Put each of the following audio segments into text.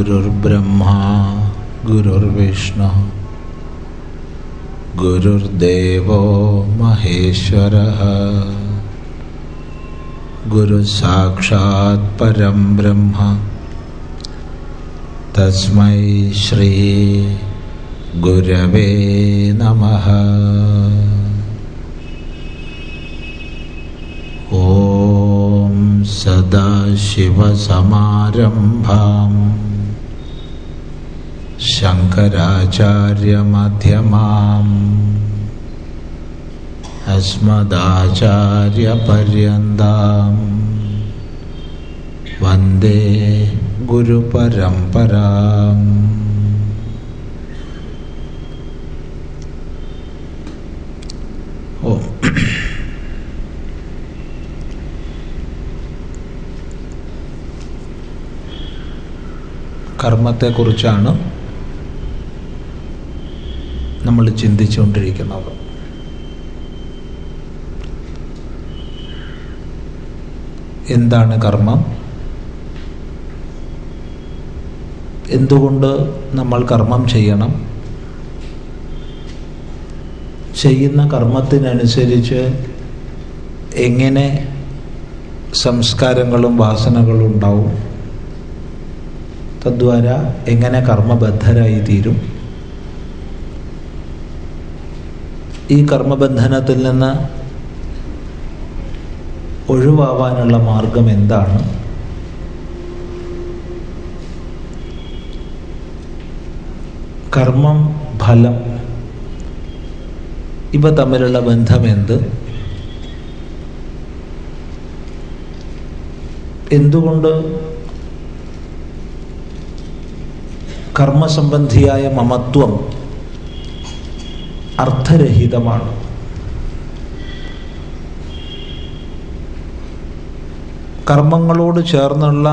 गुरुर्ब्रह्मा गुरुर्विष्णु गुरुर्देवो महेश्वरः। गुरुसाक्षात् परं ब्रह्म। तस्मै श्री गुरवे नमः। ॐ सदाशिवसमारम्भाम् शङ्कराचार्यमध्यमाम् अस्मदाचार्यपर्यन्ताम् वन्दे गुरुपरम्पराम् ഓ കർമ്മത്തെക്കുറിച്ചാണ് നമ്മൾ ചിന്തിച്ചുകൊണ്ടിരിക്കുന്നത്. എന്താണ് കർമ്മം? എന്തുകൊണ്ട് നമ്മൾ കർമ്മം ചെയ്യണം? ചെയ്യുന്ന കർമ്മത്തിനനുസരിച്ച് എങ്ങനെ സംസ്കാരങ്ങളും വാസനകളും ഉണ്ടാവും? തദ്വാര എങ്ങനെ കർമ്മബദ്ധരായി തീരും? ഈ കർമ്മബന്ധനത്തിൽ നിന്ന് ഒഴിവാവാനുള്ള മാർഗം എന്താണ്? കർമ്മം ഫലം ഇവ തമ്മിലുള്ള ബന്ധം എന്ത്? എന്തുകൊണ്ട് കർമ്മസംബന്ധിയായ മമത്വം അർത്ഥരഹിതമാണ്. കർമ്മങ്ങളോട് ചേർന്നുള്ള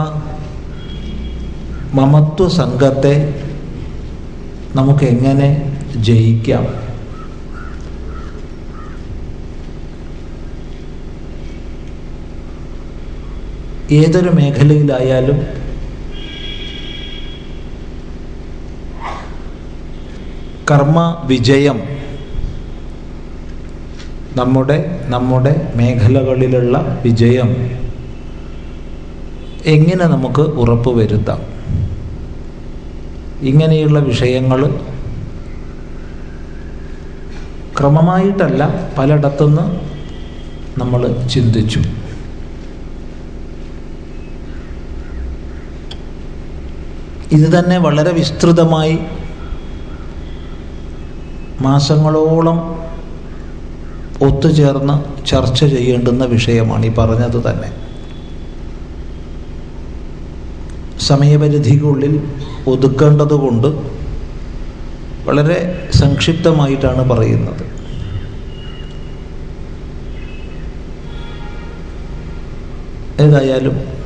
മമത്വ സംഘത്തെ നമുക്ക് എങ്ങനെ ജയിക്കാം? ഏതൊരു മേഖലയിലായാലും കർമ്മ വിജയം നമ്മുടെ നമ്മുടെ മേഖലകളിലുള്ള വിജയം എങ്ങനെ നമുക്ക് ഉറപ്പ് വരുത്താം ഇങ്ങനെയുള്ള വിഷയങ്ങൾ ക്രമമായിട്ടല്ല പലയിടത്തുനിന്ന് നമ്മൾ ചിന്തിച്ചു. ഇത് തന്നെ വളരെ വിസ്തൃതമായി മാസങ്ങളോളം ഒത്തുചേർന്ന് ചർച്ച ചെയ്യേണ്ടുന്ന വിഷയമാണ് ഈ പറഞ്ഞത് തന്നെ. സമയപരിധിക്കുള്ളിൽ ഒതുക്കേണ്ടതുകൊണ്ട് വളരെ സംക്ഷിപ്തമായിട്ടാണ് പറയുന്നത്. ഏതായാലും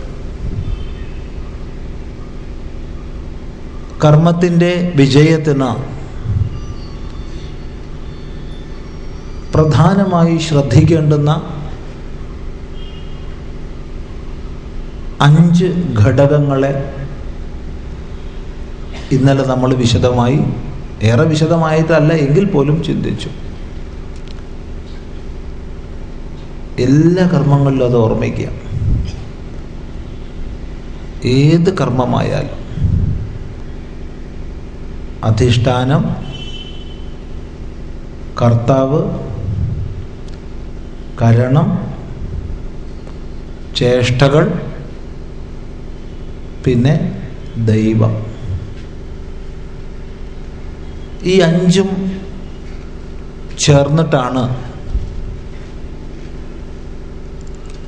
കർമ്മത്തിന്റെ വിജയത്തിന് പ്രധാനമായി ശ്രദ്ധിക്കേണ്ടുന്ന അഞ്ച് ഘടകങ്ങളെ ഇന്നലെ നമ്മൾ വിശദമായി ഏറെ വിശദമായിട്ടല്ല എങ്കിൽ പോലും ചിന്തിച്ചു. എല്ലാ കർമ്മങ്ങളിലും അത് ഓർമ്മിക്കുക. ഏത് കർമ്മമായാലും അധിഷ്ഠാനം കർത്താവ് കരണം ചേഷ്ടകൾ പിന്നെ ദൈവം. ഈ അഞ്ചും ചേർന്നിട്ടാണ്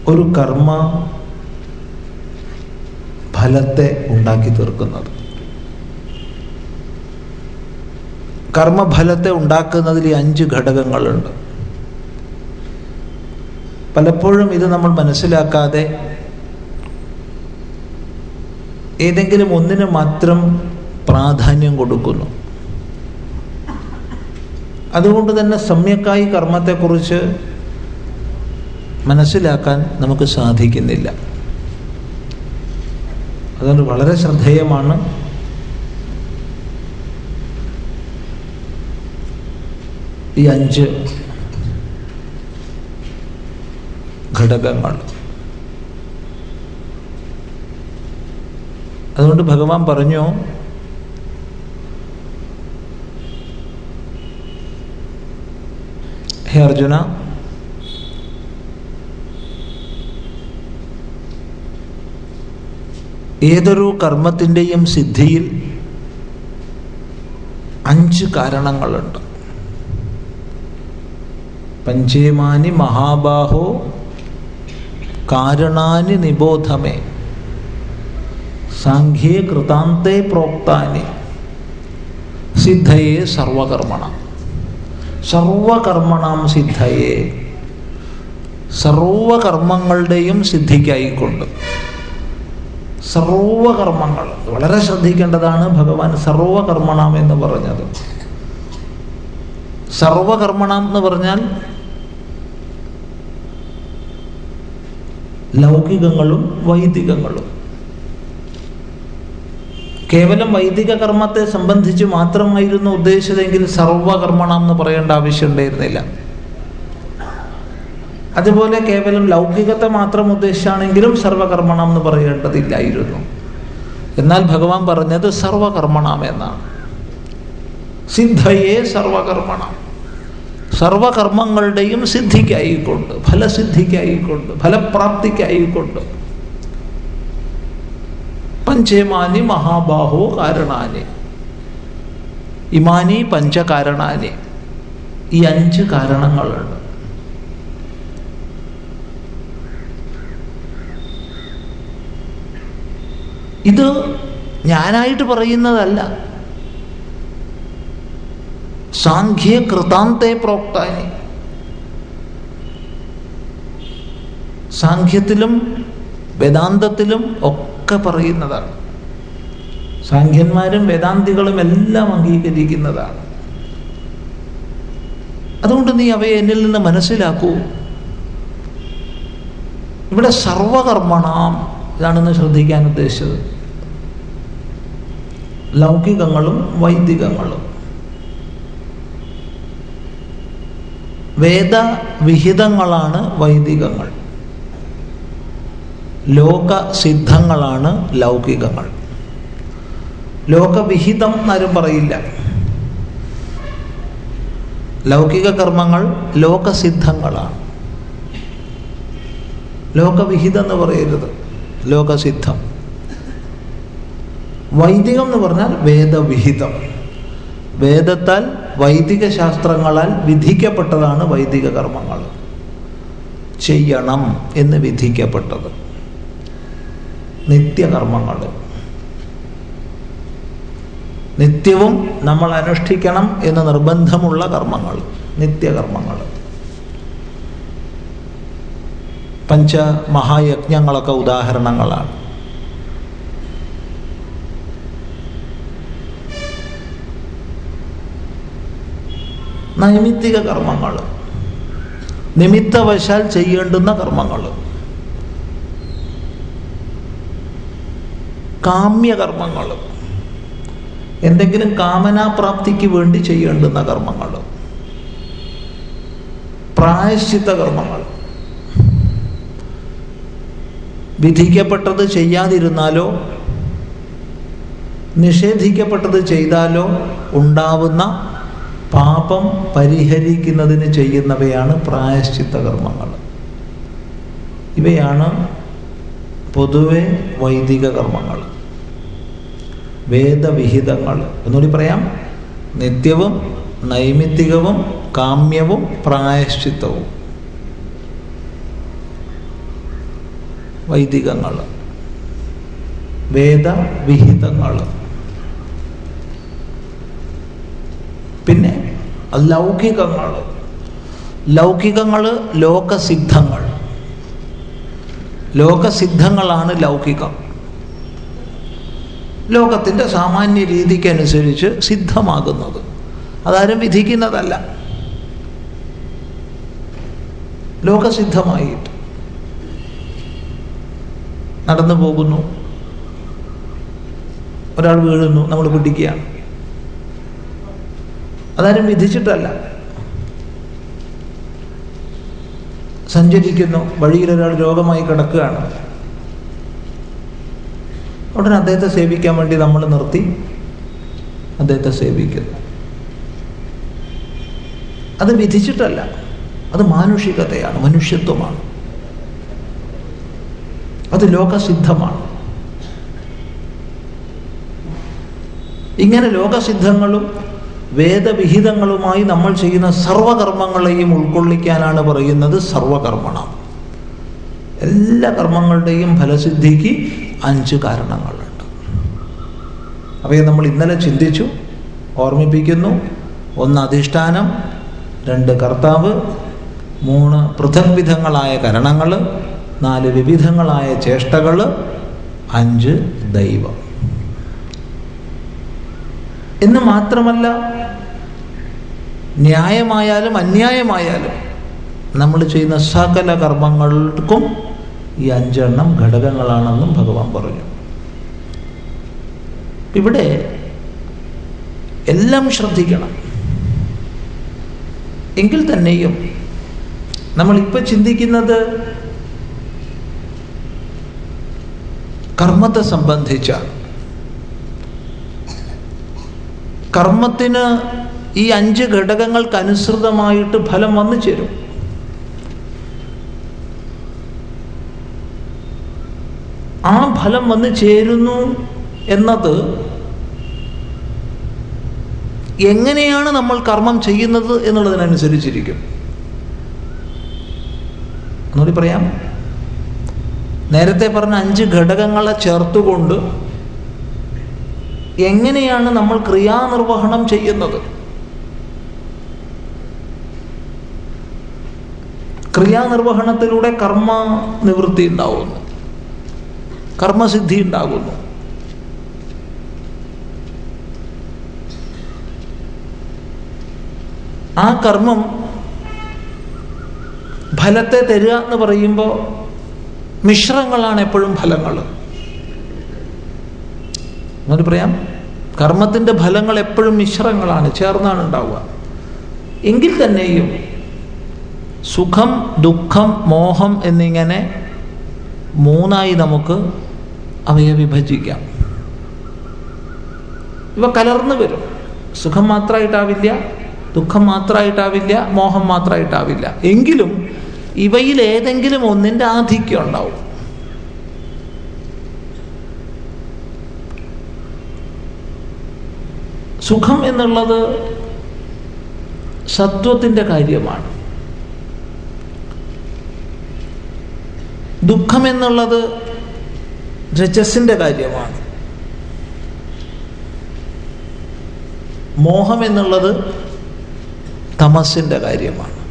ഒരു കർമ്മ ഫലത്തെ ഉണ്ടാക്കി തീർക്കുന്നത്. കർമ്മഫലത്തെ ഉണ്ടാക്കുന്നതിൽ ഈ അഞ്ച് ഘടകങ്ങളുണ്ട്. പലപ്പോഴും ഇത് നമ്മൾ മനസ്സിലാക്കാതെ ഏതെങ്കിലും ഒന്നിന് മാത്രം പ്രാധാന്യം കൊടുക്കുന്നു. അതുകൊണ്ട് തന്നെ സമ്യക്കായി കർമ്മത്തെക്കുറിച്ച് മനസ്സിലാക്കാൻ നമുക്ക് സാധിക്കുന്നില്ല. അതുകൊണ്ട് വളരെ ശ്രദ്ധേയമാണ്. ഈ അഞ്ച് ഘടകങ്ങൾ അതുകൊണ്ട് ഭഗവാൻ പറഞ്ഞു ഹേ അർജുന ഏതൊരു കർമ്മത്തിന്റെയും സിദ്ധിയിൽ അഞ്ച് കാരണങ്ങളുണ്ട്. പഞ്ചേമാനി മഹാബാഹോ കാരണാനി നിബോധമേ. സാഖ്യേ കൃതാന്തേ പ്രോക്താനി. സിദ്ധയെ സർവകർമ്മണ. സർവകർമ്മണം സിദ്ധയെ. സർവകർമ്മങ്ങളുടെയും സിദ്ധിക്കായിക്കൊണ്ട്. സർവകർമ്മങ്ങൾ. വളരെ ശ്രദ്ധിക്കേണ്ടതാണ് ഭഗവാൻ സർവകർമ്മണം എന്ന് പറഞ്ഞത്. സർവകർമ്മണം എന്ന് പറഞ്ഞാൽ ലൗകികങ്ങളും വൈദികങ്ങളും. കേവലം വൈദിക കർമ്മത്തെ സംബന്ധിച്ച് മാത്രമായിരുന്നു ഉദ്ദേശിച്ചതെങ്കിൽ സർവകർമ്മണം എന്ന് പറയേണ്ട ആവശ്യം ഉണ്ടായിരുന്നില്ല. അതുപോലെ കേവലം ലൗകികത്തെ മാത്രം ഉദ്ദേശിച്ചാണെങ്കിലും സർവകർമ്മണം എന്ന് പറയേണ്ടതില്ലായിരുന്നു. എന്നാൽ ഭഗവാൻ പറഞ്ഞത് സർവകർമ്മണം എന്നാണ്. സിദ്ധയെ സർവകർമ്മണം. സർവകർമ്മങ്ങളുടെയും സിദ്ധിക്കായിക്കൊണ്ട് ഫലസിദ്ധിക്കായിക്കൊണ്ട് ഫലപ്രാപ്തിക്കായിക്കൊണ്ട് പഞ്ചേമാനി മഹാബാഹോ കാരണാനി. ഇമാനി പഞ്ചകാരണാനി. ഈ അഞ്ച് കാരണങ്ങളുണ്ട്. ഇത് ഞാനായിട്ട് പറയുന്നതല്ല. സാഖ്യ കൃതാന്തേ പ്രോക്താനി. സാഖ്യത്തിലും വേദാന്തത്തിലും ഒക്കെ പറയുന്നതാണ്. സാഖ്യന്മാരും വേദാന്തികളും എല്ലാം അംഗീകരിക്കുന്നതാണ്. അതുകൊണ്ട് നീ അവയെ എന്നിൽ നിന്ന് മനസ്സിലാക്കൂ. ഇവിടെ സർവകർമ്മണം ഇതാണെന്ന് ശ്രദ്ധിക്കാൻ ഉദ്ദേശിച്ചത്. ലൗകികങ്ങളും വൈദികങ്ങളും. വേദവിഹിതങ്ങളാണ് വൈദികങ്ങൾ. ലോകസിദ്ധങ്ങളാണ് ലൗകികങ്ങൾ. ലോകവിഹിതം എന്നാരും പറയില്ല. ലൗകിക കർമ്മങ്ങൾ ലോകസിദ്ധങ്ങളാണ്. ലോകവിഹിതം എന്ന് പറയരുത്. ലോകസിദ്ധം. വൈദികം എന്ന് പറഞ്ഞാൽ വേദവിഹിതം. വേദത്താൽ വൈദിക ശാസ്ത്രങ്ങളാൽ വിധിക്കപ്പെട്ടതാണ് വൈദിക കർമ്മങ്ങൾ ചെയ്യണം എന്ന് വിധിക്കപ്പെട്ടത്. നിത്യകർമ്മങ്ങൾ. നിത്യവും നമ്മൾ അനുഷ്ഠിക്കണം എന്ന് നിർബന്ധമുള്ള കർമ്മങ്ങൾ നിത്യകർമ്മങ്ങൾ. പഞ്ചമഹായജ്ഞങ്ങളൊക്കെ ഉദാഹരണങ്ങളാണ്. നൈമിത്തിക കർമ്മങ്ങൾ. നിമിത്തവശാൽ ചെയ്യേണ്ടുന്ന കർമ്മങ്ങൾ. കാമ്യകർമ്മങ്ങൾ. എന്തെങ്കിലും കാമനാപ്രാപ്തിക്ക് വേണ്ടി ചെയ്യേണ്ടുന്ന കർമ്മങ്ങൾ. പ്രായശ്ചിത്ത കർമ്മങ്ങൾ. വിധിക്കപ്പെട്ടത് ചെയ്യാതിരുന്നാലോ നിഷേധിക്കപ്പെട്ടത് ചെയ്താലോ ഉണ്ടാവുന്ന പാപം പരിഹരിക്കുന്നതിന് ചെയ്യുന്നവയാണ് പ്രായശ്ചിത്ത കർമ്മങ്ങൾ. ഇവയാണ് പൊതുവെ വൈദിക കർമ്മങ്ങൾ. വേദവിഹിതങ്ങൾ എന്നുകൂടി പറയാം. നിത്യവും നൈമിത്തികവും കാമ്യവും പ്രായശ്ചിത്തവും. വൈദികങ്ങൾ. വേദവിഹിതങ്ങൾ. പിന്നെ ലൗകികങ്ങൾ ലൗകികങ്ങൾ ലോകസിദ്ധങ്ങൾ. ലോകസിദ്ധങ്ങളാണ് ലൗകികം. ലോകത്തിന്റെ സാമാന്യ രീതിക്കനുസരിച്ച് സിദ്ധമാകുന്നത്. അതാരും വിധിക്കുന്നതല്ല. ലോകസിദ്ധമായിട്ട് നടന്നു പോകുന്നു ഒരാൾ വീഴുന്നു നമ്മൾ പിടിക്കുകയാണ് അതാരും വിധിച്ചിട്ടല്ല. സഞ്ചരിക്കുന്നു വഴിയിൽ ഒരാൾ രോഗമായി കിടക്കുകയാണ്. ഉടനെ അദ്ദേഹത്തെ സേവിക്കാൻ വേണ്ടി നമ്മൾ നിർത്തി. അദ്ദേഹത്തെ സേവിക്കുന്നു. അത് വിധിച്ചിട്ടല്ല. അത് മാനുഷികതയാണ് മനുഷ്യത്വമാണ്. അത് ലോകസിദ്ധമാണ്. ഇങ്ങനെ ലോകസിദ്ധങ്ങളും വേദവിഹിതങ്ങളുമായി നമ്മൾ ചെയ്യുന്ന സർവകർമ്മങ്ങളെയും ഉൾക്കൊള്ളിക്കാനാണ് പറയുന്നത് സർവകർമ്മണം. എല്ലാ കർമ്മങ്ങളുടെയും ഫലസിദ്ധിക്ക് അഞ്ച് കാരണങ്ങളുണ്ട്. അവയെ നമ്മൾ ഇന്നലെ ചിന്തിച്ചു ഓർമ്മിപ്പിക്കുന്നു. ഒന്ന് അധിഷ്ഠാനം രണ്ട് കർത്താവ് മൂന്ന് പൃഥക് വിധങ്ങളായ കരണങ്ങൾ നാല് വിവിധങ്ങളായ ചേഷ്ടകൾ അഞ്ച് ദൈവം. എന്ന് മാത്രമല്ല ന്യായമായാലും അന്യായമായാലും നമ്മൾ ചെയ്യുന്ന സകല കർമ്മങ്ങൾക്കും ഈ അഞ്ചെണ്ണം ഘടകങ്ങളാണെന്നും ഭഗവാൻ പറഞ്ഞു. ഇവിടെ എല്ലാം ശ്രദ്ധിക്കണം. എങ്കിൽ തന്നെയും നമ്മളിപ്പോൾ ചിന്തിക്കുന്നത് കർമ്മത്തെ സംബന്ധിച്ചാണ്. കർമ്മത്തിന് ഈ അഞ്ച് ഘടകങ്ങൾക്കനുസൃതമായിട്ട് ഫലം വന്നു ചേരും. ആ ഫലം വന്നു ചേരുന്നു എന്നത് എങ്ങനെയാണ് നമ്മൾ കർമ്മം ചെയ്യുന്നത് എന്നുള്ളതിനനുസരിച്ചിരിക്കും. എന്നുകൂടി പറയാം. നേരത്തെ പറഞ്ഞ അഞ്ച് ഘടകങ്ങളെ ചേർത്തുകൊണ്ട് എങ്ങനെയാണ് നമ്മൾ ക്രിയാനിർവഹണം ചെയ്യുന്നത്? ക്രിയാനിർവഹണത്തിലൂടെ കർമ്മ നിവൃത്തി ഉണ്ടാവുന്നു. കർമ്മസിദ്ധി ഉണ്ടാകുന്നു. ആ കർമ്മം ഫലത്തെ തരിക എന്ന് പറയുമ്പോൾ മിശ്രങ്ങളാണ് എപ്പോഴും ഫലങ്ങൾ എന്നൊരു പറയാം കർമ്മത്തിന്റെ ഫലങ്ങൾ എപ്പോഴും മിശ്രങ്ങളാണ് ചേർന്നാണ് ഉണ്ടാവുക. എങ്കിൽ തന്നെയും സുഖം ദുഃഖം മോഹം എന്നിങ്ങനെ മൂന്നായി നമുക്ക് അവയെ വിഭജിക്കാം. ഇവ കലർന്നു വരും. സുഖം മാത്രമായിട്ടാവില്ല ദുഃഖം മാത്രമായിട്ടാവില്ല മോഹം മാത്രമായിട്ടാവില്ല എങ്കിലും ഇവയിൽ ഏതെങ്കിലും ഒന്നിന്റെ ആധിക്യം ഉണ്ടാവും. സുഖം എന്നുള്ളത് സത്വത്തിന്റെ കാര്യമാണ്. ദുഃഖം എന്നുള്ളത് രജസിന്റെ കാര്യമാണ്. മോഹം എന്നുള്ളത് തമസിന്റെ കാര്യമാണ്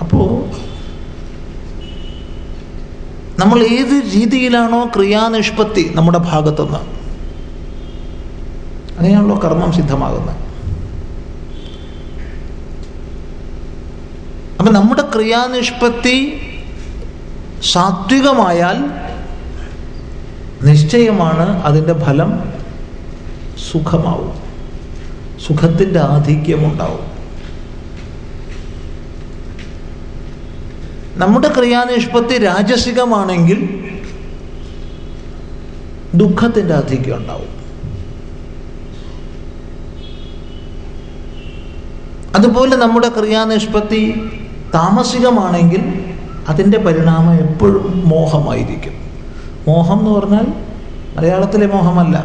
അപ്പോൾ നമ്മൾ ഏത് രീതിയിലാണോ ക്രിയാനിഷ്പത്തി നമ്മുടെ ഭാഗത്തുനിന്ന് അങ്ങനെയാണല്ലോ കർമ്മം സിദ്ധമാകുന്നത്. അപ്പം നമ്മുടെ ക്രിയാനിഷ്പത്തി സാത്വികമായാൽ നിശ്ചയമാണ് അതിന്റെ ഫലം സുഖമാവും. സുഖത്തിന്റെ ആധിക്യമുണ്ടാവും. നമ്മുടെ ക്രിയാനിഷ്പത്തി രാജസികമാണെങ്കിൽ ദുഃഖത്തിന്റെ അധികം ഉണ്ടാവും. അതുപോലെ നമ്മുടെ ക്രിയാനിഷ്പത്തി താമസികമാണെങ്കിൽ അതിന്റെ പരിണാമം എപ്പോഴും മോഹമായിരിക്കും. മോഹം എന്ന് പറഞ്ഞാൽ മലയാളത്തിലെ മോഹമല്ല.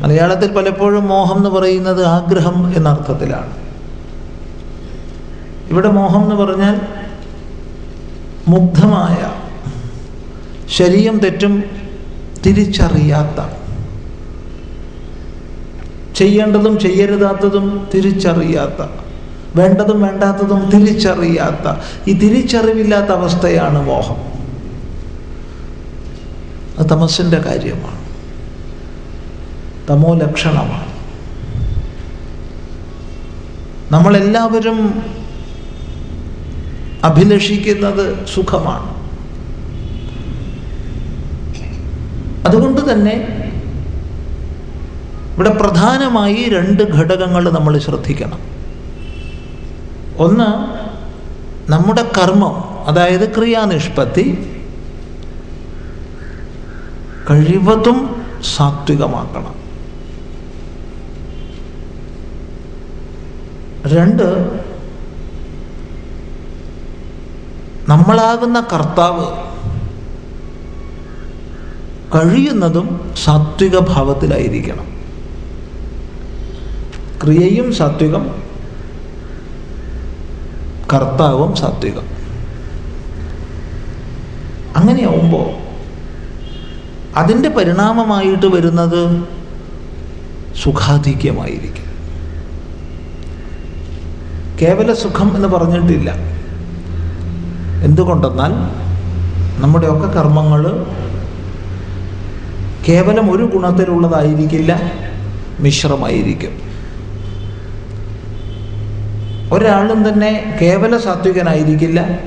മലയാളത്തിൽ പലപ്പോഴും മോഹം എന്ന് പറയുന്നത് ആഗ്രഹം എന്നർത്ഥത്തിലാണ്. ഇവിടെ മോഹം എന്ന് പറഞ്ഞാൽ മുഗ്ധമായ ശരീരം തെറ്റും തിരിച്ചറിയാത്ത ചെയ്യേണ്ടതും ചെയ്യരുതാത്തതും തിരിച്ചറിയാത്ത വേണ്ടതും വേണ്ടാത്തതും തിരിച്ചറിയാത്ത ഈ തിരിച്ചറിവില്ലാത്ത അവസ്ഥയാണ് മോഹം. അത് തമസിന്റെ കാര്യമാണ്. തമോലക്ഷണമാണ് നമ്മളെല്ലാവരും അഭിലഷിക്കുന്നത് സുഖമാണ്. അതുകൊണ്ട് തന്നെ ഇവിടെ പ്രധാനമായി രണ്ട് ഘടകങ്ങൾ നമ്മൾ ശ്രദ്ധിക്കണം. ഒന്ന് നമ്മുടെ കർമ്മം അതായത് ക്രിയാനിഷ്പത്തി കഴിവതും സാത്വികമാക്കണം. രണ്ട് നമ്മളാകുന്ന കർത്താവ് കഴിയുന്നതും സാത്വിക ഭാവത്തിലായിരിക്കണം. ക്രിയയും സാത്വികം കർത്താവും സാത്വികം. അങ്ങനെയാവുമ്പോൾ അതിന്റെ പരിണാമമായിട്ട് വരുന്നത് സുഖാധിക്യമായിരിക്കും. കേവല സുഖം എന്ന് പറഞ്ഞിട്ടില്ല. എന്തുകൊണ്ടെന്നാൽ നമ്മുടെയൊക്കെ കർമ്മങ്ങൾ കേവലം ഒരു ഗുണത്തിലുള്ളതായിരിക്കില്ല മിശ്രമായിരിക്കും. ഒരാളും തന്നെ കേവല സാത്വികനായിരിക്കില്ല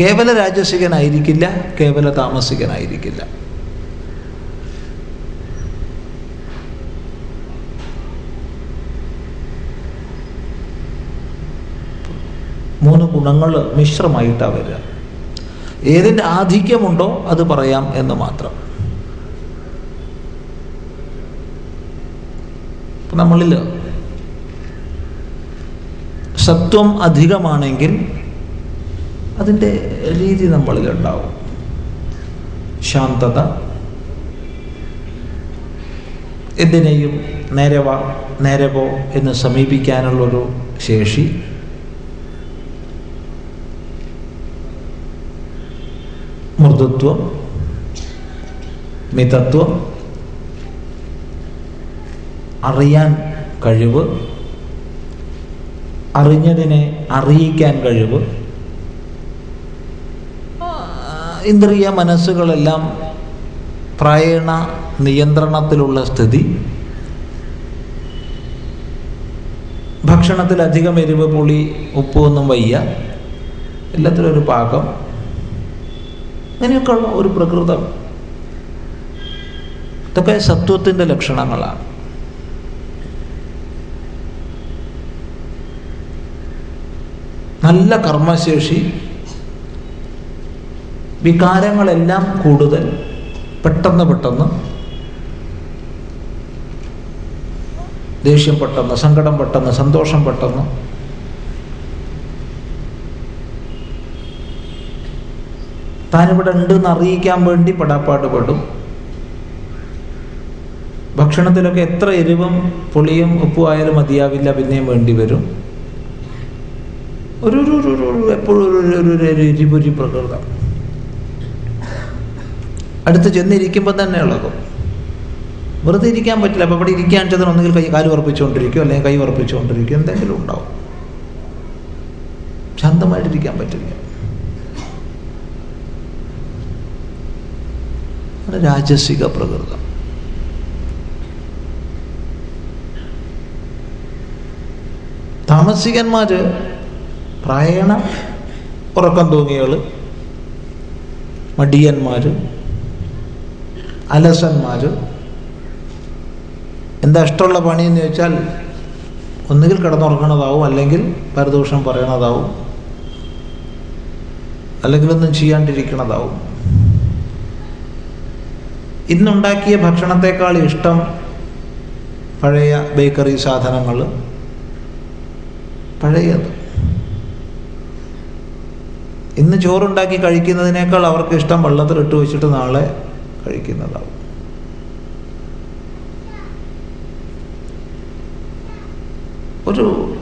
കേവല രാജസികനായിരിക്കില്ല കേവല താമസികനായിരിക്കില്ല. മൂന്ന് ഗുണങ്ങൾ മിശ്രമായിട്ടാണ് വരിക. ഏതിന്റെ ആധിക്യമുണ്ടോ അത് പറയാം എന്ന് മാത്രം. നമ്മളിൽ സത്വം അധികമാണെങ്കിൽ അതിന്റെ രീതി നമ്മളിലുണ്ടാവും. ശാന്തത എന്തിനേയും നേരവ നേരവോ എന്ന് സമീപിക്കാനുള്ളൊരു ശേഷി മൃദുത്വം മിതത്വം അറിയാൻ കഴിവ് അറിഞ്ഞതിനെ അറിയിക്കാൻ കഴിവ് ഇന്ദ്രിയ മനസ്സുകളെല്ലാം പ്രായണ നിയന്ത്രണത്തിലുള്ള സ്ഥിതി ഭക്ഷണത്തിൽ അധികം എരിവ് പുളി ഉപ്പൊന്നും വയ്യ എല്ലാത്തിലും ഒരു പാകം. അങ്ങനെയൊക്കെയുള്ള ഒരു പ്രകൃതം. ഇതൊക്കെ സത്വത്തിന്റെ ലക്ഷണങ്ങളാണ്. നല്ല കർമ്മശേഷി വികാരങ്ങളെല്ലാം കൂടുതൽ പെട്ടെന്ന് പെട്ടെന്ന് ദേഷ്യം പെട്ടെന്ന് സങ്കടം പെട്ടെന്ന് സന്തോഷം പെട്ടെന്ന് താനിവിടെ ഉണ്ടെന്ന് അറിയിക്കാൻ വേണ്ടി പെടാപ്പാട് പെടും. ഭക്ഷണത്തിലൊക്കെ എത്ര എരിവും പുളിയും ഉപ്പും ആയാലും മതിയാവില്ല പിന്നെയും വേണ്ടി വരും. ഒരു എപ്പോഴും ഒരു എരിപൊരി പ്രകൃതം. അടുത്ത് ചെന്നിരിക്കുമ്പോൾ തന്നെ ഇളകും. വെറുതെ ഇരിക്കാൻ പറ്റില്ല. അപ്പോൾ ഇവിടെ ഇരിക്കാൻ ചെന്നാൽ ഒന്നുകിൽ കൈ കാൽ ഉറപ്പിച്ചുകൊണ്ടിരിക്കും അല്ലെങ്കിൽ കൈ ഉറപ്പിച്ചുകൊണ്ടിരിക്കും. എന്തെങ്കിലും ഉണ്ടാവും. ശാന്തമായിട്ടിരിക്കാൻ പറ്റില്ല. രാജസിക പ്രകൃതം. താമസികന്മാര് പ്രായണ ഉറക്കം തൂങ്ങിയകൾ മടിയന്മാര് അലസന്മാർ എന്താ ഇഷ്ടമുള്ള എന്ന് ചോദിച്ചാൽ ഒന്നുകിൽ കിടന്നുറങ്ങണതാവും അല്ലെങ്കിൽ പരദൂഷണം പറയണതാവും അല്ലെങ്കിൽ ഒന്നും ചെയ്യാണ്ടിരിക്കണതാവും. ഇന്നുണ്ടാക്കിയ ഭക്ഷണത്തെക്കാൾ ഇഷ്ടം പഴയ ബേക്കറി സാധനങ്ങൾ. പഴയത്. ഇന്ന് ചോറുണ്ടാക്കി കഴിക്കുന്നതിനേക്കാൾ അവർക്ക് ഇഷ്ടം വെള്ളത്തിലിട്ട് വെച്ചിട്ട് നാളെ കഴിക്കുന്നതാവും. ഒരു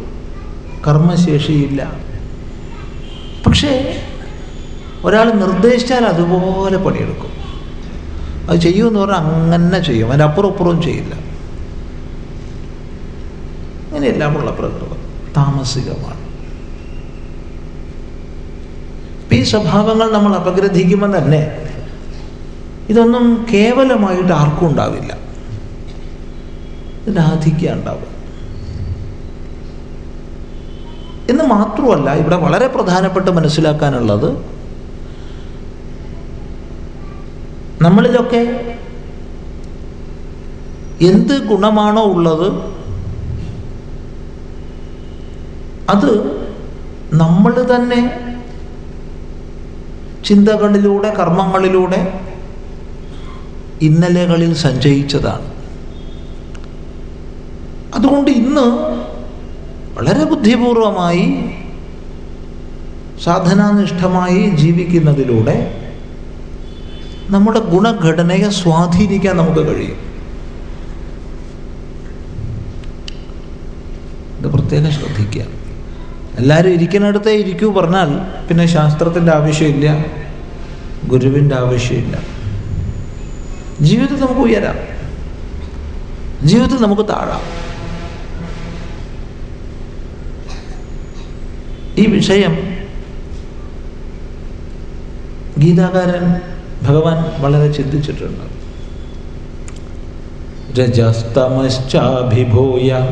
കർമ്മശേഷിയില്ല. പക്ഷേ ഒരാൾ നിർദ്ദേശിച്ചാൽ അതുപോലെ പണിയെടുക്കും. അത് ചെയ്യുമെന്ന് പറഞ്ഞാൽ അങ്ങനെ ചെയ്യും. അതിന്റെ അപ്പുറം അപ്പുറവും ചെയ്യില്ല. അങ്ങനെയെല്ലാമുള്ള പ്രകൃതം. താമസികമാണ്. ഈ സ്വഭാവങ്ങൾ നമ്മൾ അപഗ്രഥിക്കുമ്പോൾ തന്നെ ഇതൊന്നും കേവലമായിട്ട് ആർക്കും ഉണ്ടാവില്ല. ഇതിനാധിക്യം ഉണ്ടാവും. എന്ന് മാത്രമല്ല ഇവിടെ വളരെ പ്രധാനപ്പെട്ട് മനസ്സിലാക്കാനുള്ളത് നമ്മളിലൊക്കെ എന്ത് ഗുണമാണോ ഉള്ളത് അത് നമ്മൾ തന്നെ ചിന്തകളിലൂടെ കർമ്മങ്ങളിലൂടെ ഇന്നലകളിൽ സഞ്ചയിച്ചതാണ്. അതുകൊണ്ട് ഇന്ന് വളരെ ബുദ്ധിപൂർവമായി സാധനാനിഷ്ഠമായി ജീവിക്കുന്നതിലൂടെ നമ്മുടെ ഗുണഘടനയെ സ്വാധീനിക്കാൻ നമുക്ക് കഴിയും. ഇത് പ്രത്യേകം ശ്രദ്ധിക്കുക. എല്ലാവരും ഇരിക്കുന്നിടത്തേ ഇരിക്കൂ പറഞ്ഞാൽ പിന്നെ ശാസ്ത്രത്തിന്റെ ആവശ്യമില്ല ഗുരുവിന്റെ ആവശ്യമില്ല. ജീവിതത്തിൽ നമുക്ക് ഉയരാം. ജീവിതത്തിൽ നമുക്ക് താഴാം. ഈ വിഷയം ഗീതാകാരൻ ഭഗവാൻ വളരെ ചിന്തിച്ചിട്ടുണ്ട്. രജസ്തമശ്ചാഭിഭൂയ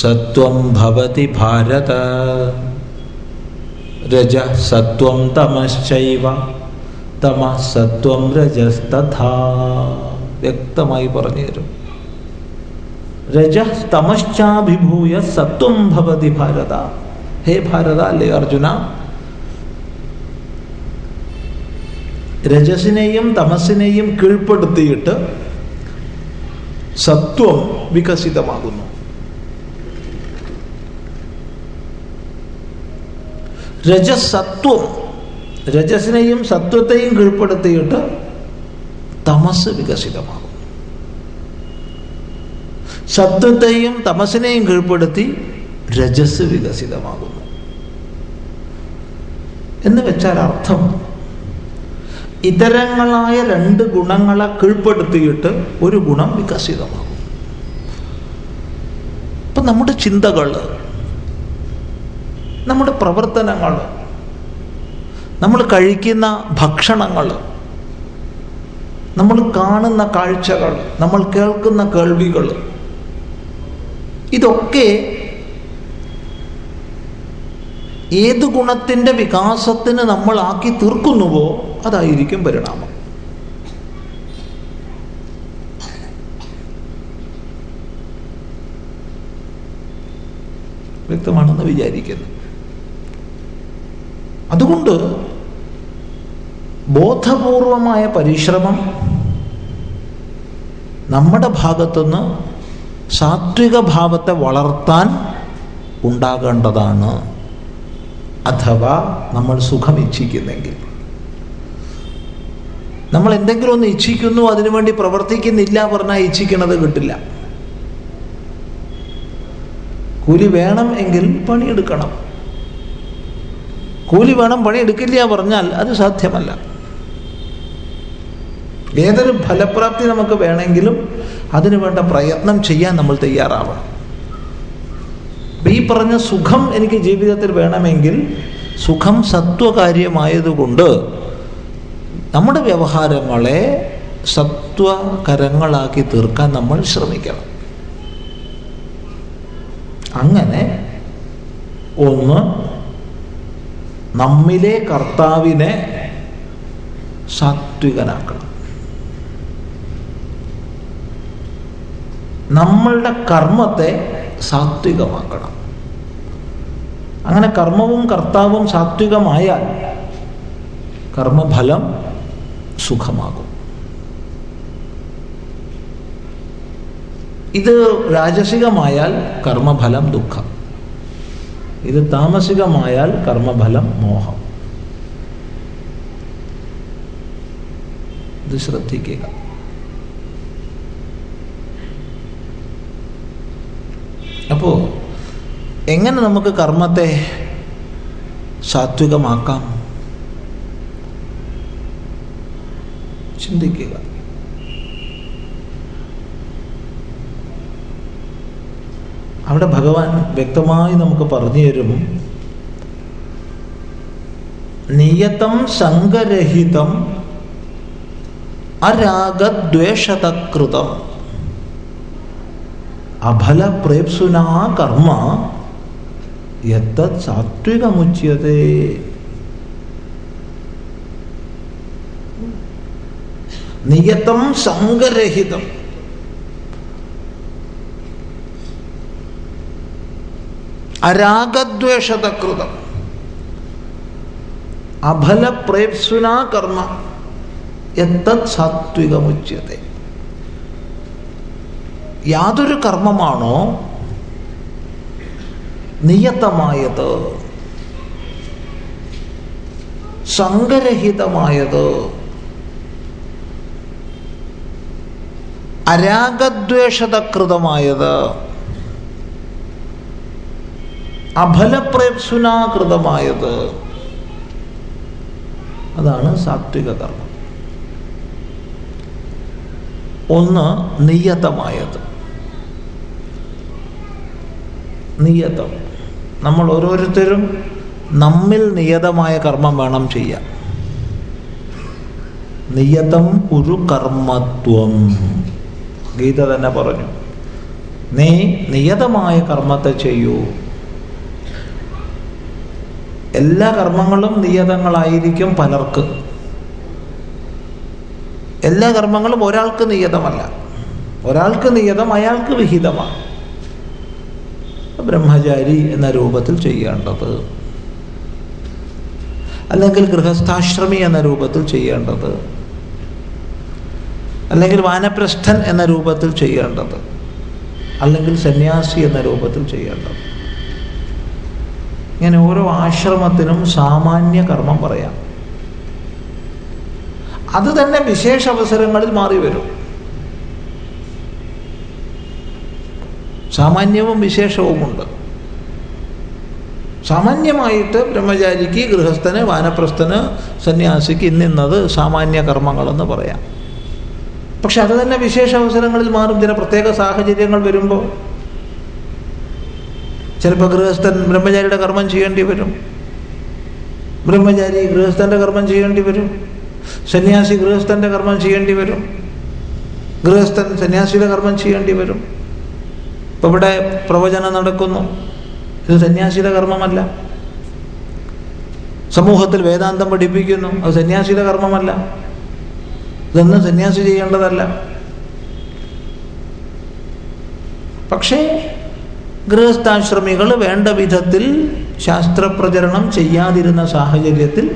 സത്വം ഭവതി ഭാരത. രജ സത്വം തമശ്ചൈവ തമ സത്വം രജസ്തഥാ. വ്യക്തമായി പറഞ്ഞു തരും. രജ തമശ്ചാഭിഭൂയ സത്വം ഭവതി ഭാരത. ഹേ ഭാരത അല്ലേ അർജുന? രജസിനെയും തമസിനെയും കീഴ്പ്പെടുത്തിയിട്ട് സത്വം വികസിതമാകുന്നു. രജസത്വം രജസിനെയും സത്വത്തെയും കീഴ്പ്പെടുത്തിയിട്ട് തമസ് വികസിതമാകും സത്വത്തെയും തമസിനെയും കീഴ്പ്പെടുത്തി രജസ് വികസിതമാകുന്നു. എന്ന് വെച്ചാൽ അർത്ഥം ഇതരങ്ങളായ രണ്ട് ഗുണങ്ങളെ കീഴ്പ്പെടുത്തിയിട്ട് ഒരു ഗുണം വികസിതമാകും. അപ്പം നമ്മുടെ ചിന്തകൾ നമ്മുടെ പ്രവർത്തനങ്ങൾ നമ്മൾ കഴിക്കുന്ന ഭക്ഷണങ്ങൾ നമ്മൾ കാണുന്ന കാഴ്ചകൾ നമ്മൾ കേൾക്കുന്ന കേൾവികൾ ഇതൊക്കെ ഏത് ഗുണത്തിന്റെ വികാസത്തിന് നമ്മൾ ആക്കി തീർക്കുന്നുവോ അതായിരിക്കും പരിണാമം. വ്യക്തമാണെന്ന് വിചാരിക്കുന്നു. അതുകൊണ്ട് ബോധപൂർവമായ പരിശ്രമം നമ്മുടെ ഭാഗത്തുനിന്ന് സാത്വിക ഭാവത്തെ വളർത്താൻ ഉണ്ടാകേണ്ടതാണ്. അഥവാ നമ്മൾ സുഖം ഇച്ഛിക്കുന്നെങ്കിൽ നമ്മൾ എന്തെങ്കിലും ഒന്ന് ഇച്ഛിക്കുന്നു അതിനുവേണ്ടി പ്രവർത്തിക്കുന്നില്ല പറഞ്ഞാൽ ഇച്ഛിക്കുന്നത് കിട്ടില്ല. കൂലി വേണം എങ്കിൽ പണിയെടുക്കണം. കൂലി വേണം പണിയെടുക്കില്ല പറഞ്ഞാൽ അത് സാധ്യമല്ല. ഏതൊരു ഫലപ്രാപ്തി നമുക്ക് വേണമെങ്കിലും അതിനു വേണ്ട പ്രയത്നം ചെയ്യാൻ നമ്മൾ തയ്യാറാവണം. ഈ പറഞ്ഞ സുഖം എനിക്ക് ജീവിതത്തിൽ വേണമെങ്കിൽ സുഖം സത്വകാര്യമായതുകൊണ്ട് നമ്മുടെ വ്യവഹാരങ്ങളെ സത്വകരങ്ങളാക്കി തീർക്കാൻ നമ്മൾ ശ്രമിക്കണം. അങ്ങനെ ഒന്ന് നമ്മിലെ കർത്താവിനെ സാത്വികനാക്കണം. നമ്മളുടെ കർമ്മത്തെ സാത്വികമാക്കണം. അങ്ങനെ കർമ്മവും കർത്താവും സാത്വികമായാൽ കർമ്മഫലം സുഖമാകും. ഇത് രാജസികമായാൽ കർമ്മഫലം ദുഃഖം. ഇത് താമസികമായാൽ കർമ്മഫലം മോഹം. ഇത് ശ്രദ്ധിക്കുക. അപ്പോൾ എങ്ങനെ നമുക്ക് കർമ്മത്തെ സാത്വികമാക്കാം? ചിന്തിക്കുക. അവിടെ ഭഗവാൻ വ്യക്തമായി നമുക്ക് പറഞ്ഞു തരും നിയതം സംഗരഹിതം അരാഗദ്വേഷതകൃതം അഫല പ്രേപ്സുനാ കർമ്മ യത്തത് സാത്വികമുച്യത്തെ നിയതം സംഗരഹിതം അരാഗദ്വേഷതകൃതം. അഫലപ്രേപ്സുനാ കർമ്മ എത്തത് സാത്വികമുച്യത്തെ. യാതൊരു കർമ്മമാണോ നിയതമായത് സംഗരഹിതമായത് അരാഗദ്വേഷതകൃതമായത്. അഫലപ്രേപ്സുനാകൃതമായത്. അതാണ് സാത്വിക കർമ്മം ഒന്ന് നിയതമായത്. നിയതം. നമ്മൾ ഓരോരുത്തരും നമ്മിൽ നിയതമായ കർമ്മം വേണം ചെയ്യാൻ. നിയതം ഒരു കർമ്മത്വം. ഗീത തന്നെ പറഞ്ഞു. നീ നിയതമായ കർമ്മത്തെ ചെയ്യൂ. എല്ലാ കർമ്മങ്ങളും നിയതങ്ങളായിരിക്കും പലർക്ക്. എല്ലാ കർമ്മങ്ങളും ഒരാൾക്ക് നിയതമല്ല. ഒരാൾക്ക് നിയതം അയാൾക്ക് വിഹിതമാണ്. ബ്രഹ്മചാരി എന്ന രൂപത്തിൽ ചെയ്യേണ്ടത്. അല്ലെങ്കിൽ ഗൃഹസ്ഥാശ്രമി എന്ന രൂപത്തിൽ ചെയ്യേണ്ടത്. അല്ലെങ്കിൽ വാനപ്രസ്ഥൻ എന്ന രൂപത്തിൽ ചെയ്യേണ്ടത് അല്ലെങ്കിൽ സന്യാസി എന്ന രൂപത്തിൽ ചെയ്യേണ്ടത്. ഇങ്ങനെ ഓരോ ആശ്രമത്തിനും സാമാന്യ കർമ്മം പറയാം. അത് തന്നെ വിശേഷ അവസരങ്ങളിൽ മാറി വരും. സാമാന്യവും വിശേഷവുമുണ്ട്. സാമാന്യമായിട്ട് ബ്രഹ്മചാരിക്ക് ഗൃഹസ്ഥന് വാനപ്രസ്ഥന് സന്യാസിക്ക് ഇന്നിന്നത് സാമാന്യ കർമ്മങ്ങളെന്ന് പറയാം. പക്ഷെ അത് തന്നെ വിശേഷ അവസരങ്ങളിൽ മാറും. ചില പ്രത്യേക സാഹചര്യങ്ങൾ വരുമ്പോൾ ചിലപ്പോൾ ഗൃഹസ്ഥൻ ബ്രഹ്മചാരിയുടെ കർമ്മം ചെയ്യേണ്ടി വരും. ബ്രഹ്മചാരി ഗൃഹസ്ഥന്റെ കർമ്മം ചെയ്യേണ്ടി വരും. സന്യാസി ഗൃഹസ്ഥന്റെ കർമ്മം ചെയ്യേണ്ടി വരും. ഗൃഹസ്ഥൻ സന്യാസിയുടെ കർമ്മം ചെയ്യേണ്ടി വരും. ഇപ്പം ഇവിടെ പ്രവചനം നടക്കുന്നു. ഇത് സന്യാസിയുടെ കർമ്മമല്ല. സമൂഹത്തിൽ വേദാന്തം പഠിപ്പിക്കുന്നു. അത് സന്യാസിയുടെ കർമ്മമല്ല. ഇതൊന്നും സന്യാസി ചെയ്യേണ്ടതല്ല. പക്ഷേ ഗൃഹസ്ഥാശ്രമികൾ വേണ്ട വിധത്തിൽ ശാസ്ത്രപ്രചരണം ചെയ്യാതിരുന്ന സാഹചര്യത്തിൽ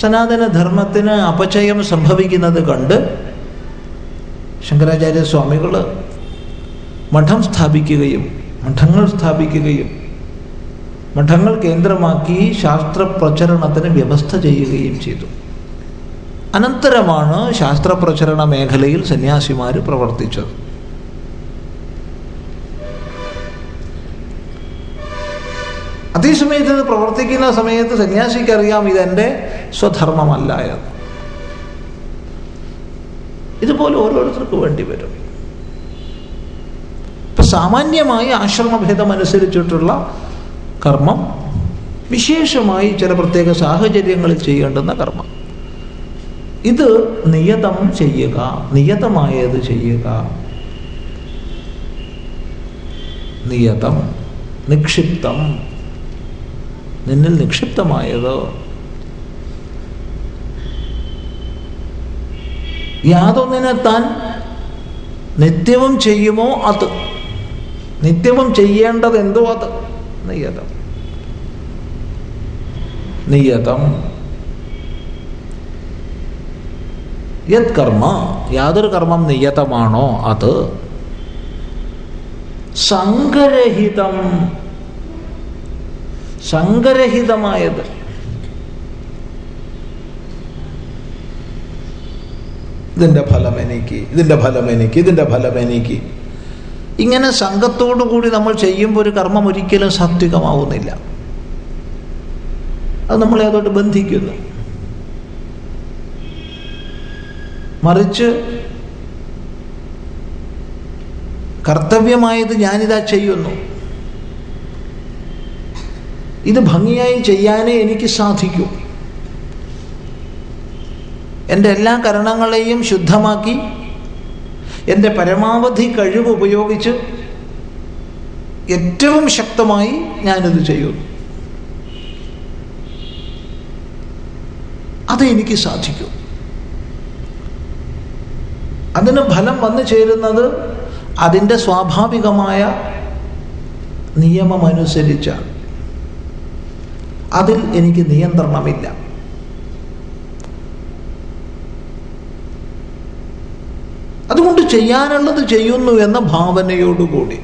സനാതനധർമ്മത്തിന് അപചയം സംഭവിക്കുന്നത് കണ്ട് ശങ്കരാചാര്യസ്വാമികൾ മഠം സ്ഥാപിക്കുകയും മഠങ്ങൾ സ്ഥാപിക്കുകയും മഠങ്ങൾ കേന്ദ്രമാക്കി ശാസ്ത്രപ്രചരണത്തിന് വ്യവസ്ഥ ചെയ്യുകയും ചെയ്തു. അനന്തരമാണ് ശാസ്ത്രപ്രചരണ മേഖലയിൽ സന്യാസിമാർ പ്രവർത്തിച്ചത്. അതേസമയത്ത് ഇത് പ്രവർത്തിക്കുന്ന സമയത്ത് സന്യാസിക്കറിയാം ഇതെന്റെ സ്വധർമ്മമല്ല എന്ന്. ഇതുപോലെ ഓരോരുത്തർക്ക് വേണ്ടി വരും. ഇപ്പം സാമാന്യമായി ആശ്രമഭേദം അനുസരിച്ചിട്ടുള്ള കർമ്മം വിശേഷമായി ചില പ്രത്യേക സാഹചര്യങ്ങളിൽ ചെയ്യേണ്ടുന്ന കർമ്മം. ഇത് നിയതം ചെയ്യുക നിയതമായത് ചെയ്യുക. നിയതം നിക്ഷിപ്തം. നിന്നിൽ നിക്ഷിപ്തമായത്. യാതൊന്നിനെ താൻ നിത്യവും ചെയ്യുമോ അത്? നിത്യവും ചെയ്യേണ്ടത് എന്തോ അത്? നിയതം. നിയതം. യത് കർമ്മ യാതൊരു കർമ്മം നിയതമാണോ അത്? സംഘരഹിതം സംഘരഹിതമായത് ഇതിന്റെ ഫലം എനിക്ക് ഇതിന്റെ ഫലം എനിക്ക് ഇതിന്റെ ഫലം എനിക്ക്. ഇങ്ങനെ സംഘത്തോടു കൂടി നമ്മൾ ചെയ്യുമ്പോൾ ഒരു കർമ്മം ഒരിക്കലും സാത്വികമാവുന്നില്ല. അത് നമ്മളെ അതോട്ട് ബന്ധിക്കുന്നു. മറിച്ച് കർത്തവ്യമായത് ഞാനിതാ ചെയ്യുന്നു. ഇത് ഭംഗിയായി ചെയ്യാനേ എനിക്ക് സാധിക്കൂ. എന്റെ എല്ലാ കരണങ്ങളെയും ശുദ്ധമാക്കി എന്റെ പരമാവധി കഴിവ് ഉപയോഗിച്ച് ഏറ്റവും ശക്തമായി ഞാനിത് ചെയ്യുന്നു. അത് എനിക്ക് സാധിക്കും. അതിന് ഫലം വന്നു ചേരുന്നത് അതിന്റെ സ്വാഭാവികമായ നിയമമനുസരിച്ചാണ്. അതിൽ എനിക്ക് നിയന്ത്രണമില്ല. അതുകൊണ്ട് ചെയ്യാനുള്ളത് ചെയ്യുന്നു എന്ന ഭാവനയോടുകൂടി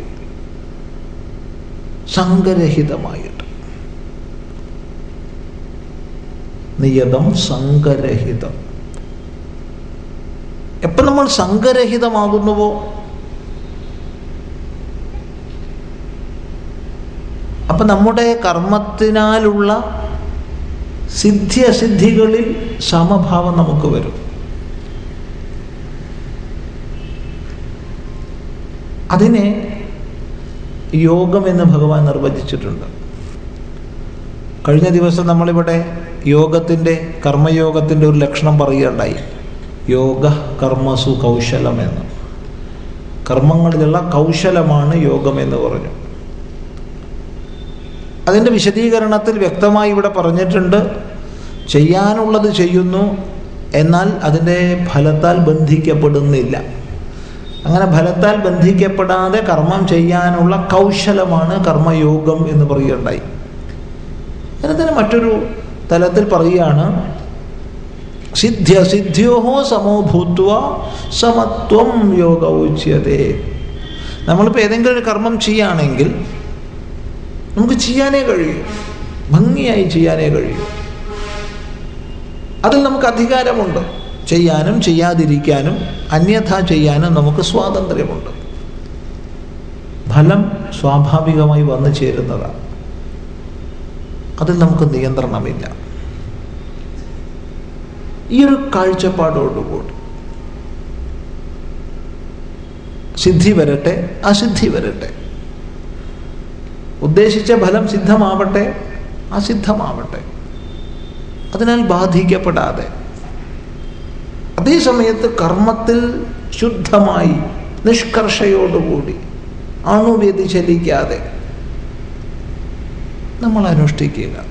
സംഘരഹിതമായിട്ട്. നിയതം സംഘരഹിതം. എപ്പം നമ്മൾ സംഘരഹിതമാകുന്നുവോ? അപ്പം നമ്മുടെ കർമ്മത്തിനാലുള്ള സിദ്ധി അസിദ്ധികളിൽ സമഭാവം നമുക്ക് വരും. അതിനെ യോഗം എന്ന് ഭഗവാൻ നിർവചിച്ചിട്ടുണ്ട്. കഴിഞ്ഞ ദിവസം നമ്മളിവിടെ യോഗത്തിന്റെ കർമ്മയോഗത്തിന്റെ ഒരു ലക്ഷണം പറയുകയുണ്ടായി. യോഗ കർമ്മസു കൗശലം എന്ന്. കർമ്മങ്ങളിലുള്ള കൗശലമാണ് യോഗം എന്ന് പറഞ്ഞു. അതിന്റെ വിശദീകരണത്തിൽ വ്യക്തമായി ഇവിടെ പറഞ്ഞിട്ടുണ്ട് ചെയ്യാനുള്ളത് ചെയ്യുന്നു എന്നാൽ അതിന്റെ ഫലത്താൽ ബന്ധിക്കപ്പെടുന്നില്ല. അങ്ങനെ ഫലത്താൽ ബന്ധിക്കപ്പെടാതെ കർമ്മം ചെയ്യാനുള്ള കൗശലമാണ് കർമ്മയോഗം എന്ന് പറയുകയുണ്ടായി. അതിന് മറ്റൊരു തലത്തിൽ പറയുകയാണ് സിദ്ധ്യ സമോഭൂത്വ സമോ ഭൂത്വ സമത്വം യോഗ ഉച്യതേ നമ്മളിപ്പോൾ ഏതെങ്കിലും ഒരു കർമ്മം ചെയ്യുകയാണെങ്കിൽ നമുക്ക് ചെയ്യാനേ കഴിയും. ഭംഗിയായി ചെയ്യാനേ കഴിയും. അതിൽ നമുക്ക് അധികാരമുണ്ട്. ചെയ്യാനും ചെയ്യാതിരിക്കാനും അന്യഥ ചെയ്യാനും നമുക്ക് സ്വാതന്ത്ര്യമുണ്ട്. ഫലം സ്വാഭാവികമായി വന്നു ചേരുന്നതാണ്. അതിൽ നമുക്ക് നിയന്ത്രണമില്ല. ഈ ഒരു കാഴ്ചപ്പാടോടുകൂടി സിദ്ധി വരട്ടെ അസിദ്ധി വരട്ടെ. ഉദ്ദേശിച്ച ഫലം സിദ്ധമാവട്ടെ അസിദ്ധമാവട്ടെ അതിനാൽ ബാധിക്കപ്പെടാതെ. അതേ സമയത്ത് കർമ്മത്തിൽ ശുദ്ധമായി നിഷ്കർഷയോടുകൂടി അണുവ്യതിചലിക്കാതെ നമ്മൾ അനുഷ്ഠിക്കുക.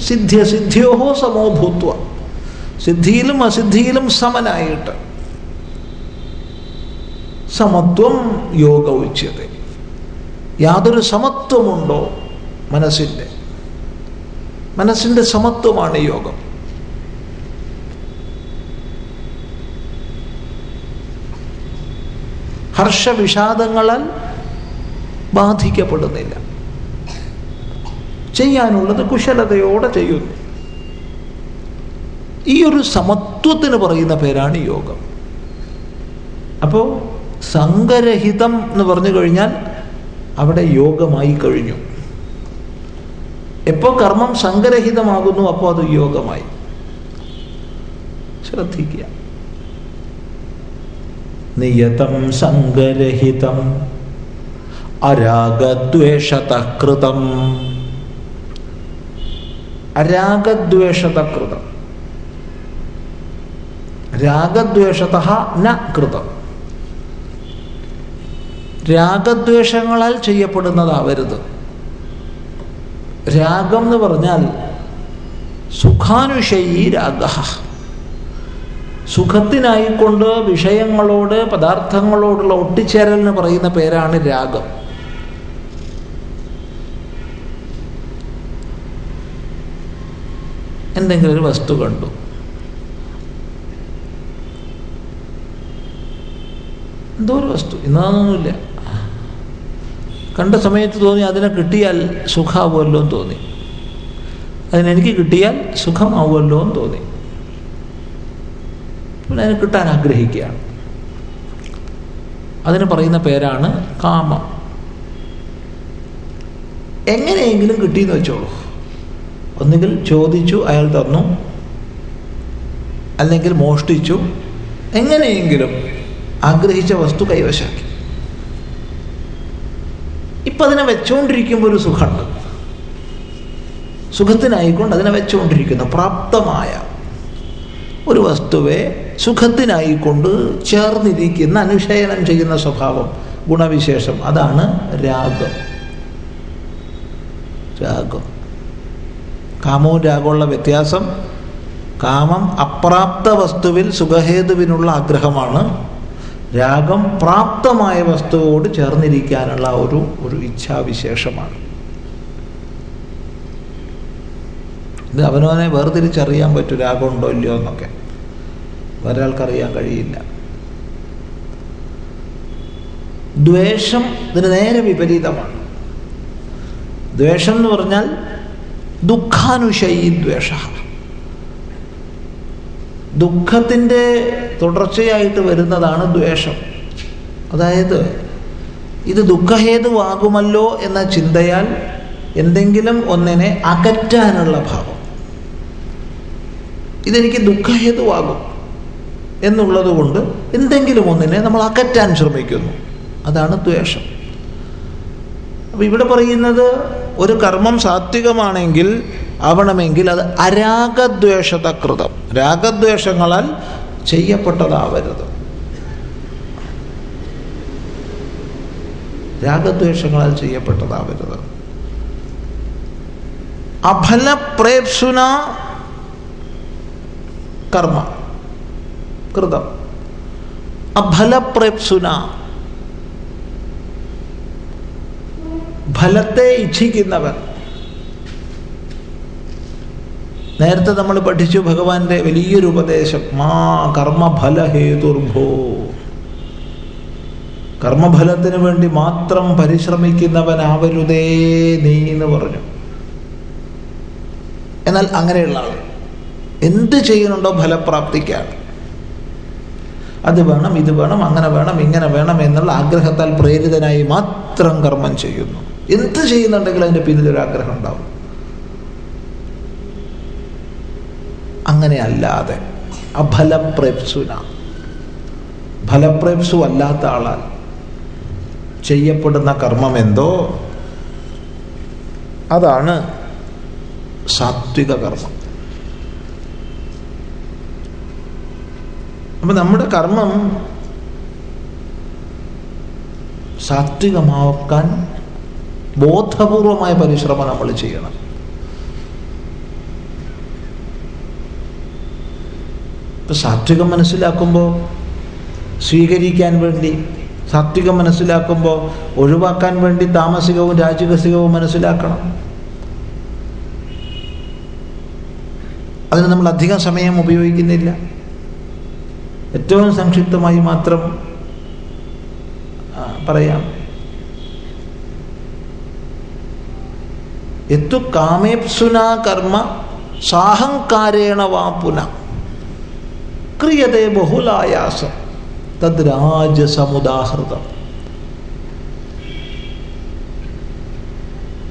സിദ്ധ്യ സിദ്ധ്യോഹോ സമോഭൂത്വ സിദ്ധിയിലും അസിദ്ധിയിലും സമനായിട്ട്. സമത്വം യോഗ ഉച്ചത യാതൊരു സമത്വമുണ്ടോ മനസ്സിന്റെ മനസ്സിന്റെ സമത്വമാണ് യോഗം. ഹർഷവിഷാദങ്ങളാൽ ബാധിക്കപ്പെടുന്നില്ല. ചെയ്യാനുള്ളത് കുശലതയോടെ ചെയ്യുന്നു ഈ ഒരു സമത്വത്തിന് പറയുന്ന പേരാണ് യോഗം. അപ്പോൾ സംഘരഹിതം എന്ന് പറഞ്ഞു കഴിഞ്ഞാൽ അവിടെ യോഗമായി കഴിഞ്ഞു. എപ്പോൾ കർമ്മം സംഘരഹിതമാകുന്നു അപ്പോൾ അത് യോഗമായി. ശ്രദ്ധിക്കുക. നിയതം സംഘരഹിതം അരാഗദ്വേഷതകൃതം. അരാഗദ്വേഷതകൃതം രാഗദ്വേഷത ന കൃതം. രാഗദ്വേഷങ്ങളാൽ ചെയ്യപ്പെടുന്നതാവരുത്. രാഗം എന്ന് പറഞ്ഞാൽ സുഖാനുഷയി രാഗ. സുഖത്തിനായിക്കൊണ്ട് വിഷയങ്ങളോട് പദാർത്ഥങ്ങളോടുള്ള ഒട്ടിച്ചേരലിന് പറയുന്ന പേരാണ് രാഗം. എന്തെങ്കിലും ഒരു വസ്തു കണ്ടു. എന്തോ ഒരു വസ്തു. ഇന്നതൊന്നുമില്ല. കണ്ട സമയത്ത് തോന്നി അതിനെ കിട്ടിയാൽ സുഖമാവുമല്ലോ എന്ന് തോന്നി. അതിനെനിക്ക് കിട്ടിയാൽ സുഖമാവുമല്ലോ എന്ന് തോന്നി. പിന്നെ അതിനെ കിട്ടാൻ ആഗ്രഹിക്കുകയാണ്. അതിന് പറയുന്ന പേരാണ് കാമം. എങ്ങനെയെങ്കിലും കിട്ടിയെന്ന് വെച്ചോളൂ. ഒന്നുകിൽ ചോദിച്ചു അയാൾ തന്നു. അല്ലെങ്കിൽ മോഷ്ടിച്ചു. എങ്ങനെയെങ്കിലും ആഗ്രഹിച്ച വസ്തു കൈവശാക്കി. ഇപ്പം അതിനെ വെച്ചുകൊണ്ടിരിക്കുമ്പോൾ ഒരു സുഖമുണ്ട്. സുഖത്തിനായിക്കൊണ്ട് അതിനെ വെച്ചുകൊണ്ടിരിക്കുന്നു പ്രാപ്തമായ ഒരു വസ്തുവെ സുഖത്തിനായിക്കൊണ്ട് ചേർന്നിരിക്കുന്ന അനുശയനം ചെയ്യുന്ന സ്വഭാവം ഗുണവിശേഷം. അതാണ് രാഗം. രാഗം. കാമവും രാഗമുള്ള വ്യത്യാസം കാമം അപ്രാപ്ത വസ്തുവിൽ സുഖഹേതുവിനുള്ള ആഗ്രഹമാണ്. രാഗം പ്രാപ്ത പ്രാപ്തമായ വസ്തുവോട് ചേർന്നിരിക്കാനുള്ള ഒരു ഒരു ഇച്ഛാവിശേഷമാണ്. ഇത് അവനവനെ വേർതിരിച്ചറിയാൻ പറ്റും രാഗമുണ്ടോ ഇല്ലയോ എന്നൊക്കെ. വേറെ ആൾക്കറിയാൻ കഴിയില്ല. ദ്വേഷം ഇതിന് നേരെ വിപരീതമാണ്. ദ്വേഷം എന്ന് പറഞ്ഞാൽ ദുഃഖാനുശയി ദ്വേഷ. ദുഃഖത്തിന്റെ തുടർച്ചയായിട്ട് വരുന്നതാണ് ദ്വേഷം. അതായത് ഇത് ദുഃഖഹേതുവാകുമല്ലോ എന്ന ചിന്തയാൽ എന്തെങ്കിലും ഒന്നിനെ അകറ്റാനുള്ള ഭാവം. ഇതെനിക്ക് ദുഃഖഹേതുവാകും എന്നുള്ളത് കൊണ്ട് എന്തെങ്കിലും ഒന്നിനെ നമ്മൾ അകറ്റാൻ ശ്രമിക്കുന്നു. അതാണ് ദ്വേഷം. അപ്പം ഇവിടെ പറയുന്നത് ഒരു കർമ്മം സാത്വികമാണെങ്കിൽ ആവണമെങ്കിൽ അത് അരാഗദ്വേഷതകൃതം. രാഗദ്വേഷങ്ങളാൽ ചെയ്യപ്പെട്ടതാവരുത്. രാഗദ്വേഷങ്ങളാൽ ചെയ്യപ്പെട്ടതാവരുത്. അഫലപ്രേപ്സുന കർമ്മ. കൃതം. അഫലപ്രേപ്സുന ഫലത്തെ ഇച്ഛിക്കുന്നവർ. നേരത്തെ നമ്മൾ പഠിച്ചു ഭഗവാന്റെ വലിയൊരു ഉപദേശം മാ കർമ്മഫലഹേതുർഭോ. കർമ്മഫലത്തിന് വേണ്ടി മാത്രം പരിശ്രമിക്കുന്നവനാവരുതേ നീ എന്ന് പറഞ്ഞു. എന്നാൽ അങ്ങനെയുള്ള ആൾ എന്ത് ചെയ്യുന്നുണ്ടോ ഫലപ്രാപ്തിക്കാണ് അത് വേണം ഇത് വേണം അങ്ങനെ വേണം ഇങ്ങനെ വേണം എന്നുള്ള ആഗ്രഹത്താൽ പ്രേരിതനായി മാത്രം കർമ്മം ചെയ്യുന്നു. എന്ത് ചെയ്യുന്നുണ്ടെങ്കിലും അതിന്റെ പിന്നിലൊരു ആഗ്രഹം ഉണ്ടാവും. അങ്ങനെ അല്ലാതെ അഫലപ്രേപ്സുന. ഫലപ്രേപ്സു അല്ലാത്ത ആളാൽ ചെയ്യപ്പെടുന്ന കർമ്മം എന്തോ? അതാണ് സാത്വിക കർമ്മം. അപ്പം നമ്മുടെ കർമ്മം സാത്വികമാക്കാൻ ബോധപൂർവമായ പരിശ്രമം നമ്മൾ ചെയ്യണം. ഇപ്പം സാത്വികം മനസ്സിലാക്കുമ്പോൾ സ്വീകരിക്കാൻ വേണ്ടി സാത്വികം മനസ്സിലാക്കുമ്പോൾ ഒഴിവാക്കാൻ വേണ്ടി താമസികവും രാജകസികവും മനസ്സിലാക്കണം. അതിന് നമ്മൾ അധികം സമയം ഉപയോഗിക്കുന്നില്ല. ഏറ്റവും സംക്ഷിപ്തമായി മാത്രം പറയാം. എത്തു കാമേപ്സുനാ കർമ്മ സാഹങ്കാരേണ വാ പുന. ക്രിയതേ ബഹുലായാസം. തദ് രാജസമുദാഹൃതം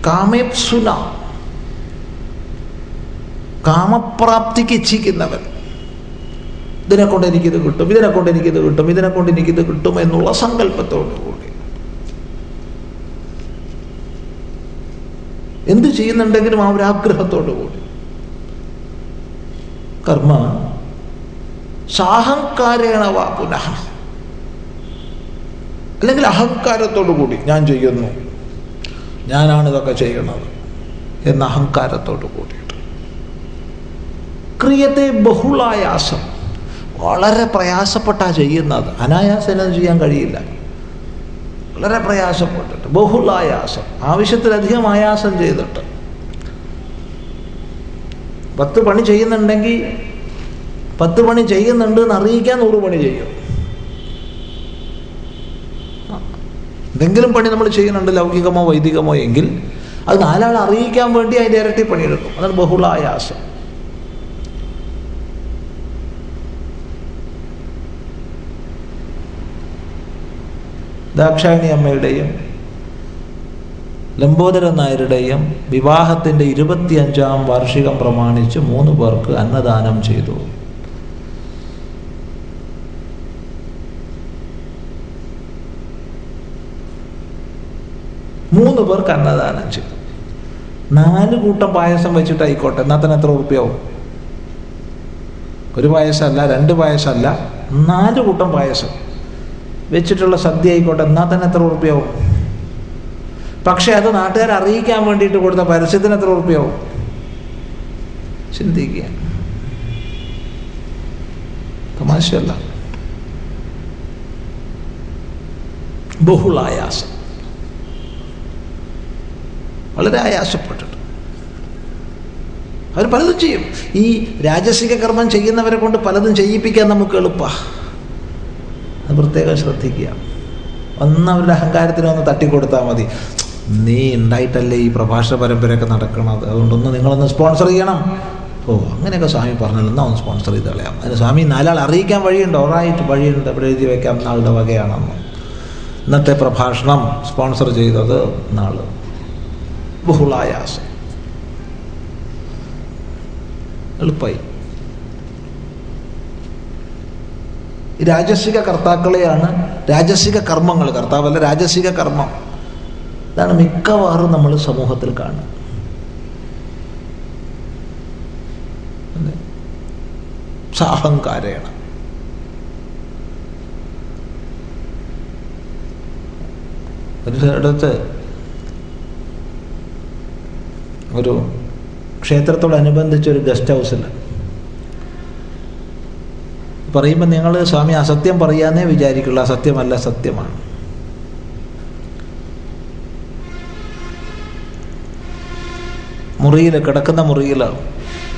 കാമേപ്സുന കാമപ്രാപ്തിക്ക് ഇച്ഛിക്കുന്നവൻ. ഇതിനെ കൊണ്ട് എനിക്കിത് കിട്ടും ഇതിനെ കൊണ്ട് എനിക്കിത് കിട്ടും ഇതിനെ കൊണ്ട് എനിക്കിത് കിട്ടും എന്നുള്ള സങ്കല്പത്തോടു കൂടി എന്ത് ചെയ്യുന്നുണ്ടെങ്കിലും ആ ഒരു ആഗ്രഹത്തോടു കൂടി. കർമ്മ. സാഹങ്കാരേണ വാ പുനഃ. അല്ലെങ്കിൽ അഹങ്കാരത്തോടു കൂടി ഞാൻ ചെയ്യുന്നു ഞാനാണ് ഇതൊക്കെ ചെയ്യണത് എന്ന അഹങ്കാരത്തോടു കൂടിയിട്ട് ക്രിയത്തെ ബഹുളായാസം. വളരെ പ്രയാസപ്പെട്ടാ ചെയ്യുന്നത്. അനായാസം ചെയ്യാൻ കഴിയില്ല. വളരെ പ്രയാസപ്പെട്ടിട്ട് ബഹുളായാസം ആവശ്യത്തിലധികം ആയാസം ചെയ്തിട്ട്. പത്ത് പണി ചെയ്യുന്നുണ്ടെങ്കിൽ പത്ത് പണി ചെയ്യുന്നുണ്ട് എന്ന് അറിയിക്കാൻ നൂറ് പണി ചെയ്യും. എന്തെങ്കിലും പണി നമ്മൾ ചെയ്യുന്നുണ്ട് ലൗകികമോ വൈദികമോ എങ്കിൽ അത് നാലാൾ അറിയിക്കാൻ വേണ്ടി അതിന്റെ ഇരട്ടി പണിയെടുക്കും. അതാണ് ബഹുളായാസം ദാക്ഷായണി അമ്മയുടെയും ലംബോദരൻ നായരുടെയും വിവാഹത്തിന്റെ ഇരുപത്തിയഞ്ചാം വാർഷികം പ്രമാണിച്ച് മൂന്ന് പേർക്ക് അന്നദാനം ചെയ്തു. മൂന്ന് പേർക്ക് അന്നദാനം ചെയ്തു. നാല് കൂട്ടം പായസം വെച്ചിട്ട് ആയിക്കോട്ടെ എന്നാൽ എത്ര ഉറുപ്പ്യാവും ഒരു പായസമല്ല രണ്ട് പായസമല്ല നാല് കൂട്ടം പായസം. വെച്ചിട്ടുള്ള സദ്യ ആയിക്കോട്ടെ എന്നാൽ തന്നെ എത്ര ഉറപ്പിയാവും? പക്ഷെ അത് നാട്ടുകാരെ അറിയിക്കാൻ വേണ്ടിയിട്ട് കൊടുത്ത പരസ്യത്തിന് എത്ര ഉറപ്പിയാവും? ചിന്തിക്കുക. തമാശയല്ല. ബഹുളായാസം വളരെ ആയാസപ്പെട്ടിട്ട്. അവർ പലതും ചെയ്യും. ഈ രാജസിക കർമ്മം ചെയ്യുന്നവരെ കൊണ്ട് പലതും ചെയ്യിപ്പിക്കാൻ നമുക്ക് എളുപ്പമാണ് അത് പ്രത്യേകം ശ്രദ്ധിക്കുക. ഒന്ന് അവരുടെ അഹങ്കാരത്തിന് ഒന്ന് തട്ടിക്കൊടുത്താൽ മതി. നീ ഉണ്ടായിട്ടല്ലേ ഈ പ്രഭാഷണ പരമ്പരയൊക്കെ നടക്കണത്? അതുകൊണ്ടൊന്ന് നിങ്ങളൊന്ന് സ്പോൺസർ ചെയ്യണം. ഓ അങ്ങനെയൊക്കെ സ്വാമി പറഞ്ഞല്ലോ. എന്നാൽ ഒന്ന് സ്പോൺസർ ചെയ്ത് കളയാം. അതിന് സ്വാമി നാലാൾ അറിയിക്കാൻ വഴിയുണ്ട്. ഓറായിട്ട് വഴിയുണ്ട്. ഇവിടെ എഴുതി വയ്ക്കാം നാളുടെ വകയാണെന്ന്. ഇന്നത്തെ പ്രഭാഷണം സ്പോൺസർ ചെയ്തത് നാൾ. ബഹുളായാസം. എളുപ്പമായി രാജസിക കർത്താക്കളെയാണ് രാജസിക കർമ്മങ്ങൾ. കർത്താവല്ല രാജസിക കർമ്മം. ഇതാണ് മിക്കവാറും നമ്മൾ സമൂഹത്തിൽ കാണുക സാഹങ്കാരയാണ് ഒരിടത്ത് ഒരു ക്ഷേത്രത്തോടനുബന്ധിച്ച് ഒരു ഗസ്റ്റ് ഹൗസിൽ പറയുമ്പോൾ നിങ്ങൾ സ്വാമി അസത്യം പറയാന്നേ വിചാരിക്കുള്ളൂ. അസത്യമല്ല സത്യമാണ്. മുറിയിൽ കിടക്കുന്ന മുറിയിൽ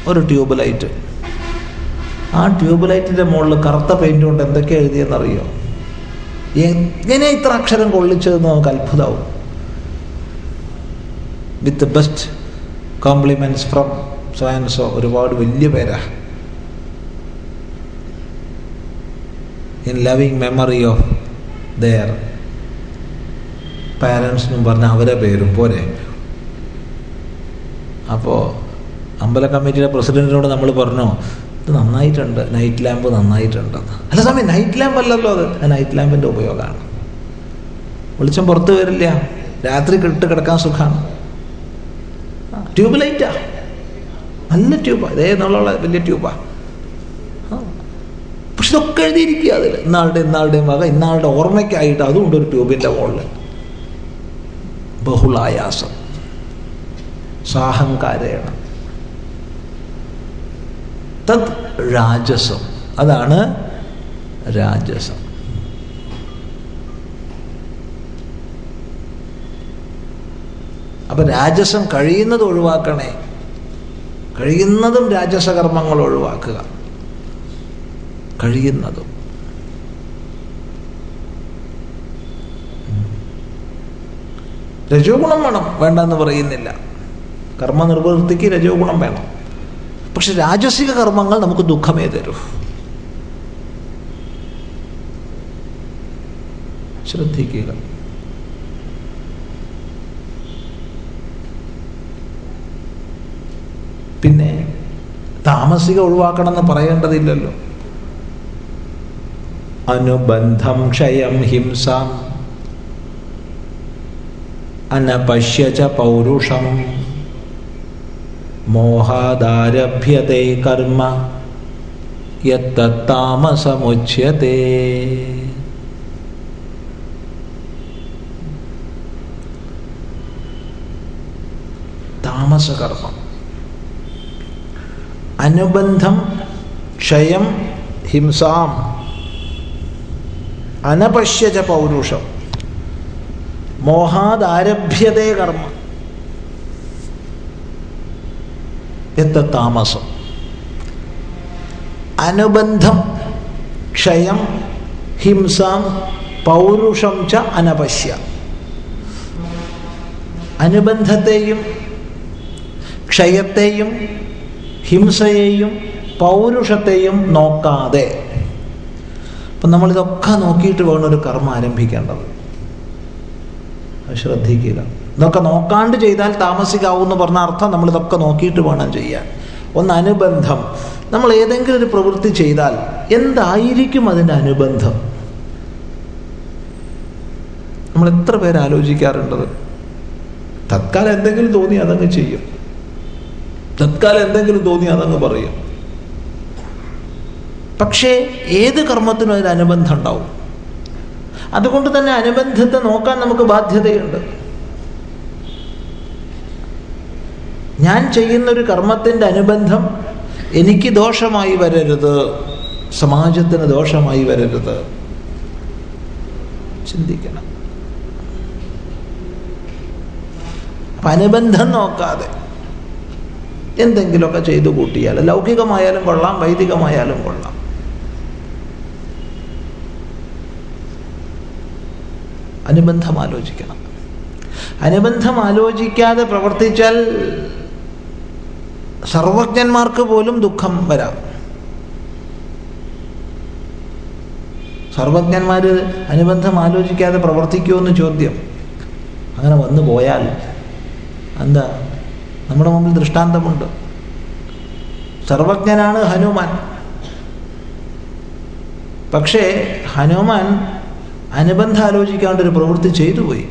ഒരു ട്യൂബ് ലൈറ്റ് ആ ട്യൂബ് ലൈറ്റിന്റെ മുകളിൽ കറുത്ത പെയിന്റ് കൊണ്ട് എന്തൊക്കെ എഴുതിയെന്നറിയോ? എങ്ങനെ ഇത്ര അക്ഷരം കൊള്ളിച്ചതെന്ന് നമുക്ക് അത്ഭുതമാവും. വിത്ത് ബെസ്റ്റ് കോംപ്ലിമെന്റ്സ് ഫ്രം സയൻസോ ഒരുപാട് വലിയ പേരാ. In loving memory of their പാരൻസിനും പറഞ്ഞ അവരെ പേരും. പോരെ? അപ്പോൾ അമ്പല കമ്മിറ്റിയുടെ പ്രസിഡന്റിനോട് നമ്മൾ പറഞ്ഞു? ഇത് നന്നായിട്ടുണ്ട്. നൈറ്റ് ലാമ്പ് നന്നായിട്ടുണ്ടെന്ന്. അല്ല സമയം നൈറ്റ് ലാമ്പ് അല്ലല്ലോ അത്. നൈറ്റ് ലാമ്പിന്റെ ഉപയോഗമാണ്. വെളിച്ചം പുറത്ത് വരില്ല. രാത്രി കിട്ട് കിടക്കാൻ സുഖമാണ്. ട്യൂബ് ലൈറ്റാ നല്ല ട്യൂബാ ഇതേ എന്നുള്ള വലിയ ട്യൂബാണ് ഇതൊക്കെ എഴുതിയിരിക്കുക അതിൽ ഇന്നാളുടെ ഇന്നാളുടെയും വക ഇന്നാളുടെ ഓർമ്മയ്ക്കായിട്ട് അതുകൊണ്ട് ഒരു ട്യൂബിന്റെ മുകളിൽ. ബഹുളായാസം. സാഹങ്കാരേണ. തത് രാജസം. അതാണ് രാജസം. അപ്പം രാജസം കഴിയുന്നത് ഒഴിവാക്കണേ. കഴിയുന്നതും രാജസകർമ്മങ്ങൾ ഒഴിവാക്കുക. കഴിയുന്നതും. രജോ ഗുണം വേണം വേണ്ടെന്ന് പറയുന്നില്ല. കർമ്മനിർവൃത്തിക്ക് രജോ ഗുണം വേണം. പക്ഷെ രാജസിക കർമ്മങ്ങൾ നമുക്ക് ദുഃഖമേ തരൂ. ശ്രദ്ധിക്കുക. പിന്നെ താമസിക ഒഴിവാക്കണം എന്ന് പറയേണ്ടതില്ലല്ലോ. അനുബന്ധം ക്ഷയം ഹിംസാം. അനപശ്യച പൗരുഷം. മോഹാദാരഭ്യത്തെ കർമ്മ. യത്തത്താമസമുച്യത്തെ താമസകർമ്മം. അനുബന്ധം ക്ഷയം ഹിംസാം. അനപശ്യച പൗരുഷം. മോഹാദാരഭ്യതേ കർമ്മ. എത്ത താമസം. അനുബന്ധം ക്ഷയം ഹിംസാം പൗരുഷം ച അനപശ്യ. അനുബന്ധത്തെയും ക്ഷയത്തെയും ഹിംസയെയും പൗരുഷത്തെയും നോക്കാതെ അപ്പം നമ്മളിതൊക്കെ നോക്കിയിട്ട് വേണം ഒരു കർമ്മം ആരംഭിക്കേണ്ടത്. ശ്രദ്ധിക്കുക ഇതൊക്കെ നോക്കാണ്ട് ചെയ്താൽ താമസിക്കാവൂ എന്ന് പറഞ്ഞ അർത്ഥം നമ്മളിതൊക്കെ നോക്കിയിട്ട് വേണം ചെയ്യാൻ. ഒന്ന് അനുബന്ധം. നമ്മൾ ഏതെങ്കിലും ഒരു പ്രവൃത്തി ചെയ്താൽ എന്തായിരിക്കും അതിന്റെ അനുബന്ധം? നമ്മൾ എത്ര പേര് ആലോചിക്കാറുണ്ടത്? തത്കാലം എന്തെങ്കിലും തോന്നി അതങ്ങ് ചെയ്യും. തത്കാലം എന്തെങ്കിലും തോന്നി അതങ്ങ് പറയും. പക്ഷേ ഏത് കർമ്മത്തിനും അതിന് അനുബന്ധം ഉണ്ടാവും അതുകൊണ്ട് തന്നെ അനുബന്ധത്തെ നോക്കാൻ നമുക്ക് ബാധ്യതയുണ്ട്. ഞാൻ ചെയ്യുന്നൊരു കർമ്മത്തിന്റെ അനുബന്ധം എനിക്ക് ദോഷമായി വരരുത് സമാജത്തിന് ദോഷമായി വരരുത്. ചിന്തിക്കണം. അപ്പം അനുബന്ധം നോക്കാതെ എന്തെങ്കിലുമൊക്കെ ചെയ്തു കൂട്ടിയാൽ ലൗകികമായാലും കൊള്ളാം വൈദികമായാലും കൊള്ളാം. അനുബന്ധം ആലോചിക്കണം. അനുബന്ധം ആലോചിക്കാതെ പ്രവർത്തിച്ചാൽ സർവജ്ഞന്മാർക്ക് പോലും ദുഃഖം വരാം. സർവജ്ഞന്മാർ അനുബന്ധം ആലോചിക്കാതെ പ്രവർത്തിക്കുമെന്ന് ചോദ്യം. അങ്ങനെ വന്നു പോയാൽ എന്താ? നമ്മുടെ മുമ്പിൽ ദൃഷ്ടാന്തമുണ്ട്. സർവജ്ഞനാണ് ഹനുമാൻ. പക്ഷേ ഹനുമാൻ അനുബന്ധം ആലോചിക്കാണ്ട് ഒരു പ്രവൃത്തി ചെയ്തു പോയി.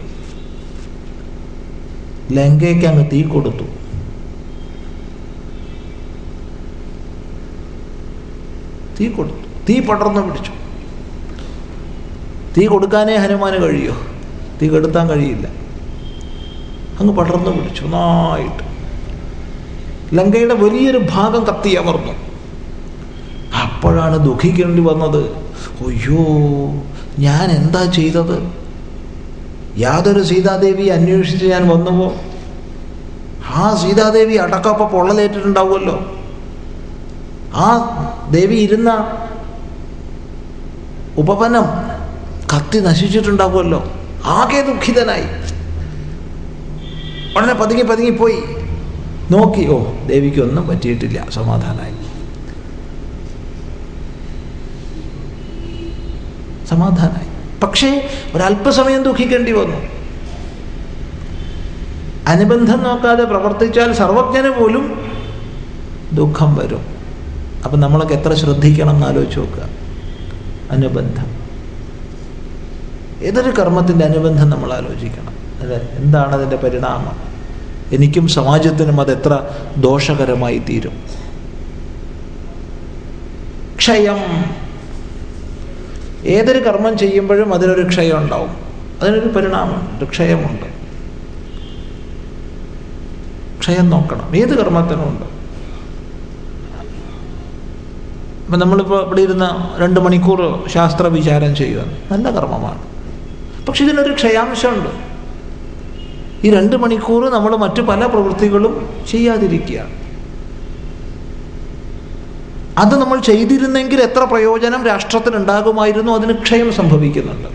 ലങ്കയ്ക്ക് അങ്ങ് തീ കൊടുത്തു. തീ കൊടുത്തു. തീ പടർന്നു പിടിച്ചു. തീ കൊടുക്കാനേ ഹനുമാന് കഴിയോ? തീ കെടുത്താൻ കഴിയില്ല. അങ്ങ് പടർന്നു പിടിച്ചു നന്നായിട്ട്. ലങ്കയുടെ വലിയൊരു ഭാഗം കത്തിയമർന്നു അപ്പോഴാണ് ദുഃഖിക്കേണ്ടി വന്നത് അയ്യോ ഞാൻ എന്താ ചെയ്തത്? യാതൊരു സീതാദേവി അന്വേഷിച്ച് ഞാൻ വന്നുവോ? ആ സീതാദേവി അടക്കപ്പ പൊള്ളലേറ്റിട്ടുണ്ടാവുമല്ലോ. ആ ദേവി ഇരുന്ന ഉപവനം കത്തി നശിച്ചിട്ടുണ്ടാവുമല്ലോ. ആകെ ദുഃഖിതനായി. ഉടനെ പതുങ്ങി പതുങ്ങിപ്പോയി നോക്കി ഓ ദേവിക്ക് ഒന്നും പറ്റിയിട്ടില്ല സമാധാനമായി സമാധാനമായി പക്ഷേ ഒരല്പസമയം ദുഃഖിക്കേണ്ടി വന്നു. അനുബന്ധം നോക്കാതെ പ്രവർത്തിച്ചാൽ സർവജ്ഞന് പോലും ദുഃഖം വരും. അപ്പം നമ്മളൊക്കെ എത്ര ശ്രദ്ധിക്കണം എന്ന് ആലോചിച്ച് നോക്കുക. അനുബന്ധം. ഏതൊരു കർമ്മത്തിന്റെ അനുബന്ധം നമ്മൾ ആലോചിക്കണം. അല്ലെ? എന്താണ് അതിന്റെ പരിണാമം? എനിക്കും സമാജത്തിനും അതെത്ര ദോഷകരമായി തീരും. ക്ഷയം. ഏതൊരു കർമ്മം ചെയ്യുമ്പോഴും അതിനൊരു ക്ഷയം ഉണ്ടാവും അതിനൊരു പരിണാമമുണ്ട് ക്ഷയമുണ്ട്. ക്ഷയം നോക്കണം. ഏത് കർമ്മത്തിനും ഉണ്ട്. അപ്പം നമ്മളിപ്പോൾ ഇവിടെ ഇരുന്ന് രണ്ട് മണിക്കൂർ ശാസ്ത്ര വിചാരം ചെയ്യുക. നല്ല കർമ്മമാണ്. പക്ഷെ ഇതിനൊരു ക്ഷയാംശമുണ്ട്. ഈ രണ്ട് മണിക്കൂർ നമ്മൾ മറ്റു പല പ്രവൃത്തികളും ചെയ്യാതിരിക്കുകയാണ്. അത് നമ്മൾ ചെയ്തിരുന്നെങ്കിൽ എത്ര പ്രയോജനം രാഷ്ട്രത്തിനുണ്ടാകുമായിരുന്നു അതിന് ക്ഷയം സംഭവിക്കുന്നുണ്ട്.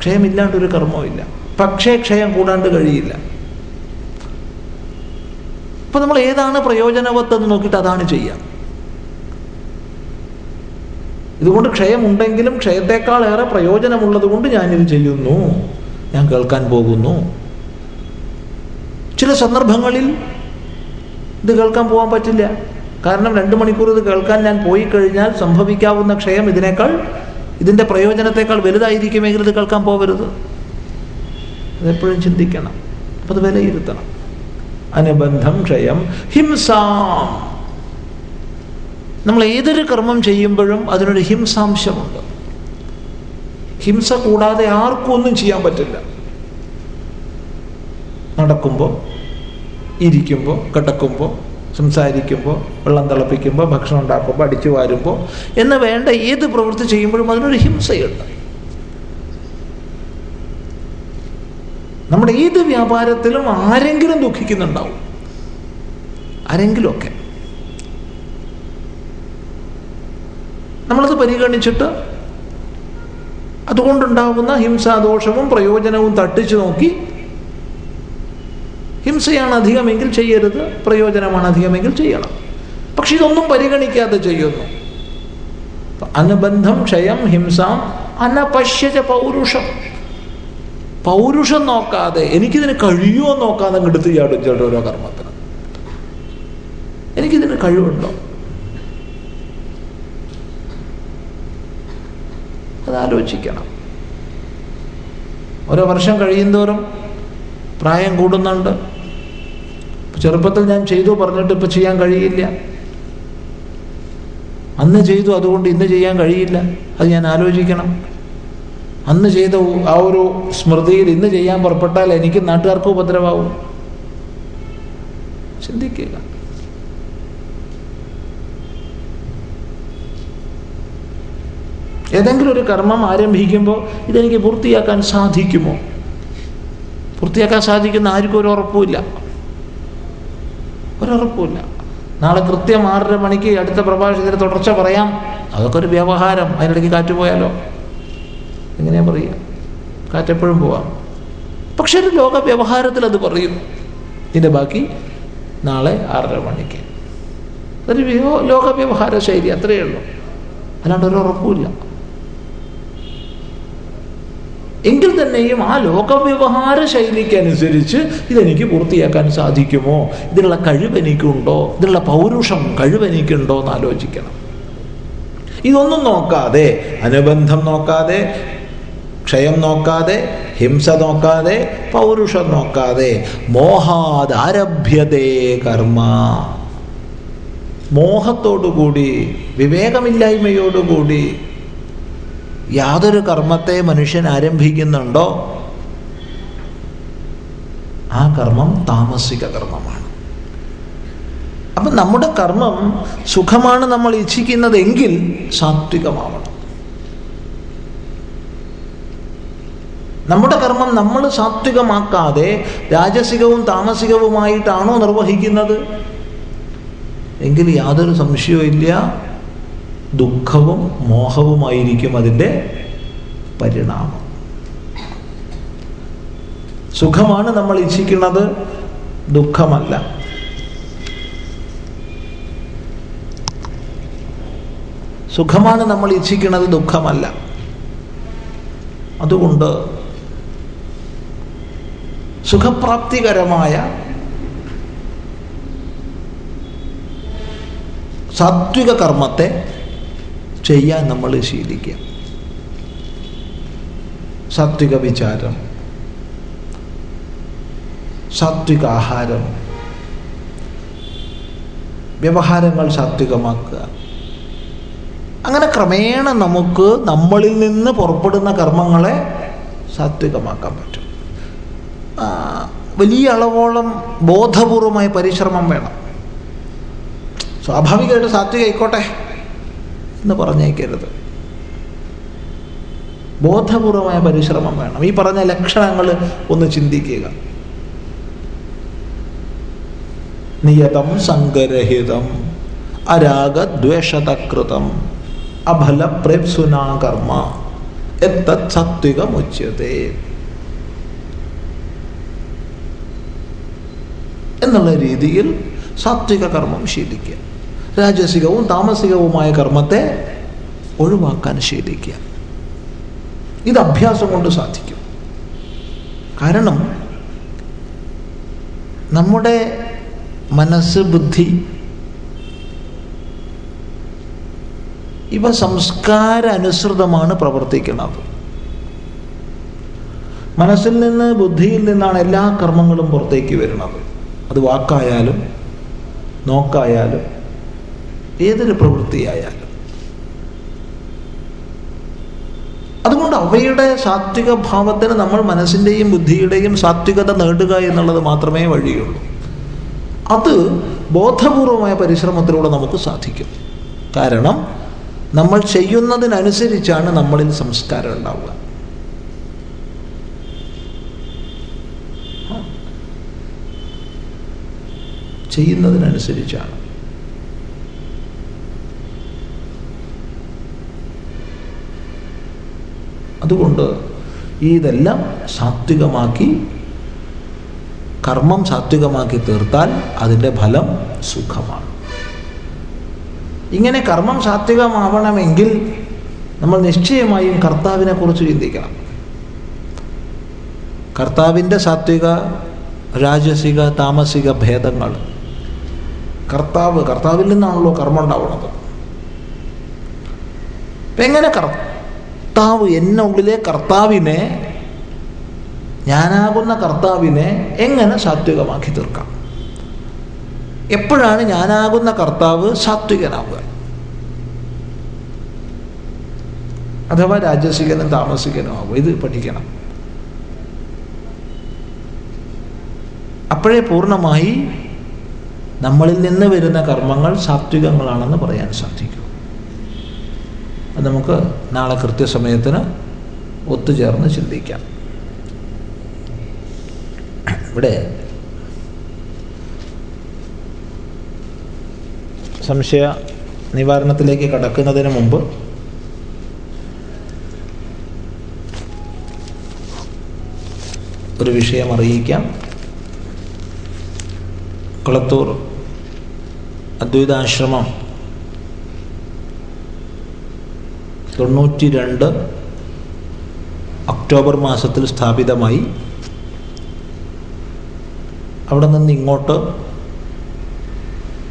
ക്ഷയമില്ലാണ്ടൊരു കർമ്മമില്ല പക്ഷേ ക്ഷയം കൂടാണ്ട് കഴിയില്ല. അപ്പൊ നമ്മൾ ഏതാണ് പ്രയോജനവത്തെന്ന് നോക്കിയിട്ട് അതാണ് ചെയ്യാം. ഇതുകൊണ്ട് ക്ഷയമുണ്ടെങ്കിലും ക്ഷയത്തെക്കാൾ ഏറെ പ്രയോജനമുള്ളത് കൊണ്ട് ഞാനിത് ചെയ്യുന്നു. ഞാൻ കേൾക്കാൻ പോകുന്നു. ചില സന്ദർഭങ്ങളിൽ ഇത് കേൾക്കാൻ പോകാൻ പറ്റില്ല. കാരണം രണ്ട് മണിക്കൂർ ഇത് കേൾക്കാൻ ഞാൻ പോയി കഴിഞ്ഞാൽ സംഭവിക്കാവുന്ന ക്ഷയം ഇതിനേക്കാൾ ഇതിന്റെ പ്രയോജനത്തെക്കാൾ വലുതായിരിക്കുമെങ്കിൽ ഇത് കേൾക്കാൻ പോകരുത് അതെപ്പോഴും ചിന്തിക്കണം. അപ്പം അത് വിലയിരുത്തണം. അനുബന്ധം ക്ഷയം ഹിംസാം. നമ്മൾ ഏതൊരു കർമ്മം ചെയ്യുമ്പോഴും അതിനൊരു ഹിംസാംശമുണ്ട്. ഹിംസ കൂടാതെ ആർക്കും ഒന്നും ചെയ്യാൻ പറ്റില്ല. നടക്കുമ്പോൾ ഇരിക്കുമ്പോൾ കിടക്കുമ്പോൾ സംസാരിക്കുമ്പോൾ വെള്ളം തിളപ്പിക്കുമ്പോൾ ഭക്ഷണം ഉണ്ടാക്കുമ്പോൾ അടിച്ചു വാരുമ്പോൾ എന്ന് വേണ്ട ഏത് പ്രവൃത്തി ചെയ്യുമ്പോഴും അതിനൊരു ഹിംസയുണ്ട്. നമ്മുടെ ഏത് വ്യാപാരത്തിലും ആരെങ്കിലും ദുഃഖിക്കുന്നുണ്ടാവും. ആരെങ്കിലുമൊക്കെ. നമ്മളത് പരിഗണിച്ചിട്ട് അതുകൊണ്ടുണ്ടാവുന്ന ഹിംസാദോഷവും പ്രയോജനവും തട്ടിച്ചു നോക്കി ഹിംസയാണ് അധികമെങ്കിൽ ചെയ്യരുത് പ്രയോജനമാണ് അധികമെങ്കിൽ ചെയ്യണം. പക്ഷെ ഇതൊന്നും പരിഗണിക്കാതെ ചെയ്യുന്നു. അനുബന്ധം ക്ഷയം ഹിംസാം അനപശ്യജ പൗരുഷം. പൗരുഷം നോക്കാതെ എനിക്കിതിന് കഴിയുമോ നോക്കാതെ എടുത്ത് ചാടും ചേട്ടൻ ഓരോ കർമ്മത്തിന്. എനിക്കിതിന് കഴിവുണ്ടോ? അതാലോചിക്കണം. ഓരോ വർഷം കഴിയുന്തോറും പ്രായം കൂടുന്നുണ്ട്. ചെറുപ്പത്തിൽ ഞാൻ ചെയ്തു പറഞ്ഞിട്ട് ഇപ്പം ചെയ്യാൻ കഴിയില്ല. അന്ന് ചെയ്തു അതുകൊണ്ട് ഇന്ന് ചെയ്യാൻ കഴിയില്ല. അത് ഞാൻ ആലോചിക്കണം. അന്ന് ചെയ്ത ആ ഒരു സ്മൃതിയിൽ ഇന്ന് ചെയ്യാൻ പുറപ്പെട്ടാൽ എനിക്ക് നാട്ടുകാർക്ക് ഉപദ്രവാകും ചിന്തിക്കുക. ഏതെങ്കിലും ഒരു കർമ്മം ആരംഭിക്കുമ്പോൾ ഇതെനിക്ക് പൂർത്തിയാക്കാൻ സാധിക്കുമോ? പൂർത്തിയാക്കാൻ സാധിക്കുന്ന ആർക്കും ഒരു ഉറപ്പുമില്ല. ഒരുറപ്പുമില്ല നാളെ കൃത്യം ആറര മണിക്ക് അടുത്ത പ്രഭാഷണത്തിന് തുടർച്ച പറയാം. അതൊക്കെ ഒരു വ്യവഹാരം. അതിനിടയ്ക്ക് കാറ്റ് പോയാലോ? എങ്ങനെയാ പറയുക കാറ്റെപ്പോഴും പോവാം. പക്ഷെ ഒരു ലോക വ്യവഹാരത്തിൽ അത് പറയും. ഇതിന്റെ ബാക്കി നാളെ ആറര മണിക്ക്. അതൊരു ലോക വ്യവഹാര ശൈലി അത്രയേ ഉള്ളൂ. അല്ലാണ്ട് ഒരു ഉറപ്പുമില്ല. എങ്കിൽ തന്നെയും ആ ലോകവ്യവഹാര ശൈലിക്കനുസരിച്ച് ഇതെനിക്ക് പൂർത്തിയാക്കാൻ സാധിക്കുമോ? ഇതിനുള്ള കഴിവ് എനിക്കുണ്ടോ? ഇതിനുള്ള പൗരുഷം കഴിവ് എനിക്കുണ്ടോ എന്ന് ആലോചിക്കണം. ഇതൊന്നും നോക്കാതെ അനുബന്ധം നോക്കാതെ ക്ഷയം നോക്കാതെ ഹിംസ നോക്കാതെ പൗരുഷം നോക്കാതെ മോഹാദാരഭ്യതേ കർമ്മ. മോഹത്തോടുകൂടി വിവേകമില്ലായ്മയോടുകൂടി യാതൊരു കർമ്മത്തെ മനുഷ്യൻ ആരംഭിക്കുന്നുണ്ടോ? ആ കർമ്മം താമസിക കർമ്മമാണ്. അപ്പം നമ്മുടെ കർമ്മം സുഖമാണ് നമ്മൾ ഇച്ഛിക്കുന്നതെങ്കിൽ സാത്വികമാവണം. നമ്മുടെ കർമ്മം നമ്മൾ സാത്വികമാക്കാതെ രാജസികവും താമസികവുമായിട്ടാണോ നിർവഹിക്കുന്നത്? എങ്കിൽ യാതൊരു സംശയവും ഇല്ല ദുഃഖവും മോഹവുമായിരിക്കും അതിന്റെ പരിണാമം. സുഖമാണ് നമ്മൾ ഇച്ഛിക്കുന്നത് ദുഃഖമല്ല. സുഖമാണ് നമ്മൾ ഇച്ഛിക്കുന്നത് ദുഃഖമല്ല. അതുകൊണ്ട് സുഖപ്രാപ്തികരമായ സാത്വിക കർമ്മത്തെ ചെയ്യാൻ നമ്മൾ ശീലിക്കുക. സാത്വിക വിചാരം. സാത്വിക ആഹാരം. വ്യവഹാരങ്ങൾ സാത്വികമാക്കുക. അങ്ങനെ ക്രമേണ നമുക്ക് നമ്മളിൽ നിന്ന് പുറപ്പെടുന്ന കർമ്മങ്ങളെ സാത്വികമാക്കാൻ പറ്റും. വലിയ അളവോളം ബോധപൂർവമായ പരിശ്രമം വേണം. സ്വാഭാവികമായിട്ട് സാത്വിക ആയിക്കോട്ടെ. എന്ന് പറഞ്ഞേക്കരുത്. ബോധപൂർവമായ പരിശ്രമം വേണം. ഈ പറഞ്ഞ ലക്ഷണങ്ങൾ ഒന്ന് ചിന്തിക്കുക. നിയതം സംഗരഹിതം അരാഗദ്വേഷതകൃതം അഫല പ്രേപ്സുനാ കർമ്മ എത്തത് എന്നുള്ള രീതിയിൽ സാത്വിക കർമ്മം ശീലിക്കുക. രാജസികവും താമസികവുമായ കർമ്മത്തെ ഒഴിവാക്കാൻ ശീലിക്കുക ഇത് അഭ്യാസം കൊണ്ട് സാധിക്കും. കാരണം നമ്മുടെ മനസ്സ് ബുദ്ധി ഇവ സംസ്കാര അനുസൃതമാണ് പ്രവർത്തിക്കുന്നത്. മനസ്സിൽ നിന്ന് ബുദ്ധിയിൽ നിന്നാണ് എല്ലാ കർമ്മങ്ങളും പുറത്തേക്ക് വരുന്നത്. അത് വാക്കായാലും നോക്കായാലും ഏതൊരു പ്രവൃത്തിയായാലും. അതുകൊണ്ട് അവയുടെ സാത്വിക ഭാവത്തിന് നമ്മൾ മനസ്സിന്റെയും ബുദ്ധിയുടെയും സാത്വികത നേടുക എന്നുള്ളത് മാത്രമേ വഴിയുള്ളൂ. അത് ബോധപൂർവമായ പരിശ്രമത്തിലൂടെ നമുക്ക് സാധിക്കും. കാരണം നമ്മൾ ചെയ്യുന്നതിനനുസരിച്ചാണ് നമ്മളിൽ സംസ്കാരം ഉണ്ടാവുക. ചെയ്യുന്നതിനനുസരിച്ചാണ്. അതുകൊണ്ട് ഇതെല്ലാം സാത്വികമാക്കി കർമ്മം സാത്വികമാക്കി തീർത്താൽ അതിന്റെ ഫലം സുഖമാണ്. ഇങ്ങനെ കർമ്മം സാത്വികമാവണമെങ്കിൽ നമ്മൾ നിശ്ചയമായും കർത്താവിനെ കുറിച്ച് ചിന്തിക്കണം. കർത്താവിന്റെ സാത്വിക രാജസിക താമസിക ഭേദങ്ങൾ കർത്താവ് കർത്താവിൽ നിന്നാണല്ലോ കർമ്മം ഉണ്ടാവുന്നത്. എങ്ങനെ കർത്താവ് എന്നെ ഉള്ളിലെ കർത്താവിനെ ഞാനാകുന്ന കർത്താവിനെ എങ്ങനെ സാത്വികമാക്കി തീർക്കാം? എപ്പോഴാണ് ഞാനാകുന്ന കർത്താവ് സാത്വികനാവുക? അഥവാ രാജസികനും താമസികനും ആവുക ഇത് പഠിക്കണം. അപ്പോഴേ പൂർണമായി നമ്മളിൽ നിന്ന് വരുന്ന കർമ്മങ്ങൾ സാത്വികങ്ങളാണെന്ന് പറയാൻ സാധിക്കും. അത് നമുക്ക് നാളെ കൃത്യസമയത്തിന് ഒത്തുചേർന്ന് ചിന്തിക്കാം. ഇവിടെ സംശയ നിവാരണത്തിലേക്ക് കടക്കുന്നതിന് മുമ്പ് ഒരു വിഷയം അറിയിക്കാം. കുളത്തൂർ അദ്വൈതാശ്രമം തൊണ്ണൂറ്റി രണ്ട് ഒക്ടോബർ മാസത്തിൽ സ്ഥാപിതമായി. അവിടെ നിന്ന് ഇങ്ങോട്ട്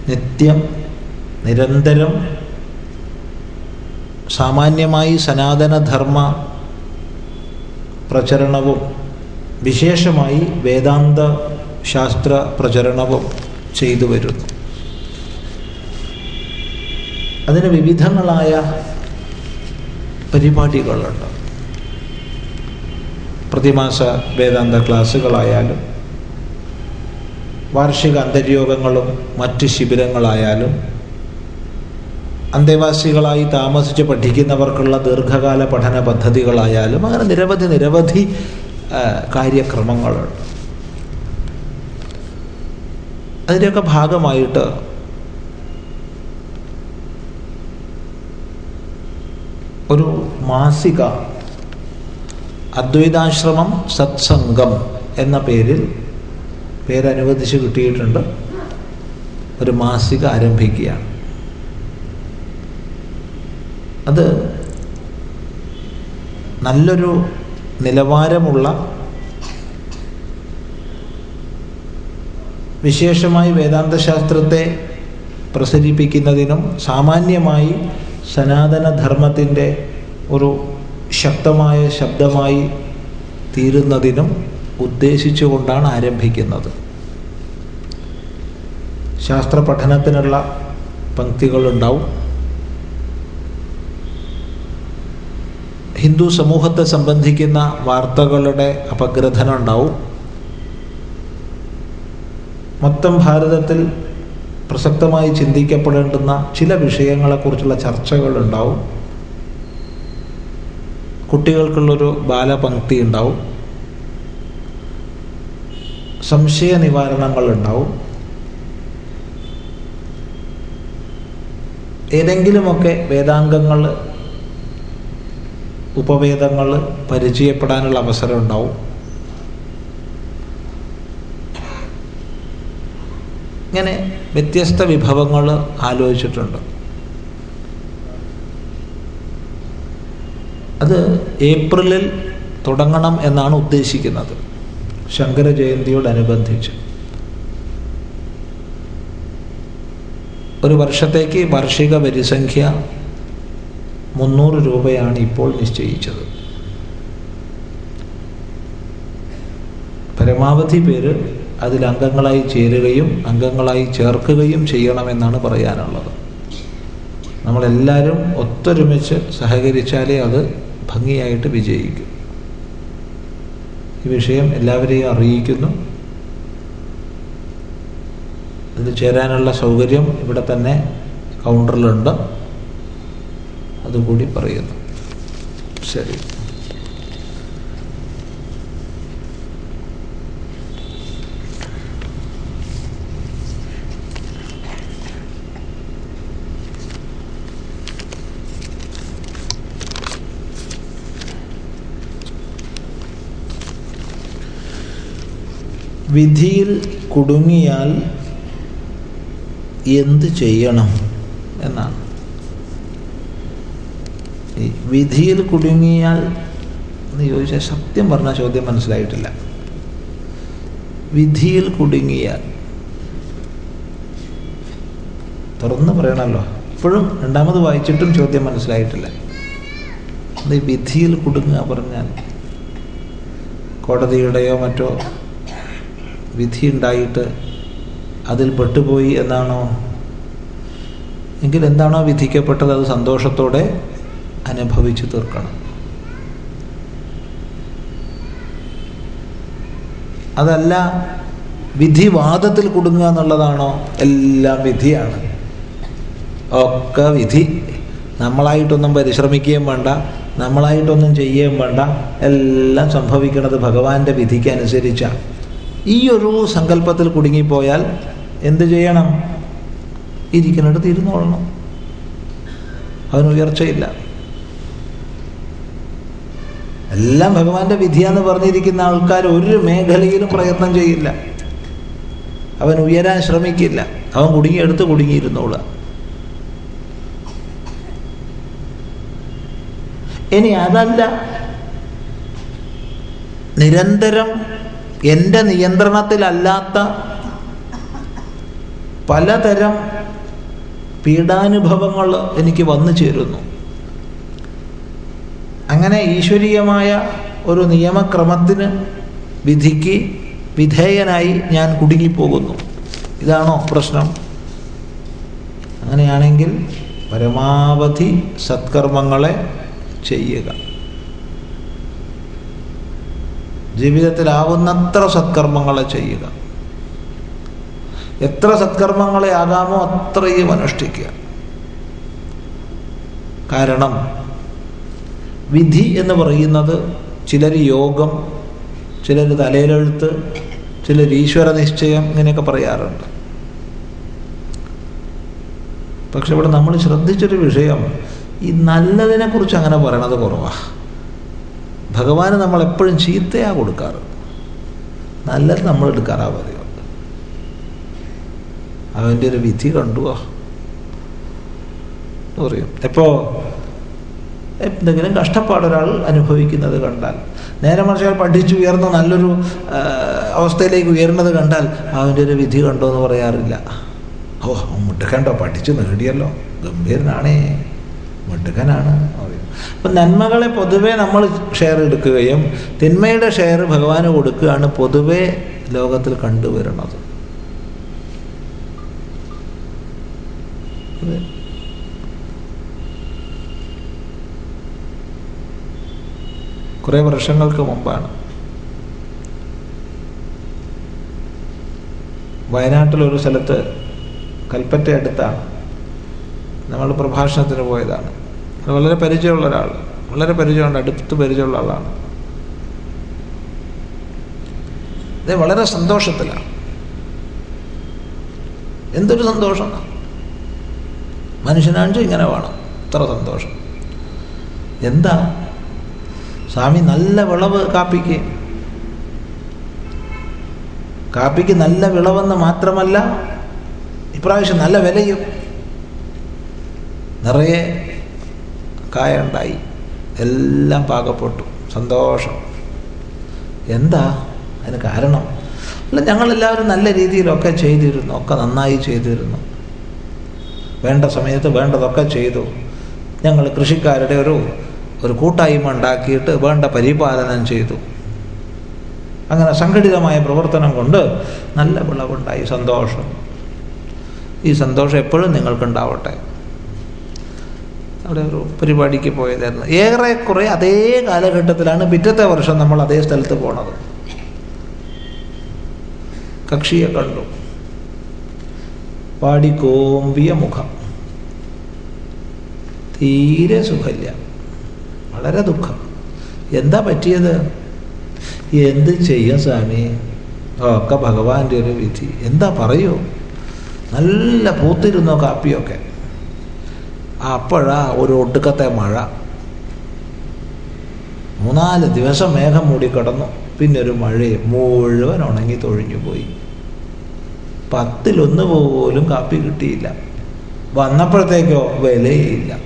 നിത്യം നിരന്തരം സാമാന്യമായി സനാതനധർമ്മ പ്രചരണവും വിശേഷമായി വേദാന്ത ശാസ്ത്ര പ്രചരണവും ചെയ്തു വരുന്നു. അതിന് വിവിധങ്ങളായ പരിപാടികളുണ്ട്. പ്രതിമാസ വേദാന്ത ക്ലാസ്സുകളായാലും വാർഷിക അന്തര്യോഗങ്ങളും മറ്റ് ശിബിരങ്ങളായാലും അന്തേവാസികളായി താമസിച്ച് പഠിക്കുന്നവർക്കുള്ള ദീർഘകാല പഠന പദ്ധതികളായാലും അങ്ങനെ നിരവധി നിരവധി കാര്യക്രമങ്ങളുണ്ട്. അതിന്റെയൊക്കെ ഭാഗമായിട്ട് ഒരു മാസിക അദ്വൈതാശ്രമം സത്സംഗം എന്ന പേരിൽ പേരനുവദിച്ച് കിട്ടിയിട്ടുണ്ട്. ഒരു മാസിക ആരംഭിക്കുകയാണ്. അത് നല്ലൊരു നിലവാരമുള്ള വിശേഷമായി വേദാന്തശാസ്ത്രത്തെ പ്രസരിപ്പിക്കുന്നതിനും സാമാന്യമായി സനാതനധർമ്മത്തിന്റെ ഒരു ശക്തമായ ശബ്ദമായി തീരുന്നതിനും ഉദ്ദേശിച്ചുകൊണ്ടാണ് ആരംഭിക്കുന്നത്. ശാസ്ത്ര പഠനത്തിനുള്ള പങ്ക്തികളുണ്ടാവും. ഹിന്ദു സമൂഹത്തെ സംബന്ധിക്കുന്ന വാർത്തകളുടെ അപഗ്രഥനം ഉണ്ടാവും മൊത്തം ഭാരതത്തിൽ പ്രസക്തമായി ചിന്തിക്കപ്പെടേണ്ടുന്ന ചില വിഷയങ്ങളെക്കുറിച്ചുള്ള ചർച്ചകൾ ഉണ്ടാവും കുട്ടികൾക്കുള്ളൊരു ബാലപങ്ക്തി ഉണ്ടാവും സംശയ നിവാരണങ്ങൾ ഉണ്ടാവും ഏതെങ്കിലുമൊക്കെ വേദാംഗങ്ങൾ ഉപവേദങ്ങൾ പരിചയപ്പെടാനുള്ള അവസരം ഉണ്ടാവും ഇങ്ങനെ വ്യത്യസ്ത വിഭവങ്ങൾ ആലോചിച്ചിട്ടുണ്ട്. അത് ഏപ്രിലിൽ തുടങ്ങണം എന്നാണ് ഉദ്ദേശിക്കുന്നത്. ശങ്കര ജയന്തിയോടനുബന്ധിച്ച് ഒരു വർഷത്തേക്ക് വാർഷിക വരിസംഖ്യ മുന്നൂറ് രൂപയാണ് ഇപ്പോൾ നിശ്ചയിച്ചത്. പരമാവധി പേര് അതിൽ അംഗങ്ങളായി ചേരുകയും അംഗങ്ങളായി ചേർക്കുകയും ചെയ്യണമെന്നാണ് പറയാനുള്ളത്. നമ്മളെല്ലാവരും ഒത്തൊരുമിച്ച് സഹകരിച്ചാലേ അത് ഭംഗിയായിട്ട് വിജയിക്കും. ഈ വിഷയം എല്ലാവരെയും അറിയിക്കുന്നു. അതിൽ ചേരാനുള്ള സൗകര്യം ഇവിടെ തന്നെ കൗണ്ടറിലുണ്ട്. അതുകൂടി പറയുന്നു. ശരി. വിധിയിൽ കുടുങ്ങിയാൽ എന്ത് ചെയ്യണം എന്നാണ്. വിധിയിൽ കുടുങ്ങിയാൽ എന്ന് ചോദിച്ചാൽ സത്യം പറഞ്ഞ ചോദ്യം മനസ്സിലായിട്ടില്ല. വിധിയിൽ കുടുങ്ങിയാൽ. തുറന്ന് പറയണല്ലോ. ഇപ്പോഴും രണ്ടാമത് വായിച്ചിട്ടും ചോദ്യം മനസ്സിലായിട്ടില്ല. വിധിയിൽ കുടുങ്ങുക പറഞ്ഞാൽ കോടതിയുടെയോ മറ്റോ വിധി ഉണ്ടായിട്ട് അതിൽ പെട്ടുപോയി എന്നാണോ? എങ്കിൽ എന്താണോ വിധിക്കപ്പെട്ടത്? അത് സന്തോഷത്തോടെ അനുഭവിച്ചു തീർക്കണം. അതല്ല വിധിവാദത്തിൽ കുടുങ്ങുക എന്നുള്ളതാണോ? എല്ലാം വിധിയാണ്. ഒക്കെ വിധി. നമ്മളായിട്ടൊന്നും പരിശ്രമിക്കുകയും വേണ്ട. നമ്മളായിട്ടൊന്നും ചെയ്യുകയും വേണ്ട. എല്ലാം സംഭവിക്കുന്നത് ഭഗവാന്റെ വിധിക്ക് അനുസരിച്ചാണ് ഈ ഒരു സങ്കല്പത്തിൽ കുടുങ്ങിപ്പോയാൽ എന്ത് ചെയ്യണം? ഇരിക്കുന്നിടത്ത് ഇരുന്നോളണം അവന് ഉയർച്ചയില്ല. എല്ലാം ഭഗവാന്റെ വിധിയാന്ന് പറഞ്ഞിരിക്കുന്ന ആൾക്കാർ ഒരു മേഖലയിലും പ്രയത്നം ചെയ്യില്ല. അവൻ ഉയരാൻ ശ്രമിക്കില്ല. അവൻ കുടുങ്ങിയെടുത്ത് കുടുങ്ങിയിരുന്നോളുക. ഇനി അതല്ല. നിരന്തരം എന്റെ നിയന്ത്രണത്തിലല്ലാത്ത പലതരം പീഡാനുഭവങ്ങൾ എനിക്ക് വന്നു ചേരുന്നു. അങ്ങനെ ഈശ്വരീയമായ ഒരു നിയമക്രമത്തിന് വിധിക്ക് വിധേയനായി ഞാൻ കുടുങ്ങിപ്പോകുന്നു. ഇതാണോ പ്രശ്നം? അങ്ങനെയാണെങ്കിൽ പരമാവധി സത്കർമ്മങ്ങളെ ചെയ്യുക. ജീവിതത്തിലാവുന്നത്ര സത്കർമ്മങ്ങളെ ചെയ്യുക. എത്ര സത്കർമ്മങ്ങളെ ആകാമോ അത്രയും അനുഷ്ഠിക്കുക. കാരണം വിധി എന്ന് പറയുന്നത് ചിലർ യോഗം ചിലർ തലയിലെഴുത്ത് ചിലർ ഈശ്വര നിശ്ചയം ഇങ്ങനെയൊക്കെ പറയാറുണ്ട്. പക്ഷെ ഇവിടെ നമ്മൾ ശ്രദ്ധിച്ചൊരു വിഷയം ഈ നല്ലതിനെക്കുറിച്ച് അങ്ങനെ പറയണത് കുറവാണ് ഭഗവാന് നമ്മൾ എപ്പോഴും ചീത്തയാ കൊടുക്കാറ്. നല്ലത് നമ്മൾ എടുക്കാറാ പതിവ് അവന്റെ ഒരു വിധി കണ്ടുവോ പറയും. എപ്പോൾ എന്തെങ്കിലും കഷ്ടപ്പാട് ഒരാൾ അനുഭവിക്കുന്നത് കണ്ടാൽ. നേരെ മറിച്ച് അയാൾ പഠിച്ചു ഉയർന്ന നല്ലൊരു അവസ്ഥയിലേക്ക് ഉയർന്നത് കണ്ടാൽ അവന്റെ ഒരു വിധി കണ്ടോ എന്ന് പറയാറില്ല. ഓ മുട്ടക്കണ്ടോ പഠിച്ചു നേടിയല്ലോ. ഗംഭീരനാണേ. മുട്ടക്കനാണ് പറയും അപ്പം നന്മകളെ പൊതുവേ നമ്മൾ ഷെയർ എടുക്കുകയും തിന്മയുടെ ഷെയർ ഭഗവാന് കൊടുക്കുകയാണ് പൊതുവേ ലോകത്തിൽ കണ്ടുവരുന്നത്. കുറേ വർഷങ്ങൾക്ക് മുമ്പാണ്. വയനാട്ടിലൊരു സ്ഥലത്ത് കൽപ്പറ്റ അടുത്താണ്. നമ്മൾ പ്രഭാഷണത്തിന് പോയതാണ്. വളരെ പരിചയമുള്ള ഒരാൾ. വളരെ പരിചയമുണ്ട് അടുത്ത് പരിചയമുള്ള ആളാണ്. ഇത് വളരെ സന്തോഷത്തിലാണ്. എന്തൊരു സന്തോഷം? മനുഷ്യനാണെന്ന് ഇങ്ങനെ വേണം. ഇത്ര സന്തോഷം. എന്താ? സ്വാമി നല്ല വിളവ് കാപ്പിക്ക്. കാപ്പിക്ക് നല്ല വിളവെന്ന് മാത്രമല്ല ഇപ്രാവശ്യം നല്ല വിലയും. നിറയെ കായ ഉണ്ടായി എല്ലാം പാകപ്പെട്ടു. സന്തോഷം. എന്താ? അതിന് കാരണം? അല്ല ഞങ്ങളെല്ലാവരും നല്ല രീതിയിലൊക്കെ ചെയ്തിരുന്നു. ഒക്കെ നന്നായി ചെയ്തിരുന്നു. വേണ്ട സമയത്ത് വേണ്ടതൊക്കെ ചെയ്തു. ഞങ്ങൾ കൃഷിക്കാരുടെ ഒരു ഒരു കൂട്ടായ്മ ഉണ്ടാക്കിയിട്ട് വേണ്ട പരിപാലനം ചെയ്തു. അങ്ങനെ സംഘടിതമായ പ്രവർത്തനം കൊണ്ട് നല്ല വിളവുണ്ടായി. സന്തോഷം. ഈ സന്തോഷം എപ്പോഴും നിങ്ങൾക്കുണ്ടാവട്ടെ. അവിടെ ഒരു പരിപാടിക്ക് പോയതായിരുന്നു. ഏറെക്കുറെ അതേ കാലഘട്ടത്തിലാണ് പിറ്റത്തെ വർഷം നമ്മൾ അതേ സ്ഥലത്ത് പോണത്. കക്ഷിയെ കണ്ടു. പാടിക്കോമ്പിയ മുഖം. തീരെ സുഖമില്ല. വളരെ ദുഃഖം. എന്താ പറ്റിയത്? എന്ത് ചെയ്യാം സ്വാമി? ഒക്കെ ഭഗവാന്റെ ഒരു വിധി. എന്താ പറയൂ? നല്ല പൂത്തിരുന്നോ കാപ്പിയൊക്കെ. അപ്പോഴാ ഒരു ഒടുക്കത്തെ മഴ. മൂന്നാൽ ദിവസം മേഘം മൂടി കിടന്നു. പിന്നെ ഒരു മഴയും മുഴുവൻ ഉണങ്ങി തൊഴിഞ്ഞു പോയി. പത്തിലൊന്ന് പോലും കാപ്പി കിട്ടിയില്ല. വന്നപ്പോഴത്തേക്കോ വിലയില്ല.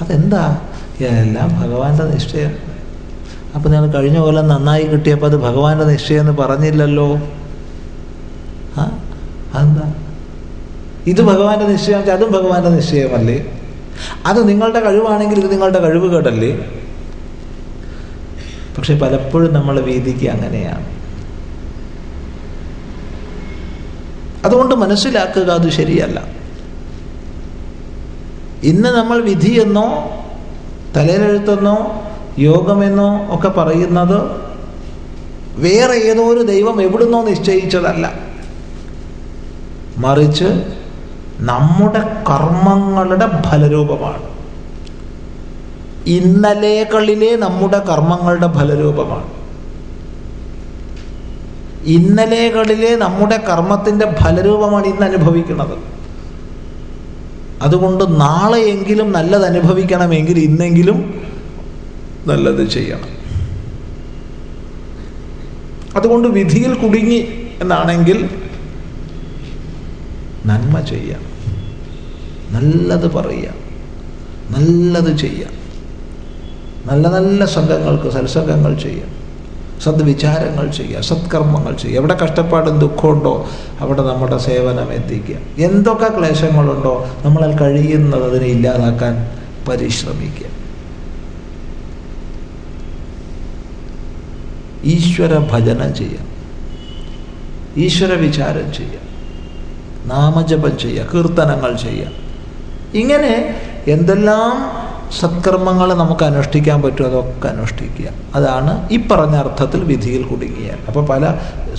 അതെന്താ? എല്ലാം ഭഗവാന്റെ നിശ്ചയം അപ്പം നിങ്ങൾ കഴിഞ്ഞ കൊല്ലം നന്നായി കിട്ടിയപ്പോൾ അത് ഭഗവാന്റെ നിശ്ചയം എന്ന് പറഞ്ഞില്ലല്ലോ. ആ? അതെന്താ? ഇത് ഭഗവാന്റെ നിശ്ചയം അതും ഭഗവാന്റെ നിശ്ചയമല്ലേ? അത് നിങ്ങളുടെ കഴിവാണെങ്കിൽ ഇത് നിങ്ങളുടെ കഴിവ് കേടല്ലേ? പക്ഷെ പലപ്പോഴും നമ്മൾ വീതിക്ക് അങ്ങനെയാണ്. അതുകൊണ്ട് മനസ്സിലാക്കുക അത് ശരിയല്ല. ഇന്ന് നമ്മൾ വിധിയെന്നോ തലയിലെഴുത്തെന്നോ യോഗമെന്നോ ഒക്കെ പറയുന്നത് വേറെ ഏതോ ഒരു ദൈവം എവിടുന്നോ നിശ്ചയിച്ചതല്ല. മറിച്ച് നമ്മുടെ കർമ്മങ്ങളുടെ ഫലരൂപമാണ്. ഇന്നലെകളിലെ നമ്മുടെ കർമ്മങ്ങളുടെ ഫലരൂപമാണ്. ഇന്നലെകളിലെ നമ്മുടെ കർമ്മത്തിന്റെ ഫലരൂപമാണ് ഇന്ന് അനുഭവിക്കുന്നത്. അതുകൊണ്ട് നാളെയെങ്കിലും നല്ലത് അനുഭവിക്കണമെങ്കിൽ ഇന്നെങ്കിലും നല്ലത് ചെയ്യണം. അതുകൊണ്ട് വിധിയിൽ കുടുങ്ങി എന്നാണെങ്കിൽ നന്മ ചെയ്യാം. നല്ലത് പറയുക. നല്ലത് ചെയ്യാം നല്ല നല്ല സംഘങ്ങൾക്ക് സത്സംഗങ്ങൾ ചെയ്യാം സദ്വിചാരങ്ങൾ ചെയ്യുക. സത്കർമ്മങ്ങൾ ചെയ്യുക. എവിടെ കഷ്ടപ്പാടും ദുഃഖമുണ്ടോ അവിടെ നമ്മുടെ സേവനം എത്തിക്കുക. എന്തൊക്കെ ക്ലേശങ്ങളുണ്ടോ നമ്മളാൽ കഴിയുന്നത് അതിനെ ഇല്ലാതാക്കാൻ പരിശ്രമിക്കുക. ഈശ്വര ഭജന ചെയ്യാം ഈശ്വര വിചാരം ചെയ്യാം നാമജപം ചെയ്യുക. കീർത്തനങ്ങൾ ചെയ്യാം ഇങ്ങനെ എന്തെല്ലാം സത്കർമ്മങ്ങൾ നമുക്ക് അനുഷ്ഠിക്കാൻ പറ്റും അതൊക്കെ അനുഷ്ഠിക്കുക. അതാണ് ഈ പറഞ്ഞ അർത്ഥത്തിൽ വിധിയിൽ കുടുങ്ങിയാൽ. അപ്പോൾ പല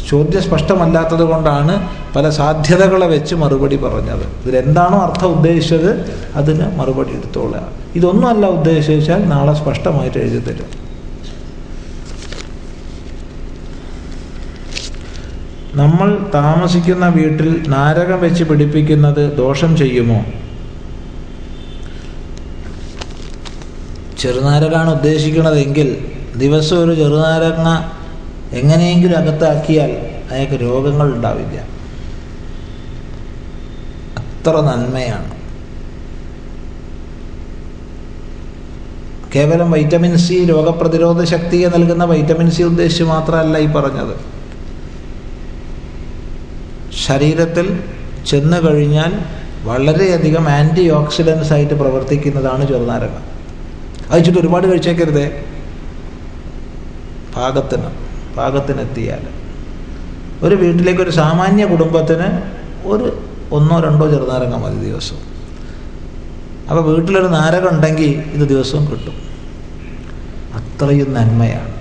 ചോദ്യം സ്പഷ്ടമല്ലാത്തത് കൊണ്ടാണ് പല സാധ്യതകളെ വെച്ച് മറുപടി പറഞ്ഞത്. ഇതിലെന്താണോ അർത്ഥം ഉദ്ദേശിച്ചത് അതിന് മറുപടി എടുത്തോളുക ഇതൊന്നുമല്ല ഉദ്ദേശിച്ചാൽ നാളെ സ്പഷ്ടമായിട്ട് എഴുതി തരും. നമ്മൾ താമസിക്കുന്ന വീട്ടിൽ നാരകം വെച്ച് പിടിപ്പിക്കുന്നത് ദോഷം ചെയ്യുമോ? ചെറുനാരകമാണ് ഉദ്ദേശിക്കുന്നതെങ്കിൽ ദിവസം ഒരു ചെറുനാരങ്ങ എങ്ങനെയെങ്കിലും അകത്താക്കിയാൽ അയാൾക്ക് രോഗങ്ങൾ ഉണ്ടാവില്ല. അത്ര നന്മയാണ്. കേവലം വൈറ്റമിൻ സി രോഗപ്രതിരോധ ശക്തിയെ നൽകുന്ന വൈറ്റമിൻ സി ഉദ്ദേശിച്ച് മാത്രമല്ല ഈ പറഞ്ഞത്. ശരീരത്തിൽ ചെന്ന് കഴിഞ്ഞാൽ വളരെയധികം ആന്റി ഓക്സിഡൻസ് ആയിട്ട് പ്രവർത്തിക്കുന്നതാണ് ചെറുനാരങ്ങ. അയച്ചിട്ട് ഒരുപാട് കഴിച്ചേക്കരുതേ. പാകത്തിന് പാകത്തിനെത്തിയാൽ ഒരു വീട്ടിലേക്ക് ഒരു സാമാന്യ കുടുംബത്തിന് ഒരു ഒന്നോ രണ്ടോ ചെറുനാരങ്ങ മതി ദിവസം അപ്പോൾ വീട്ടിലൊരു നാരകം ഉണ്ടെങ്കിൽ ഇത് ദിവസവും കിട്ടും. അത്രയും നന്മയാണ്.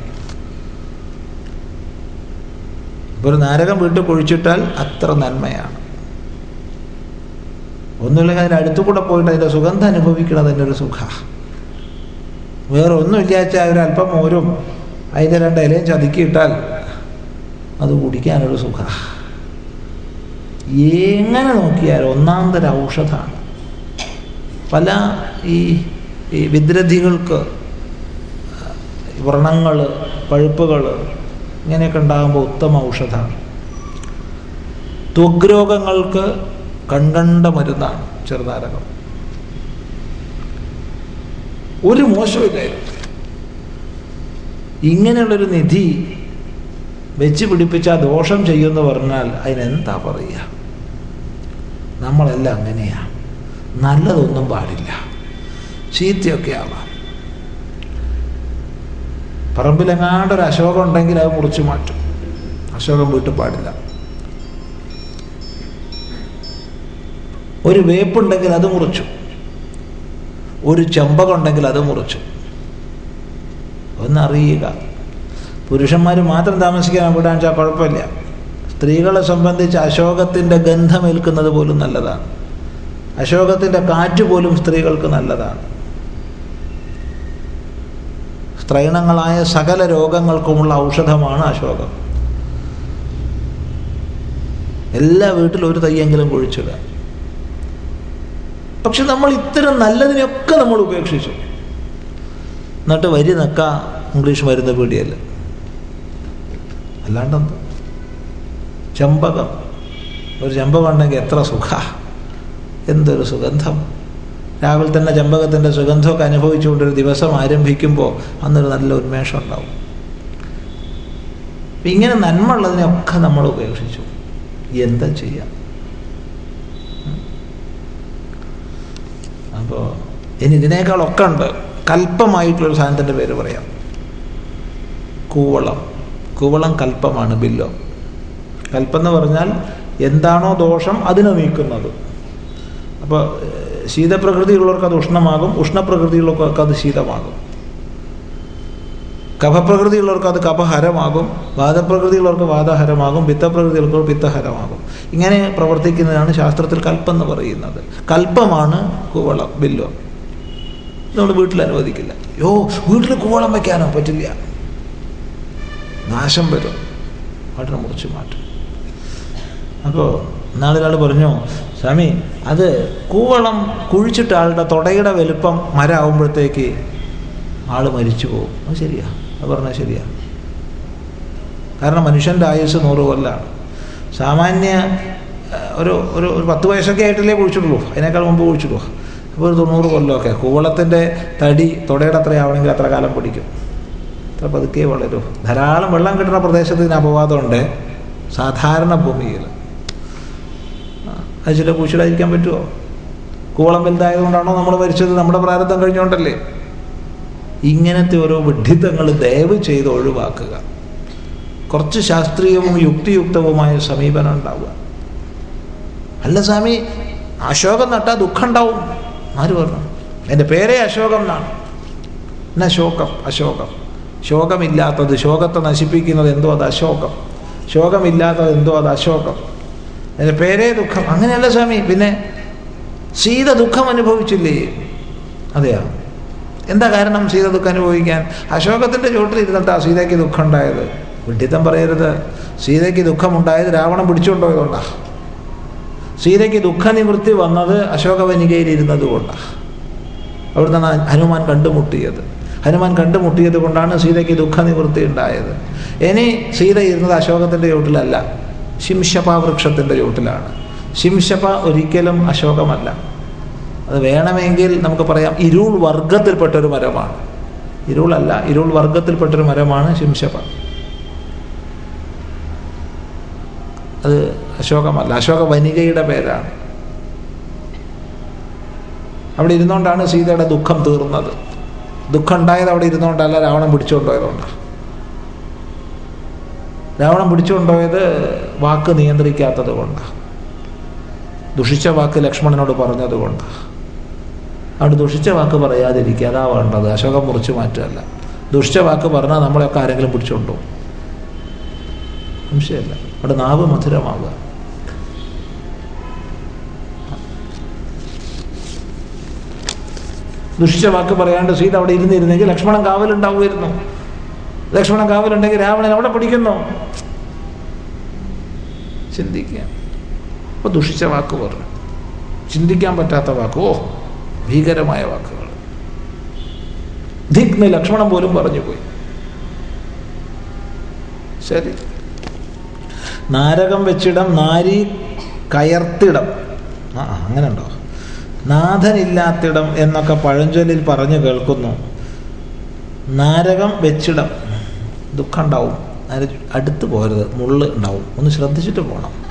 ഇപ്പോൾ ഒരു നാരകം വീട്ടിൽ കുഴിച്ചിട്ടാൽ അത്ര നന്മയാണ്. ഒന്നുമില്ലെങ്കിൽ അതിന്റെ അടുത്തു കൂടെ പോയിട്ട് അതിന്റെ സുഗന്ധം അനുഭവിക്കണം അതിന്റെ ഒരു സുഖ. വേറെ ഒന്നും ഇല്ലാച്ചാൽ ഒരല്പം മോരും അതിന്റെ രണ്ട് ഇലയും ചതുക്കിയിട്ടാൽ അത് കുടിക്കാനൊരു സുഖ. എങ്ങനെ നോക്കിയാൽ ഒന്നാം തരം ഔഷധമാണ് പല ഈ ഈ വ്രണങ്ങൾ പഴുപ്പുകൾ ഇങ്ങനെയൊക്കെ ഉണ്ടാകുമ്പോൾ ഉത്തമ ഔഷധമാണ് ത്വഗ്രോഗങ്ങൾക്ക് കൺകണ്ട മരുന്നാണ് ചെറുനാരകം. ഒരു മോശമില്ലായിരുന്നു ഇങ്ങനെയുള്ളൊരു നിധി വെച്ച് പിടിപ്പിച്ച ദോഷം ചെയ്യുമെന്ന് പറഞ്ഞാൽ അതിനെന്താ പറയുക? നമ്മളെല്ലാം അങ്ങനെയാണ് നല്ലതൊന്നും പാടില്ല. ചീത്തയൊക്കെ ആവാം. പറമ്പിലെങ്ങാണ്ട് ഒരു അശോകം ഉണ്ടെങ്കിൽ അത് മുറിച്ചു മാറ്റും. അശോകം വീട്ടിൽ പാടില്ല. ഒരു വേപ്പുണ്ടെങ്കിൽ അത് മുറിച്ചു. ഒരു ചെമ്പകുണ്ടെങ്കിൽ അത് മുറിച്ചു. ഒന്നറിയുക പുരുഷന്മാർ മാത്രം താമസിക്കാൻ എവിടെയാണെന്ന് വെച്ചാൽ കുഴപ്പമില്ല. സ്ത്രീകളെ സംബന്ധിച്ച് അശോകത്തിന്റെ ഗന്ധമേൽക്കുന്നത് പോലും നല്ലതാണ്. അശോകത്തിന്റെ കാറ്റ് പോലും സ്ത്രീകൾക്ക് നല്ലതാണ്. സ്ത്രൈണങ്ങളായ സകല രോഗങ്ങൾക്കുമുള്ള ഔഷധമാണ് അശോകം. എല്ലാ വീട്ടിലും ഒരു തയ്യെങ്കിലും കുഴിച്ചിടുക. പക്ഷെ നമ്മൾ ഇത്തരം നല്ലതിനെയൊക്കെ നമ്മൾ ഉപേക്ഷിച്ചു. എന്നിട്ട് വരി നക്ക ഇംഗ്ലീഷ് മരുന്ന് പീടിയല്ല. അല്ലാണ്ടെന്ത് ചെമ്പകം. ഒരു ചെമ്പകം ഉണ്ടെങ്കിൽ എത്ര സുഖ. എന്തൊരു സുഗന്ധം. രാവിലെ തന്നെ ചെമ്പകത്തിന്റെ സുഗന്ധമൊക്കെ അനുഭവിച്ചുകൊണ്ടൊരു ദിവസം ആരംഭിക്കുമ്പോൾ അന്നൊരു നല്ല ഉന്മേഷം ഉണ്ടാവും. ഇങ്ങനെ നന്മ ഉള്ളതിനെയൊക്കെ നമ്മൾ ഉപേക്ഷിച്ചു. എന്താ ചെയ്യാം? അപ്പോൾ ഇനി ഇതിനേക്കാളൊക്കെ ഉണ്ട്. കൽപ്പമായിട്ടുള്ളൊരു സാധനത്തിന്റെ പേര് പറയാം. കൂവളം. കൂവളം കൽപ്പമാണ് ബില്ലോ. കൽപ്പം എന്ന് പറഞ്ഞാൽ എന്താണോ ദോഷം അതിനെ നീക്കുന്നത്. അപ്പോൾ ശീതപ്രകൃതിയുള്ളവർക്ക് അത് ഉഷ്ണമാകും ഉഷ്ണപ്രകൃതിയുള്ളവർക്ക് അത് ശീതമാകും. കഫപ്രകൃതിയുള്ളവർക്ക് അത് കഫഹരമാകും വാദപ്രകൃതിയുള്ളവർക്ക് വാദഹരമാകും പിത്തപ്രകൃതിയുള്ളവർക്ക് പിത്തഹരമാകും. ഇങ്ങനെ പ്രവർത്തിക്കുന്നതാണ് ശാസ്ത്രത്തിൽ കൽപ്പം എന്ന് പറയുന്നത്. കൽപ്പമാണ് കുവളം ബില്ലോ. നമ്മൾ വീട്ടിൽ അനുവദിക്കില്ല. യോ വീട്ടിൽ കൂവളം വയ്ക്കാനോ പറ്റില്ല. നാശം വരും. പാട്ടിനെ മുറിച്ച് മാറ്റും. അപ്പോൾ നാളൊരാൾ പറഞ്ഞു സ്വാമി അത് കൂവളം കുഴിച്ചിട്ട് ആളുടെ തുടയുടെ വലുപ്പം മരമാകുമ്പോഴത്തേക്ക് ആൾ മരിച്ചു പോകും. അത് ശരിയാ. അത് പറഞ്ഞാൽ ശരിയാണ് കാരണം മനുഷ്യന്റെ ആയുസ് നൂറ് കൊല്ലാണ്. സാമാന്യ ഒരു ഒരു ഒരു പത്ത് വയസ്സൊക്കെ ആയിട്ടല്ലേ കുഴിച്ചിട്ടുള്ളൂ അതിനേക്കാൾ മുമ്പ് കുഴിച്ചിട്ടുള്ളൂ അപ്പോൾ ഒരു തൊണ്ണൂറ് കൊല്ലമൊക്കെ. കൂവളത്തിന്റെ തടി തുടയുടെ അത്രയാവണമെങ്കിൽ അത്ര കാലം പിടിക്കും. അത്ര പതുക്കെ വളരൂ. ധാരാളം വെള്ളം കിട്ടുന്ന പ്രദേശത്ത് ഇതിന് അപവാദമുണ്ട്. സാധാരണ ഭൂമിയിൽ. അത് ചില കുഴിച്ചിടാതിരിക്കാൻ പറ്റുമോ? കൂവളം വലുതായതുകൊണ്ടാണോ നമ്മൾ മരിച്ചത്? നമ്മുടെ പ്രാരബ്ധം കഴിഞ്ഞുകൊണ്ടല്ലേ? ഇങ്ങനത്തെ ഓരോ വിഡ്ഢിത്തങ്ങൾ ദയവ് ചെയ്ത് ഒഴിവാക്കുക. കുറച്ച് ശാസ്ത്രീയവും യുക്തിയുക്തവുമായ സമീപനം ഉണ്ടാവുക. അല്ല സ്വാമി അശോകം നട്ടാൽ ദുഃഖം ഉണ്ടാവും. ആര് പറഞ്ഞു? എന്റെ പേരേ അശോകം എന്നാണ്. എന്നാ ശോകം? അശോകം. ശോകമില്ലാത്തത് ശോകത്തെ നശിപ്പിക്കുന്നത് എന്തോ അത് അശോകം. ശോകമില്ലാത്തത് എന്തോ അത് അശോകം. എന്റെ പേരേ ദുഃഖം. അങ്ങനെയല്ല സ്വാമി പിന്നെ സീത ദുഃഖം അനുഭവിച്ചില്ലേ? അതെയാ? എന്താ കാരണം സീത ദുഃഖം അനുഭവിക്കാൻ? അശോകത്തിന്റെ ചുവട്ടിൽ ഇരുന്നിട്ടാ സീതയ്ക്ക് ദുഃഖം ഉണ്ടായത് വിഡ്ഢിത്തം പറയരുത്. സീതയ്ക്ക് ദുഃഖമുണ്ടായത് രാവണം പിടിച്ചുകൊണ്ടുപോയതുകൊണ്ടാ. സീതയ്ക്ക് ദുഃഖനിവൃത്തി വന്നത് അശോകവനികയിലിരുന്നത് കൊണ്ടാണ് അവിടുന്ന് ഹനുമാൻ കണ്ടുമുട്ടിയത്. ഹനുമാൻ കണ്ടുമുട്ടിയത് കൊണ്ടാണ് സീതയ്ക്ക് ദുഃഖനിവൃത്തി ഉണ്ടായത്. ഇനി സീത ഇരുന്നത് അശോകത്തിന്റെ ചുവട്ടിലല്ല. ശിംശപ വൃക്ഷത്തിന്റെ ചുവട്ടിലാണ്. ശിംശപ ഒരിക്കലും അശോകമല്ല. അത് വേണമെങ്കിൽ നമുക്ക് പറയാം ഇരുൾ വർഗത്തിൽപ്പെട്ടൊരു മരമാണ്. ഇരുളല്ല ഇരുൾ വർഗത്തിൽപ്പെട്ടൊരു മരമാണ് ശിംശപ. അത് അശോകമല്ല അശോക വനികയുടെ പേരാണ്. അവിടെ ഇരുന്നുകൊണ്ടാണ് സീതയുടെ ദുഃഖം തീർന്നത്. ദുഃഖം ഉണ്ടായത് അവിടെ ഇരുന്നുകൊണ്ടല്ല രാവണൻ പിടിച്ചുകൊണ്ടുപോയതുകൊണ്ടാണ് രാവണൻ പിടിച്ചുകൊണ്ടുപോയത് വാക്ക് നിയന്ത്രിക്കാത്തത് കൊണ്ട് ദുഷിച്ച വാക്ക് ലക്ഷ്മണനോട് പറഞ്ഞത് കൊണ്ടാണ് അവിടെ ദുഷിച്ച വാക്ക് പറയാതിരിക്കുക. അതാ വേണ്ടത്. അശോകം മുറിച്ച് മാറ്റല്ല ദുഷിച്ച വാക്ക് പറഞ്ഞാൽ നമ്മളെയൊക്കെ ആരെങ്കിലും പിടിച്ചുകൊണ്ടുപോകും സംശയമല്ല. അവിടെ നാവ് മധുരമാവുക. ദുഷിച്ച വാക്ക് പറയാണ്ട് സീത അവിടെ ഇരുന്നിരുന്നെങ്കിൽ ലക്ഷ്മണൻ കാവലുണ്ടാവുമായിരുന്നു. ലക്ഷ്മണൻ കാവലുണ്ടെങ്കിൽ രാവണൻ അവിടെ പിടിക്കുന്നു. ചിന്തിക്കുക അപ്പൊ ദുഷിച്ച വാക്ക് പറഞ്ഞു. ചിന്തിക്കാൻ പറ്റാത്ത വാക്കോ. ഭീകരമായ വാക്കുകൾ. ധിഗ്ന് ലക്ഷ്മണൻ പോലും പറഞ്ഞു പോയി ശരി. നാരകം വെച്ചിടം നാരി കയർത്തിടം. ആ അങ്ങനെ ഉണ്ടോ നാഥനില്ലാത്തിടം എന്നൊക്കെ പഴഞ്ചൊല്ലിൽ പറഞ്ഞു കേൾക്കുന്നു. നാരകം വെച്ചിടം. ദുഃഖം ഉണ്ടാവും. അടുത്ത് പോരുത് മുള്ള് ഉണ്ടാവും. ഒന്ന് ശ്രദ്ധിച്ചിട്ട് പോകണം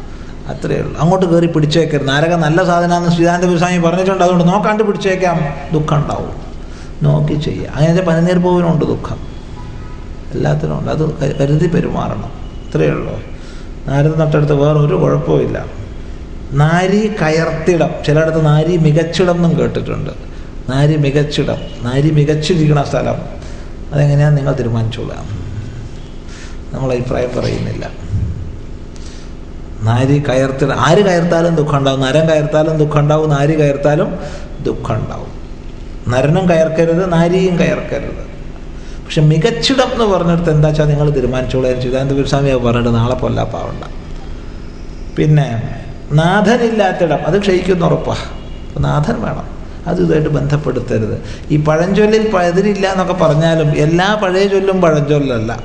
അത്രയേ ഉള്ളൂ. അങ്ങോട്ട് കയറി പിടിച്ചേക്കരുത്. നാരക നല്ല സാധനമാണെന്ന് ശ്രീതാന്റെ ഗുരുസ്വാമി പറഞ്ഞിട്ടുണ്ട്. അതുകൊണ്ട് നോക്കാണ്ട് പിടിച്ചേക്കാം. ദുഃഖം ഉണ്ടാവും. നോക്കി ചെയ്യുക. അങ്ങനെ പനിനീർ പൂവിനുണ്ട് ദുഃഖം. എല്ലാത്തിനും ഉണ്ട്. അത് കരുതി പെരുമാറണം. അത്രയേ ഉള്ളൂ. നാരദ നട്ടടുത്ത് വേറെ ഒരു കുഴപ്പമില്ല നാരി കയർത്തിടം. ചിലയിടത്ത് നാരി മികച്ചിടം എന്നും കേട്ടിട്ടുണ്ട്. നാരി മികച്ചിടം. നാരി മികച്ചിരിക്കണ സ്ഥലം. അതെങ്ങനെയാണ് നിങ്ങൾ തീരുമാനിച്ചോളാം. നമ്മൾ അഭിപ്രായം പറയുന്നില്ല. നാരി കയർത്തി ആര് കയർത്താലും ദുഃഖം ഉണ്ടാവും നരം കയർത്താലും ദുഃഖം ഉണ്ടാവും നാരി കയർത്താലും ദുഃഖം ഉണ്ടാവും നരനും കയർക്കരുത് നാരിയും കയർക്കരുത്. പക്ഷെ മികച്ചിടം എന്ന് പറഞ്ഞിടത്ത് എന്താ വെച്ചാൽ നിങ്ങൾ തീരുമാനിച്ചോളാൻ ചിദാനന്ദ സ്വാമി പറഞ്ഞിട്ട് നാളെ പൊല്ലാപ്പാവണ്ട. പിന്നെ നാഥനില്ലാത്തിടം അത് ക്ഷയിക്കുന്ന ഉറപ്പാ. നാഥൻ വേണം. അത് ഇതുമായിട്ട് ബന്ധപ്പെടുത്തരുത്. ഈ പഴഞ്ചൊല്ലിൽ പതിരില്ല എന്നൊക്കെ പറഞ്ഞാലും എല്ലാ പഴയ ചൊല്ലും പഴഞ്ചൊല്ലല്ല.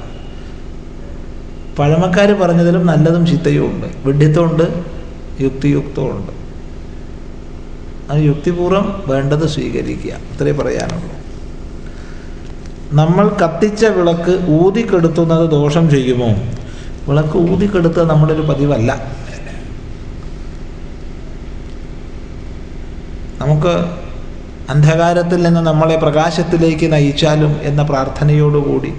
പഴമക്കാർ പറഞ്ഞതിലും നല്ലതും ചിത്തയും ഉണ്ട് വിഡ്ഢിത്തമുണ്ട് യുക്തിയുക്തമുണ്ട് അത് യുക്തിപൂർവം വേണ്ടത് സ്വീകരിക്കുക. അത്രേ പറയാനുള്ളൂ. നമ്മൾ കത്തിച്ച വിളക്ക് ഊതിക്കെടുത്തുന്നത് ദോഷം ചെയ്യുമോ? വിളക്ക് ഊതിക്കെടുത്തുക നമ്മുടെ ഒരു പതിവല്ല. നമുക്ക് അന്ധകാരത്തിൽ നിന്ന് നമ്മളെ പ്രകാശത്തിലേക്ക് നയിച്ചാലും എന്ന പ്രാർത്ഥനയോടുകൂടി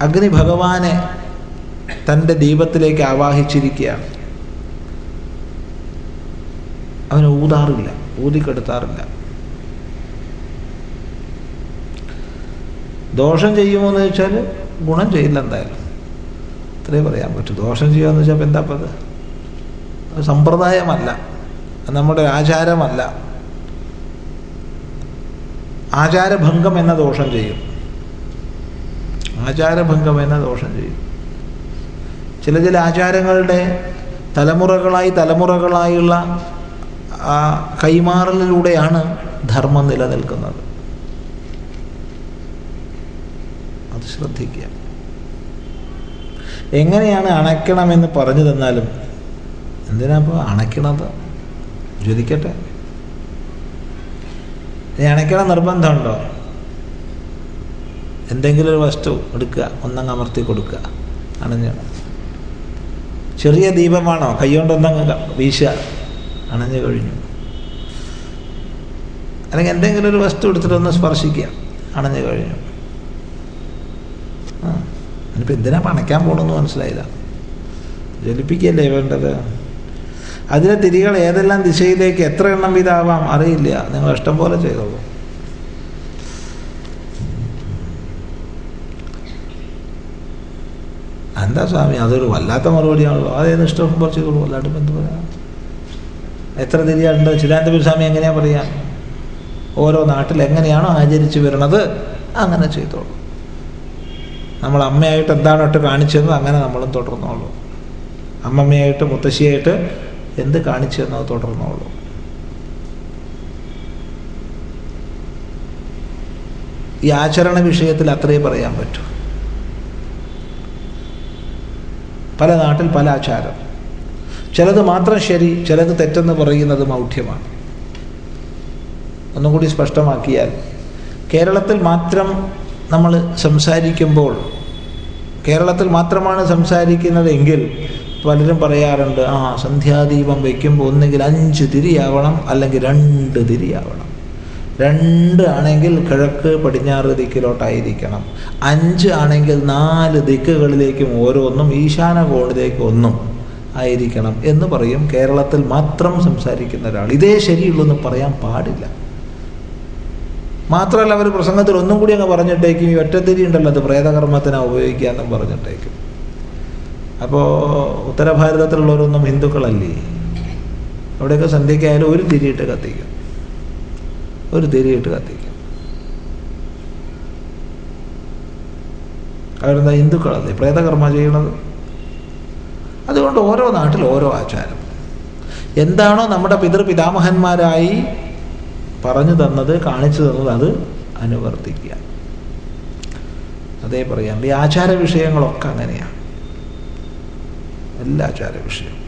അഗ്നി ഭഗവാനെ തന്റെ ദീപത്തിലേക്ക് ആവാഹിച്ചിരിക്കുകയാണ്. അവന് ഊതാറില്ല ഊതിക്കെടുത്താറില്ല. ദോഷം ചെയ്യുമോ എന്ന് വെച്ചാൽ ഗുണം ചെയ്യില്ല എന്തായാലും. ഇത്രേ പറയാൻ പറ്റും. ദോഷം ചെയ്യുക വെച്ചാൽ എന്താ അത് സമ്പ്രദായമല്ല. നമ്മുടെ ആചാരമല്ല. ആചാരഭംഗം എന്ന ദോഷം ചെയ്യും. ആചാരഭംഗം എന്ന ദോഷം ചെയ്യും. ചില ചില ആചാരങ്ങളുടെ തലമുറകളായി തലമുറകളായുള്ള ആ കൈമാറലിലൂടെയാണ് ധർമ്മം നിലനിൽക്കുന്നത്. അത് ശ്രദ്ധിക്കുക. എങ്ങനെയാണ് അണയ്ക്കണമെന്ന് പറഞ്ഞു തന്നാലും എന്തിനാ ഇപ്പോൾ അണയ്ക്കണത്? ജ്വലിക്കട്ടെ ഇനി അണയ്ക്കണം നിർബന്ധമുണ്ടോ? എന്തെങ്കിലും ഒരു വസ്തു എടുക്കുക ഒന്നങ്ങ് അമർത്തി കൊടുക്കുക. അണഞ്ഞ് ചെറിയ ദീപമാണോ കൈകൊണ്ട് ഒന്നങ്ങ് വീശുക. അണഞ്ഞു കഴിഞ്ഞു. അല്ലെങ്കിൽ എന്തെങ്കിലും ഒരു വസ്തു എടുത്തിട്ട് ഒന്ന് സ്പർശിക്കുക. അണഞ്ഞു കഴിഞ്ഞു. ആ. എന്തിനാ പണയ്ക്കാൻ പോകണമെന്ന് മനസ്സിലായില്ല. ജ്വലിപ്പിക്കുകയല്ലേ വേണ്ടത്? അതിലെ തിരികൾ ഏതെല്ലാം ദിശയിലേക്ക് എത്ര എണ്ണം വീതാവാം അറിയില്ല. നിങ്ങൾ ഇഷ്ടം പോലെ ചെയ്തോളൂ. എന്താ സ്വാമി? അതൊരു വല്ലാത്ത മറുപടിയാണല്ലോ. അതേത് ഇഷ്ടം പോലെ വല്ലാണ്ട് എന്ത് പറയാം? എത്ര തിരിയാണ്ട് ചിദാനന്ദപുരി സ്വാമി എങ്ങനെയാ പറയാ? ഓരോ നാട്ടിൽ എങ്ങനെയാണോ ആചരിച്ചു വരുന്നത് അങ്ങനെ ചെയ്തോളൂ. നമ്മൾ അമ്മയായിട്ട് എന്താണോ ഇട്ട് കാണിച്ചത് അങ്ങനെ നമ്മളും തുടർന്നോളൂ. അമ്മമ്മയായിട്ട് മുത്തശ്ശിയായിട്ട് എന്ത് കാണിച്ചു എന്നത് തുടർന്നോളൂ. ഈ ആചരണ വിഷയത്തിൽ അത്രേ പറയാൻ പറ്റൂ. പല നാട്ടിൽ പല ആചാരം. ചിലത് മാത്രം ശരി ചിലത് തെറ്റെന്ന് പറയുന്നത് മൗഢ്യമാണ്. ഒന്നും കൂടി സ്പഷ്ടമാക്കിയാൽ കേരളത്തിൽ മാത്രം നമ്മൾ സംസാരിക്കുമ്പോൾ കേരളത്തിൽ മാത്രമാണ് സംസാരിക്കുന്നതെങ്കിൽ പലരും പറയാറുണ്ട് ആ സന്ധ്യാദീപം വയ്ക്കുമ്പോൾ ഒന്നുകിൽ അഞ്ച് തിരിയാവണം അല്ലെങ്കിൽ രണ്ട് തിരിയാവണം. രണ്ട് ആണെങ്കിൽ കിഴക്ക് പടിഞ്ഞാറ് ദിക്കിലോട്ടായിരിക്കണം. അഞ്ച് ആണെങ്കിൽ നാല് ദിക്കുകളിലേക്കും ഓരോന്നും ഈശാന കോണിലേക്ക് ഒന്നും ആയിരിക്കണം എന്ന് പറയും. കേരളത്തിൽ മാത്രം സംസാരിക്കുന്ന ഒരാൾ. ഇതേ ശരിയുള്ളൂ എന്ന് പറയാൻ പാടില്ല. മാത്രമല്ല അവർ പ്രസംഗത്തിൽ ഒന്നും കൂടി അങ്ങ് പറഞ്ഞിട്ടേക്കും ഈ ഒറ്റത്തിരി ഉണ്ടല്ലോ അത് പ്രേതകർമ്മത്തിനാണ് ഉപയോഗിക്കാമെന്നും പറഞ്ഞിട്ടേക്കും. അപ്പോൾ ഉത്തരഭാരതത്തിലുള്ളവരൊന്നും ഹിന്ദുക്കളല്ലേ? അവിടെയൊക്കെ സന്ധ്യയ്ക്കായാലും ഒരു തിരിയിട്ട് കത്തിക്കും. ഒരു തിരിയിട്ട് കത്തിക്കും. അവരെന്താ ഹിന്ദുക്കളല്ലേ പ്രേതകർമ്മ ചെയ്യണത്? അതുകൊണ്ട് ഓരോ നാട്ടിൽ ഓരോ ആചാരം. എന്താണോ നമ്മുടെ പിതൃപിതാമഹന്മാരായി പറഞ്ഞു തന്നത് കാണിച്ചു തന്നത് അത് അനുവർത്തിക്കുക. അതേ പറയാം. ഈ ആചാര വിഷയങ്ങളൊക്കെ അങ്ങനെയാണ് എല്ലാ ആചാര വിഷയവും.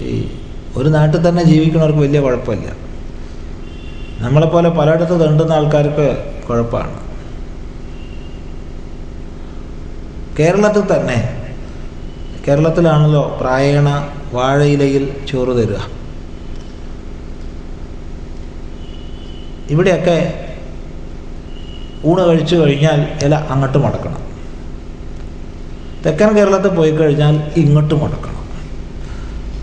ഈ ഒരു നാട്ടിൽ തന്നെ ജീവിക്കുന്നവർക്ക് വലിയ കുഴപ്പമില്ല. നമ്മളെപ്പോലെ പലയിടത്ത് തണ്ടുന്ന ആൾക്കാർക്ക് കുഴപ്പമാണ്. കേരളത്തിൽ തന്നെ കേരളത്തിലാണല്ലോ പ്രായണ വാഴയിലയിൽ ചോറ് തരിക. ഇവിടെയൊക്കെ ഊണ് കഴിച്ചു കഴിഞ്ഞാൽ ഇല അങ്ങോട്ട് മടക്കണം. തെക്കൻ കേരളത്തിൽ പോയി കഴിഞ്ഞാൽ ഇങ്ങോട്ട് മടക്കണം.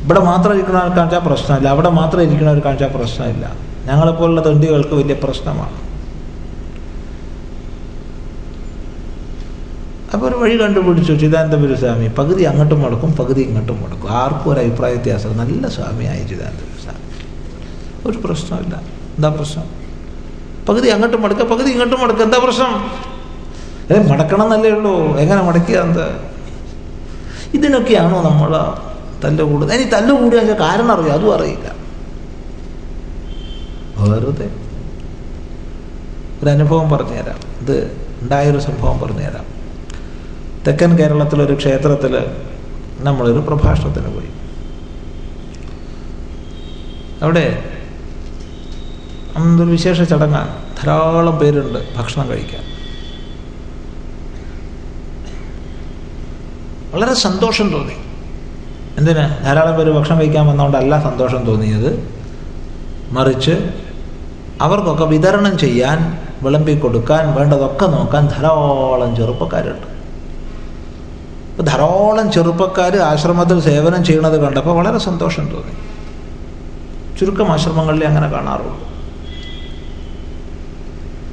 ഇവിടെ മാത്രം ഇരിക്കുന്നവർക്ക് കാണിച്ചാൽ പ്രശ്നമില്ല. അവിടെ മാത്രം ഇരിക്കുന്നവർക്ക് കാണിച്ചാൽ പ്രശ്നമില്ല. ഞങ്ങളെപ്പോലുള്ള തൊണ്ടികൾക്ക് വലിയ പ്രശ്നമാണ്. അപ്പോൾ ഒരു വഴി കണ്ടുപിടിച്ചു ചിദാനന്ദപുരി സ്വാമി? പകുതി അങ്ങോട്ടും മുടക്കും പകുതി ഇങ്ങോട്ടും മുടക്കും. ആർക്കും ഒരു അഭിപ്രായ വ്യത്യാസം. നല്ല സ്വാമിയായി ചിദാനന്ദപുരി സ്വാമി. ഒരു പ്രശ്നമില്ല. എന്താ പ്രശ്നം? പകുതി അങ്ങോട്ടും മടക്കുക പകുതി ഇങ്ങോട്ടും മടക്കുക. എന്താ പ്രശ്നം? ഏ മടക്കണം എന്നല്ലേ ഉള്ളൂ. എങ്ങനെ മടക്കുക എന്താ? ഇതിനൊക്കെയാണോ നമ്മൾ തല്ല് കൂടെ ഇനി തന്റെ കൂടെ അതിന്റെ കാരണം അറിയാം? അതും അറിയില്ല. വെറുതെ. ഒരു അനുഭവം പറഞ്ഞുതരാം. ഇത് ഉണ്ടായൊരു സംഭവം പറഞ്ഞുതരാം. തെക്കൻ കേരളത്തിലൊരു ക്ഷേത്രത്തിൽ നമ്മളൊരു പ്രഭാഷണത്തിന് പോയി. അവിടെ അന്നൊരു വിശേഷ ചടങ്ങാണ് ധാരാളം പേരുണ്ട് ഭക്ഷണം കഴിക്കാൻ. വളരെ സന്തോഷം തോന്നി. എന്തിന്? ധാരാളം പേര് ഭക്ഷണം കഴിക്കാൻ വന്നതുകൊണ്ടല്ല സന്തോഷം തോന്നിയത്. മറിച്ച് അവർക്കൊക്കെ വിതരണം ചെയ്യാൻ വിളമ്പി കൊടുക്കാൻ വേണ്ടതൊക്കെ നോക്കാൻ ധാരാളം ചെറുപ്പക്കാരുണ്ട്. അപ്പോൾ ധാരാളം ചെറുപ്പക്കാർ ആശ്രമത്തിൽ സേവനം ചെയ്യണത് കണ്ടപ്പോൾ വളരെ സന്തോഷം തോന്നി. ചുരുക്കം ആശ്രമങ്ങളിലെ അങ്ങനെ കാണാറുള്ളൂ.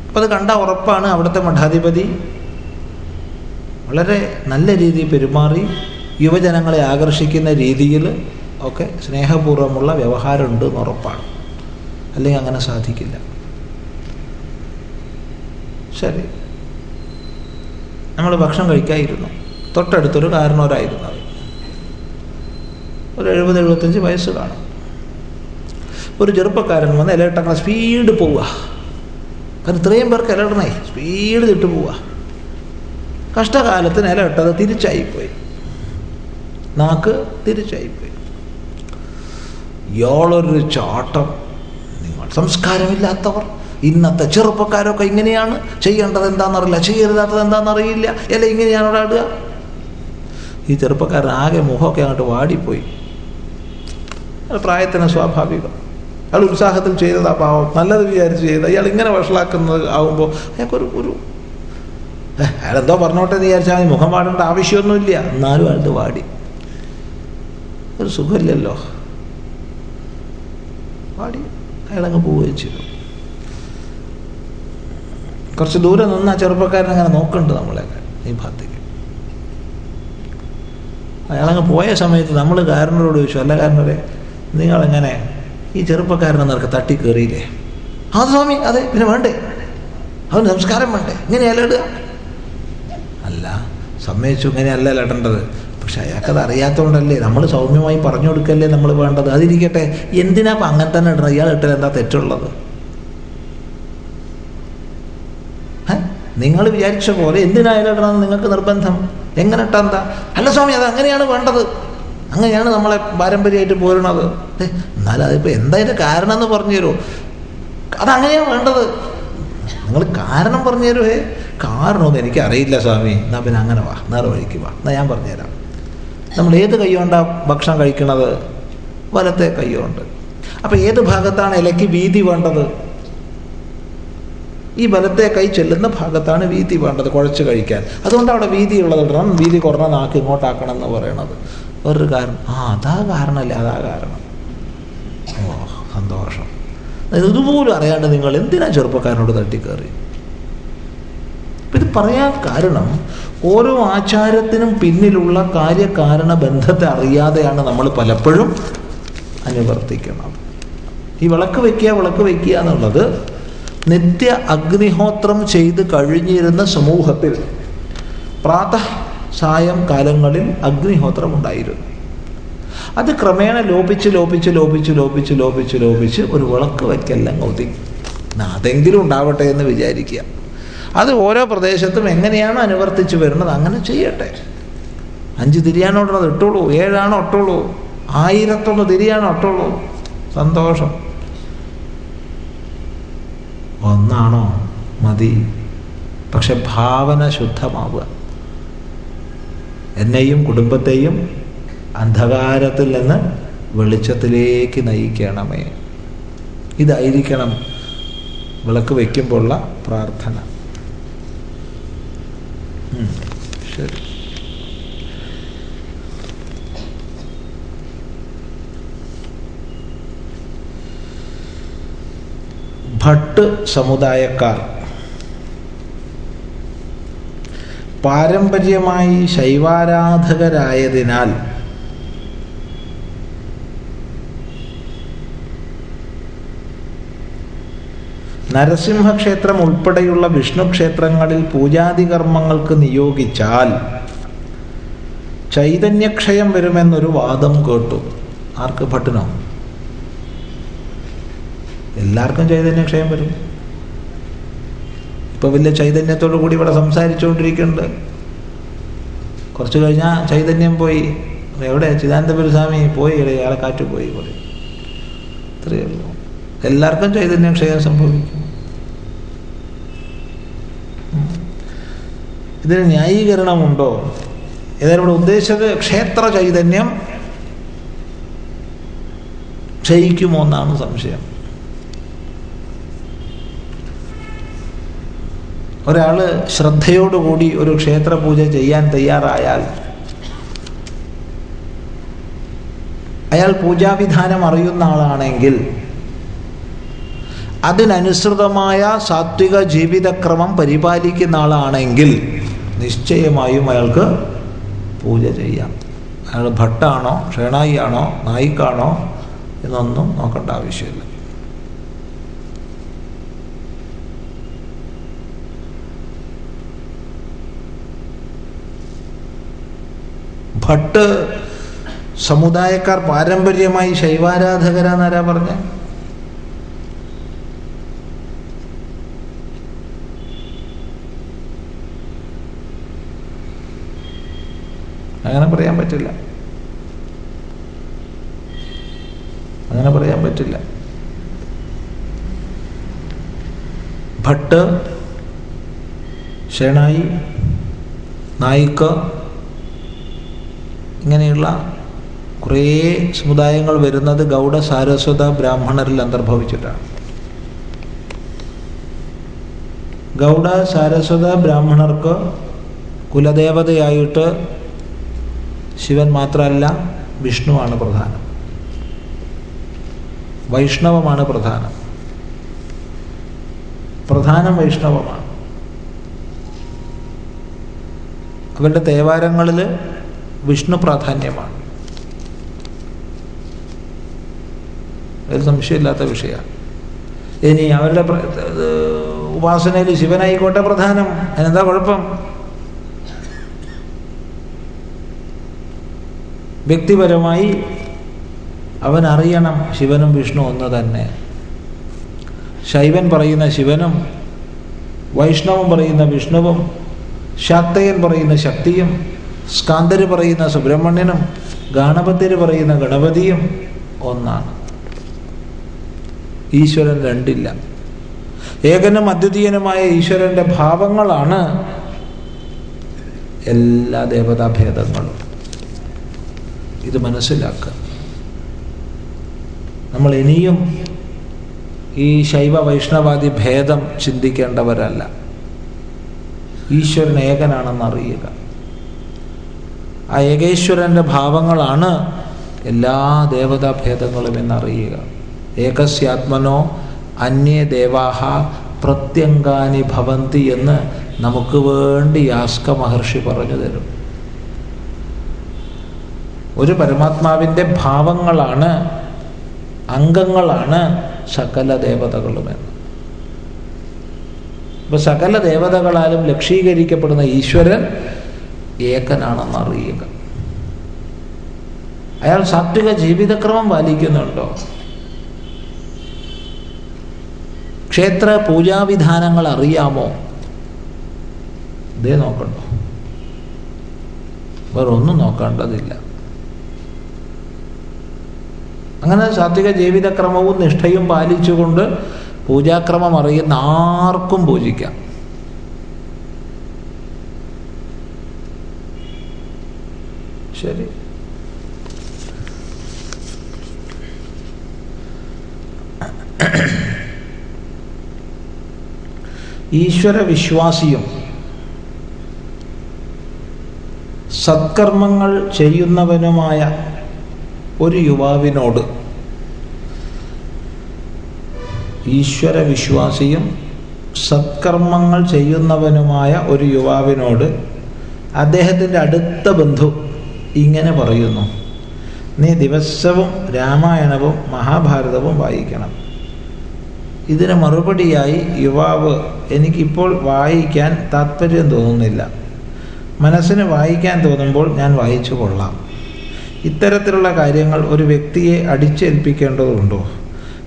അപ്പോൾ അത് കണ്ട ഉറപ്പാണ് അവിടുത്തെ മഠാധിപതി. വളരെ നല്ല രീതിയിൽ പെരുമാറി യുവജനങ്ങളെ ആകർഷിക്കുന്ന രീതിയിൽ ഒക്കെ സ്നേഹപൂർവമുള്ള വ്യവഹാരമുണ്ട് എന്ന് ഉറപ്പാണ്. അല്ലെങ്കിൽ അങ്ങനെ സാധിക്കില്ല. ശരി. നമ്മൾ ഭക്ഷണം കഴിക്കാതിരുന്നു തൊട്ടടുത്തൊരു കാരണവരായിരുന്നു ഒരു എഴുപത് എഴുപത്തഞ്ച് വയസ്സ് കാണും. ഒരു ചെറുപ്പക്കാരൻ വന്ന് ഇലയിട്ടങ്ങനെ സ്പീഡ് പോവുക. കാരണം ഇത്രയും പേർക്ക് ഇലയിടണേ സ്പീഡ് ഇട്ട് പോവുക. കഷ്ടകാലത്തിന് ഇലയിട്ടത് ഇട്ടത് തിരിച്ചായിപ്പോയി. നാക്ക് തിരിച്ചായിപ്പോയി ഇയാളൊരു ചാട്ടം. നിങ്ങൾ സംസ്കാരമില്ലാത്തവർ. ഇന്നത്തെ ചെറുപ്പക്കാരൊക്കെ ഇങ്ങനെയാണ് ചെയ്യേണ്ടത് എന്താണെന്നറിയില്ല ചെയ്യരുതാത്തത് എന്താണെന്നറിയില്ല അല്ല ഇങ്ങനെയാണ് അവിടെ ഇടുക ഈ ചെറുപ്പക്കാരൻ ആകെ മുഖമൊക്കെ അങ്ങോട്ട് വാടിപ്പോയി. പ്രായത്തിന് സ്വാഭാവികം. അയാൾ ഉത്സാഹത്തിൽ ചെയ്തതാ പാവം. നല്ലത് വിചാരിച്ച് ചെയ്ത അയാൾ ഇങ്ങനെ വഷളാക്കുന്നത് ആകുമ്പോൾ അയാൾക്കൊരു ഒരു അയാളെന്തോ പറഞ്ഞോട്ടെ എന്ന് വിചാരിച്ചാൽ മുഖം വാടേണ്ട ആവശ്യമൊന്നുമില്ല. എന്നാലും അയാളുടെ വാടി. ഒരു സുഖമില്ലല്ലോ. പാടി അയാളങ്ങ് പോവുകയും ചെയ്തു. കുറച്ച് ദൂരെ നിന്ന് ആ ചെറുപ്പക്കാരൻ അങ്ങനെ നോക്കുന്നുണ്ട് നമ്മളെയൊക്കെ ഈ ഭാഗത്തേക്ക്. അയാളങ്ങ് പോയ സമയത്ത് നമ്മൾ കാരനോട് ചോദിച്ചു അല്ല കാരനോടെ നിങ്ങളെങ്ങനെ ഈ ചെറുപ്പക്കാരനെ നിനക്ക് തട്ടി കയറിയില്ലേ ആ സ്വാമി അതെ പിന്നെ വേണ്ടേ? അവന് സംസ്കാരം വേണ്ടേ? ഇങ്ങനെയല്ല അല്ല സമ്മതിച്ചു ഇങ്ങനെയല്ല ഇടേണ്ടത്. പക്ഷെ അയാൾക്കത് അറിയാത്തതുകൊണ്ടല്ലേ നമ്മൾ സൗമ്യമായി പറഞ്ഞു കൊടുക്കല്ലേ നമ്മൾ വേണ്ടത്? അതിരിക്കട്ടെ. എന്തിനാ അപ്പം അങ്ങനെ തന്നെ ഇടണം? ഇയാൾ ഇട്ടാൽ എന്താ തെറ്റുള്ളത്? നിങ്ങൾ വിചാരിച്ച പോലെ എന്തിനായാലും ഇടണമെന്ന് നിങ്ങൾക്ക് നിർബന്ധം. എങ്ങനെ ഇട്ടാ എന്താ? അല്ല സ്വാമി അത് അങ്ങനെയാണ് വേണ്ടത്. അങ്ങനെയാണ് നമ്മളെ പാരമ്പര്യമായിട്ട് പോരണത്. എന്നാലും അതിപ്പോൾ എന്താ അതിന്റെ കാരണം എന്ന് പറഞ്ഞു തരുമോ അതങ്ങനെയാണ് വേണ്ടത്. നിങ്ങൾ കാരണം പറഞ്ഞു തരുമേ കാരണമൊന്നും എനിക്ക് അറിയില്ല സ്വാമി. എന്നാൽ പിന്നെ അങ്ങനെ വാ. നേരെ വഴിക്ക് വാ. എന്നാൽ ഞാൻ പറഞ്ഞുതരാം നമ്മൾ ഏത് കൈകൊണ്ടാണ് ഭക്ഷണം കഴിക്കുന്നത് വലത്തെ കൈകൊണ്ട്. അപ്പോൾ ഏത് ഭാഗത്താണ് ഇലയ്ക്ക് വീതി വേണ്ടത്? ഈ വലത്തെ കൈ ചെല്ലുന്ന ഭാഗത്താണ് വീതി വേണ്ടത് കുഴച്ച് കഴിക്കാൻ. അതുകൊണ്ട് അവിടെ വീതി ഉള്ളത് ഇടണം വീതി കുറഞ്ഞ നാക്ക് ഇങ്ങോട്ടാക്കണം എന്ന് പറയണത്. വേറൊരു കാരണം. ആ അതാ കാരണമല്ലേ അതാ കാരണം. ഓ സന്തോഷം. ഇതുപോലും അറിയാണ്ട് നിങ്ങൾ എന്തിനാ ചെറുപ്പക്കാരനോട് തട്ടിക്കയറി ഇത് പറയാൻ കാരണം ഓരോ ആചാരത്തിനും പിന്നിലുള്ള കാര്യകാരണ ബന്ധത്തെ അറിയാതെയാണ് നമ്മൾ പലപ്പോഴും അനുവർത്തിക്കുന്നത്. ഈ വിളക്ക് വയ്ക്കുക വിളക്ക് വയ്ക്കുക എന്നുള്ളത് നിത്യ അഗ്നിഹോത്രം ചെയ്ത് കഴിഞ്ഞിരുന്ന സമൂഹത്തിൽ പ്രാതഃ സായം കാലങ്ങളിൽ അഗ്നിഹോത്രം ഉണ്ടായിരുന്നു. അത് ക്രമേണ ലോപിച്ച് ലോപിച്ച് ലോപിച്ച് ലോപിച്ച് ലോപിച്ച് ലോപിച്ച് ഒരു വിളക്ക് വയ്ക്കെല്ലാം ഒതുങ്ങി. അതെങ്കിലും ഉണ്ടാവട്ടെ എന്ന് വിചാരിക്കുക. അത് ഓരോ പ്രദേശത്തും എങ്ങനെയാണോ അനുവർത്തിച്ച് വരുന്നത് അങ്ങനെ ചെയ്യട്ടെ. അഞ്ച് തിരിയാനോടുള്ളത് ഇട്ടുള്ളൂ ഏഴാണോ ഒട്ടുള്ളൂ ആയിരത്തൊന്ന് തിരിയാണോ ഒട്ടുള്ളൂ സന്തോഷം. ഒന്നാണോ? മതി. പക്ഷെ ഭാവന ശുദ്ധമാവുക. എന്നെയും കുടുംബത്തെയും അന്ധകാരത്തിൽ നിന്ന് വെളിച്ചത്തിലേക്ക് നയിക്കണമേ. ഇതായിരിക്കണം വിളക്ക് വയ്ക്കുമ്പോഴുള്ള പ്രാർത്ഥന. ശരി ഭട്ട് സമുദായക്കാർ. പാരമ്പര്യമായി ശൈവാരാധകരായതിനാൽ നരസിംഹക്ഷേത്രം ഉൾപ്പെടെയുള്ള വിഷ്ണു ക്ഷേത്രങ്ങളിൽ പൂജാതി കർമ്മങ്ങൾക്ക് നിയോഗിച്ചാൽ ചൈതന്യക്ഷയം വരുമെന്നൊരു വാദം കേട്ടു. ആർക്ക് ഭട്ടിനോ? എല്ലാവർക്കും ചൈതന്യക്ഷയം വരും. ഇപ്പൊ വലിയ ചൈതന്യത്തോടു കൂടി ഇവിടെ സംസാരിച്ചുകൊണ്ടിരിക്കുന്നുണ്ട്. കുറച്ചു കഴിഞ്ഞാൽ ചൈതന്യം പോയി. എവിടെ? ചിദാനന്ദപുരസ്വാമി പോയി ഇടയാളെ കാറ്റ് പോയി പോയി ഇത്രയേ ഉള്ളൂ. എല്ലാവർക്കും ചൈതന്യം ക്ഷയം സംഭവിക്കും. ഇതിന് ന്യായീകരണമുണ്ടോ? ഏതായാലും ഇവിടെ ഉദ്ദേശിച്ചത് ക്ഷേത്ര ചൈതന്യം ക്ഷയിക്കുമോ എന്നാണ് സംശയം. ഒരാൾ ശ്രദ്ധയോടുകൂടി ഒരു ക്ഷേത്ര പൂജ ചെയ്യാൻ തയ്യാറായാൽ അയാൾ പൂജാവിധാനം അറിയുന്ന ആളാണെങ്കിൽ അതിനനുസൃതമായ സാത്വിക ജീവിതക്രമം പരിപാലിക്കുന്ന ആളാണെങ്കിൽ നിശ്ചയമായും അയാൾക്ക് പൂജ ചെയ്യാം. അയാൾ ഭട്ടാണോ ഷേണായി ആണോ നായിക്കാണോ എന്നൊന്നും നോക്കേണ്ട ആവശ്യമില്ല. ഭട്ട് സമുദായക്കാർ പാരമ്പര്യമായി ശൈവാരാധകരാന്നാരാ പറഞ്ഞ? അങ്ങനെ പറയാൻ പറ്റില്ല. അങ്ങനെ പറയാൻ പറ്റില്ല. ഭട്ട് ഷേണായി നായിക്ക ഇങ്ങനെയുള്ള കുറേ സമുദായങ്ങൾ വരുന്നത് ഗൗഡ സാരസ്വത ബ്രാഹ്മണരിൽ അന്തർഭവിച്ചിട്ടാണ്. ഗൗഡ സാരസ്വത ബ്രാഹ്മണർക്ക് കുലദേവതയായിട്ട് ശിവൻ മാത്രമല്ല വിഷ്ണുവാണ് പ്രധാനം. വൈഷ്ണവമാണ് പ്രധാനം. പ്രധാനം വൈഷ്ണവമാണ്. അവരുടെ തേവാരങ്ങളിൽ വിഷ്ണു പ്രാധാന്യമാണ്. ഒരു സംശയമില്ലാത്ത വിഷയമാണ്. ഇനി അവരുടെ ഉപാസനയിൽ ശിവനായിക്കോട്ടെ പ്രധാനം. അതിനെന്താ കുഴപ്പം? വ്യക്തിപരമായി അവൻ അറിയണം ശിവനും വിഷ്ണു ഒന്ന് തന്നെ. ശൈവൻ പറയുന്ന ശിവനും വൈഷ്ണവൻ പറയുന്ന വിഷ്ണുവും ശാക്തയൻ പറയുന്ന ശക്തിയും സ്കാന്തര് പറയുന്ന സുബ്രഹ്മണ്യനും ഗാണപത്യര് പറയുന്ന ഗണപതിയും ഒന്നാണ്. ഈശ്വരൻ രണ്ടില്ല. ഏകനും അദ്വിതീയനുമായ ഈശ്വരന്റെ ഭാവങ്ങളാണ് എല്ലാ ദേവതാഭേദങ്ങളും. ഇത് മനസ്സിലാക്കുക. നമ്മൾ ഇനിയും ഈ ശൈവ വൈഷ്ണവാദി ഭേദം ചിന്തിക്കേണ്ടവരല്ല. ഈശ്വരൻ ഏകനാണെന്ന് അറിയുക. ആ ഏകേശ്വരന്റെ ഭാവങ്ങളാണ് എല്ലാ ദേവതാ ഭേദങ്ങളും എന്നറിയുക. ഏകസ്യാത്മനോ അന്യേ ദേവാഹ പ്രത്യങ്കാനി ഭവന്തി എന്ന് നമുക്ക് വേണ്ടി യാസ്ക മഹർഷി പറഞ്ഞു തരും. ഒരു പരമാത്മാവിന്റെ ഭാവങ്ങളാണ് അംഗങ്ങളാണ് സകല ദേവതകളുമെന്ന്. ഇപ്പൊ സകല ദേവതകളാലും ലക്ഷീകരിക്കപ്പെടുന്ന ഈശ്വരൻ ഏകനാണെന്ന് അറിയുക അയാൾ സാത്വിക ജീവിതക്രമം പാലിക്കുന്നുണ്ടോ? ക്ഷേത്ര പൂജാവിധാനങ്ങൾ അറിയാമോ? ഇതേ നോക്കണ്ടോ? വേറെ ഒന്നും നോക്കേണ്ടതില്ല. അങ്ങനെ സാത്വിക ജീവിതക്രമവും നിഷ്ഠയും പാലിച്ചുകൊണ്ട് പൂജാക്രമം അറിയുന്ന ആർക്കും പൂജിക്കാം. ശരി. ഈശ്വര വിശ്വാസിയും സത്കർമ്മങ്ങൾ ചെയ്യുന്നവനുമായ ഒരു യുവാവിനോട് ഈശ്വര വിശ്വാസിയും സത്കർമ്മങ്ങൾ ചെയ്യുന്നവനുമായ ഒരു യുവാവിനോട് അദ്ദേഹത്തിന്റെ അടുത്ത ബന്ധു ഇങ്ങനെ പറയുന്നു നീ ദിവസവും രാമായണവും മഹാഭാരതവും വായിക്കണം. ഇതിന് മറുപടിയായി യുവാവ് എനിക്കിപ്പോൾ വായിക്കാൻ താത്പര്യം തോന്നുന്നില്ല. മനസ്സിന് വായിക്കാൻ തോന്നുമ്പോൾ ഞാൻ വായിച്ചു കൊള്ളാം. ഇത്തരത്തിലുള്ള കാര്യങ്ങൾ ഒരു വ്യക്തിയെ അടിച്ചേൽപ്പിക്കേണ്ടതുണ്ടോ?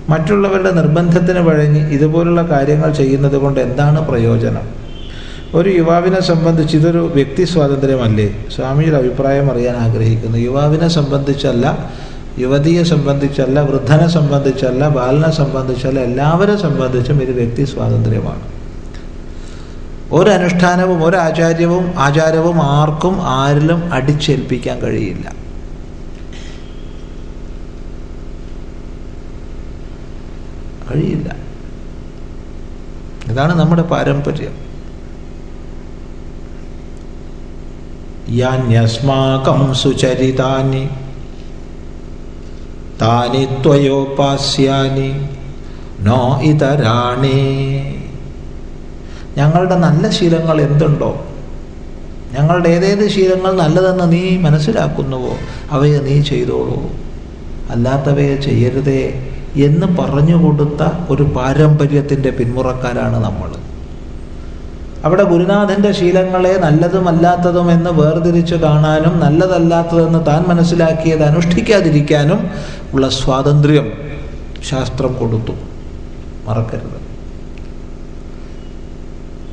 മറ്റുള്ളവരുടെ നിർബന്ധത്തിന് വഴങ്ങി ഇതുപോലുള്ള കാര്യങ്ങൾ ചെയ്യുന്നത് കൊണ്ട് എന്താണ് പ്രയോജനം? ഒരു യുവാവിനെ സംബന്ധിച്ച് ഇതൊരു വ്യക്തി സ്വാതന്ത്ര്യമല്ലേ? സ്വാമിയുടെ അഭിപ്രായം അറിയാൻ ആഗ്രഹിക്കുന്നു. യുവാവിനെ സംബന്ധിച്ചല്ല യുവതിയെ സംബന്ധിച്ചല്ല വൃദ്ധനെ സംബന്ധിച്ചല്ല ബാലനെ സംബന്ധിച്ചല്ല എല്ലാവരെ സംബന്ധിച്ചും ഇത് വ്യക്തി സ്വാതന്ത്ര്യമാണ്. ഒരനുഷ്ഠാനവും ഒരാചാര്യവും ആചാരവും ആർക്കും ആരിലും അടിച്ചേൽപ്പിക്കാൻ കഴിയില്ല. കഴിയില്ല. ഇതാണ് നമ്മുടെ പാരമ്പര്യം. യാന്യസ്മാകം സുചരിതാനി താനി ത്വയോപാസ്യാനി നോ ഇതരാണി. ഞങ്ങളുടെ നല്ല ശീലങ്ങൾ എന്തുണ്ടോ? ഞങ്ങളുടെ ഏതേത് ശീലങ്ങൾ നല്ലതെന്ന് നീ മനസ്സിലാക്കുന്നുവോ? അവയെ നീ ചെയ്തോളൂ. അല്ലാത്തവയെ ചെയ്യരുതേ. എന്ന് പറഞ്ഞു കൊടുത്ത ഒരു പാരമ്പര്യത്തിന്റെ പിന്മുറക്കാരാണ് നമ്മൾ. അവിടെ ഗുരുനാഥന്റെ ശീലങ്ങളെ നല്ലതും അല്ലാത്തതും എന്ന് വേർതിരിച്ച് കാണാനും നല്ലതല്ലാത്തതെന്ന് താൻ മനസ്സിലാക്കിയത് അനുഷ്ഠിക്കാതിരിക്കാനും ഉള്ള സ്വാതന്ത്ര്യം ശാസ്ത്രം കൊടുത്തു. മറക്കരുത്.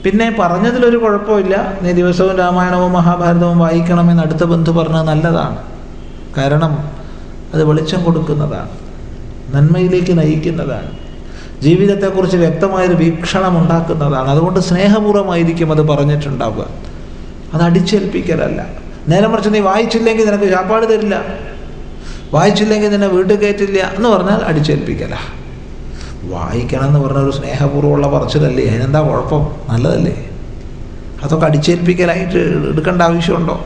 പിന്നെ പറഞ്ഞതിലൊരു കുഴപ്പമില്ല. നീ ദിവസവും രാമായണവും മഹാഭാരതവും വായിക്കണമെന്ന് അടുത്ത ബന്ധു പറഞ്ഞത് നല്ലതാണ്. കാരണം അത് വെളിച്ചം കൊടുക്കുന്നതാണ്. നന്മയിലേക്ക് നയിക്കുന്നതാണ്. ജീവിതത്തെക്കുറിച്ച് വ്യക്തമായൊരു വീക്ഷണം ഉണ്ടാക്കുന്നതാണ് അതുകൊണ്ട് സ്നേഹപൂർവമായിരിക്കും അത് പറഞ്ഞിട്ടുണ്ടാവുക. അത് അടിച്ചേൽപ്പിക്കലല്ല. നേരെ മറിച്ച് നീ വായിച്ചില്ലെങ്കിൽ നിനക്ക് ചാപ്പാട് തരില്ല. വായിച്ചില്ലെങ്കിൽ നിന്നെ വീട്ടിൽ കയറ്റില്ല എന്ന് പറഞ്ഞാൽ അടിച്ചേൽപ്പിക്കല. വായിക്കണം എന്ന് പറഞ്ഞ ഒരു സ്നേഹപൂർവമുള്ള പറച്ചിലല്ലേ? അതിനെന്താ കുഴപ്പം? നല്ലതല്ലേ? അതൊക്കെ അടിച്ചേൽപ്പിക്കലായിട്ട് എടുക്കേണ്ട ആവശ്യമുണ്ടോ?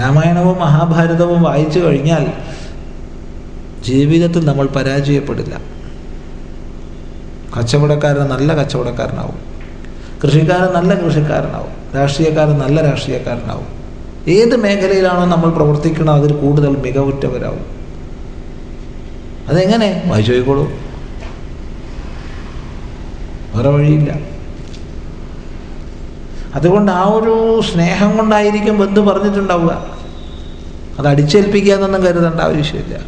രാമായണവും മഹാഭാരതവും വായിച്ചു കഴിഞ്ഞാൽ ജീവിതത്തിൽ നമ്മൾ പരാജയപ്പെടില്ല. കച്ചവടക്കാരൻ നല്ല കച്ചവടക്കാരനാവും. കൃഷിക്കാരൻ നല്ല കൃഷിക്കാരനാവും. രാഷ്ട്രീയക്കാരൻ നല്ല രാഷ്ട്രീയക്കാരനാവും. ഏത് മേഖലയിലാണോ നമ്മൾ പ്രവർത്തിക്കണോ അതിൽ കൂടുതൽ മികവുറ്റവരാവും. അതെങ്ങനെ? വായിച്ചു പോയിക്കോളൂ വേറെ വഴിയില്ല. അതുകൊണ്ട് ആ ഒരു സ്നേഹം കൊണ്ടായിരിക്കും ബന്ധു പറഞ്ഞിട്ടുണ്ടാവുക. അത് അടിച്ചേൽപ്പിക്കുക എന്നൊന്നും കരുതേണ്ട ആവശ്യമില്ല.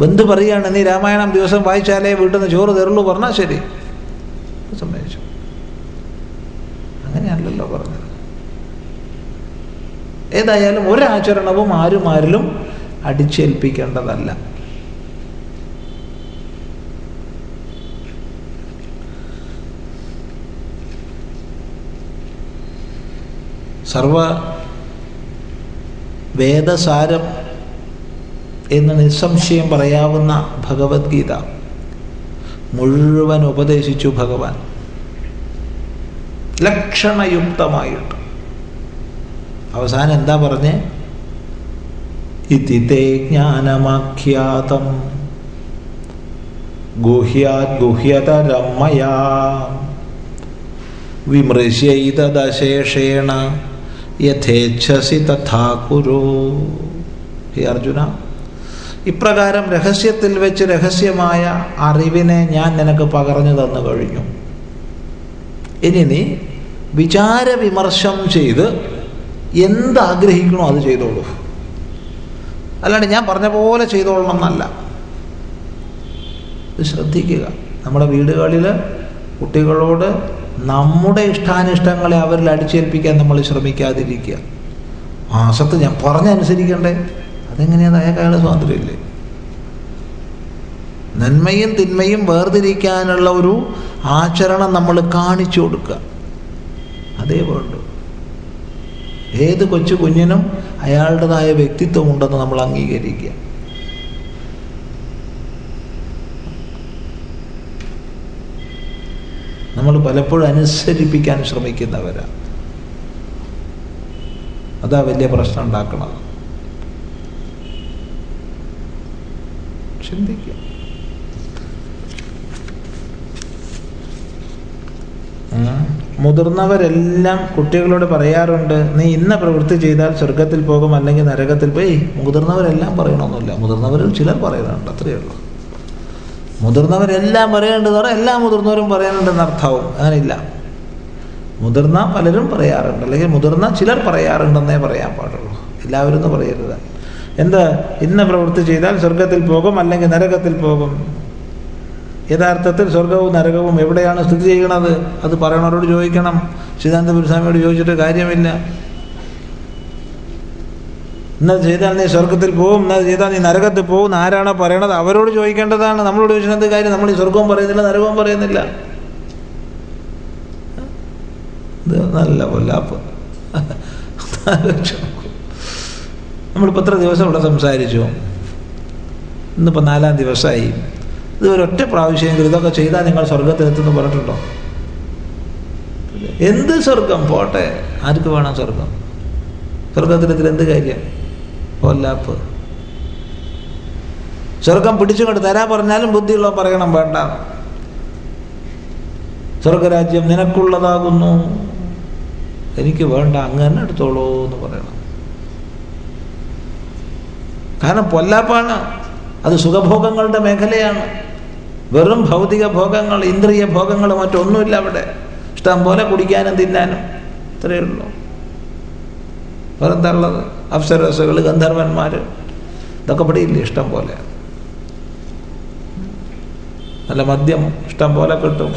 ബന്ധു പറയുകയാണ് നീ രാമായണം ദിവസം വായിച്ചാലേ വീട്ടിൽ നിന്ന് ചോറ് തരുള്ളൂ പറഞ്ഞാൽ ശരി. സമ്മതിച്ചു. അങ്ങനെയല്ലല്ലോ പറഞ്ഞത്. ഏതായാലും ഒരാചരണവും ആരും ആരിലും അടിച്ചേൽപ്പിക്കേണ്ടതല്ല. സർവ വേദസാരം എന്ന് നിസ്സംശയം പറയാവുന്ന ഭഗവത്ഗീത മുഴുവൻ ഉപദേശിച്ചു ഭഗവാൻ. ലക്ഷണയുക്തമായിട്ട്. അവസാനം എന്താ പറഞ്ഞേ? ഇതി ജ്ഞാനമാഖ്യാതം ഗുഹ്യാത് ഗുഹ്യതരമയാ. വിമൃശ്യൈതദശേഷേണ യഥേച്ഛസി തഥാ കുരു ഹേ അർജുന ഇപ്രകാരം രഹസ്യത്തിൽ വെച്ച് രഹസ്യമായ അറിവിനെ ഞാൻ നിനക്ക് പകർന്നു തന്നു കഴിഞ്ഞു. ഇനി നീ വിചാരവിമർശം ചെയ്ത് എന്താഗ്രഹിക്കണോ അത് ചെയ്തോളൂ. അല്ലാണ്ട് ഞാൻ പറഞ്ഞ പോലെ ചെയ്തോളണം എന്നല്ല ഇത് ശ്രദ്ധിക്കുക. നമ്മുടെ വീടുകളിൽ കുട്ടികളോട് നമ്മുടെ ഇഷ്ടാനിഷ്ടങ്ങളെ അവരിൽ അടിച്ചേൽപ്പിക്കാൻ നമ്മൾ ശ്രമിക്കാതിരിക്കുക. മാസത്ത് ഞാൻ പറഞ്ഞനുസരിക്കണ്ടേ? അതെങ്ങനെയാണ് അയാളുടെ സ്വാതന്ത്ര്യമില്ലേ? നന്മയും തിന്മയും വേർതിരിക്കാനുള്ള ഒരു ആചരണം നമ്മൾ കാണിച്ചു കൊടുക്കുക. അതേ വേണ്ടു. ഏത് കൊച്ചു കുഞ്ഞിനും അയാളുടേതായ വ്യക്തിത്വം ഉണ്ടെന്ന് നമ്മൾ അംഗീകരിക്കുക. നമ്മൾ പലപ്പോഴും അനുസരിപ്പിക്കാൻ ശ്രമിക്കുന്നവരാണ്. അതാ വലിയ പ്രശ്നം ഉണ്ടാക്കുന്നത് ചിന്തിക്കുക. മുതിർന്നവരെല്ലാം കുട്ടികളോട് പറയാറുണ്ട് നീ ഇന്ന പ്രവൃത്തി ചെയ്താൽ സ്വർഗത്തിൽ പോകും അല്ലെങ്കിൽ നരകത്തിൽ പോയി മുതിർന്നവരെല്ലാം പറയണമെന്നില്ല മുതിർന്നവരിൽ ചിലർ പറയുന്നുണ്ട് അത്രയേ ഉള്ളൂ. മുതിർന്നവരെല്ലാം പറയേണ്ടത് പറഞ്ഞാൽ എല്ലാ മുതിർന്നവരും പറയാനുണ്ടെന്ന് അർത്ഥവും. അങ്ങനെയില്ല. മുതിർന്ന പലരും പറയാറുണ്ട്. അല്ലെങ്കിൽ മുതിർന്ന ചിലർ പറയാറുണ്ടെന്നേ പറയാൻ പാടുള്ളൂ. എല്ലാവരും എന്ന് പറയരുത്. എന്ത്? ഇന്ന പ്രവൃത്തി ചെയ്താൽ സ്വർഗത്തിൽ പോകും അല്ലെങ്കിൽ നരകത്തിൽ പോകും. യഥാർത്ഥത്തിൽ സ്വർഗവും നരകവും എവിടെയാണ് സ്ഥിതി ചെയ്യണത് അത് പറയണവരോട് ചോദിക്കണം. സിദ്ധാന്ത ചോദിച്ചിട്ട് കാര്യമില്ല. ഇന്നത് ചെയ്താൽ നീ സ്വർഗത്തിൽ പോവും ഇന്നത് ചെയ്താൽ നീ നരകത്തിൽ പോകും ആരാണോ പറയണത്? അവരോട് ചോദിക്കേണ്ടതാണ്. നമ്മളോട് ചോദിച്ചത് കാര്യം നമ്മൾ ഈ സ്വർഗവും പറയുന്നില്ല നരകവും പറയുന്നില്ല. ഇത് നല്ല നമ്മൾ നമ്മളിപ്പോൾ എത്ര ദിവസം ഇവിടെ സംസാരിച്ചു? ഇന്നിപ്പോൾ നാലാം ദിവസമായി. ഇത് ഒരൊറ്റ പ്രാവശ്യമെങ്കിലും ഇതൊക്കെ ചെയ്താൽ നിങ്ങൾ സ്വർഗത്തിലെത്തുന്നു പറഞ്ഞിട്ടുണ്ടോ? എന്ത് സ്വർഗം? പോട്ടെ. ആർക്ക് വേണം സ്വർഗം? സ്വർഗത്തിലെത്തിൽ എന്ത് കാര്യം? കൊല്ലാപ്പ് സ്വർഗം പിടിച്ചുകൊണ്ട് തരാ പറഞ്ഞാലും ബുദ്ധിയുള്ള പറയണം വേണ്ട. സ്വർഗരാജ്യം നിനക്കുള്ളതാകുന്നു. എനിക്ക് വേണ്ട അങ്ങനെ എടുത്തോളൂ എന്ന് പറയണം. കാരണം പൊല്ലാപ്പാണ്. അത് സുഖഭോഗങ്ങളുടെ മേഖലയാണ്. വെറും ഭൗതിക ഭോഗങ്ങൾ ഇന്ദ്രിയ ഭോഗങ്ങൾ മറ്റൊന്നുമില്ല അവിടെ. ഇഷ്ടം പോലെ കുടിക്കാനും തിന്നാനും. ഇത്രയേ ഉള്ളൂ. വേറെന്താ ഉള്ളത് അപ്സരസുകൾ ഗന്ധർവന്മാർ ഇതൊക്കെ ഇവിടെ ഇല്ല ഇഷ്ടം പോലെ. നല്ല മദ്യം ഇഷ്ടം പോലെ കിട്ടും.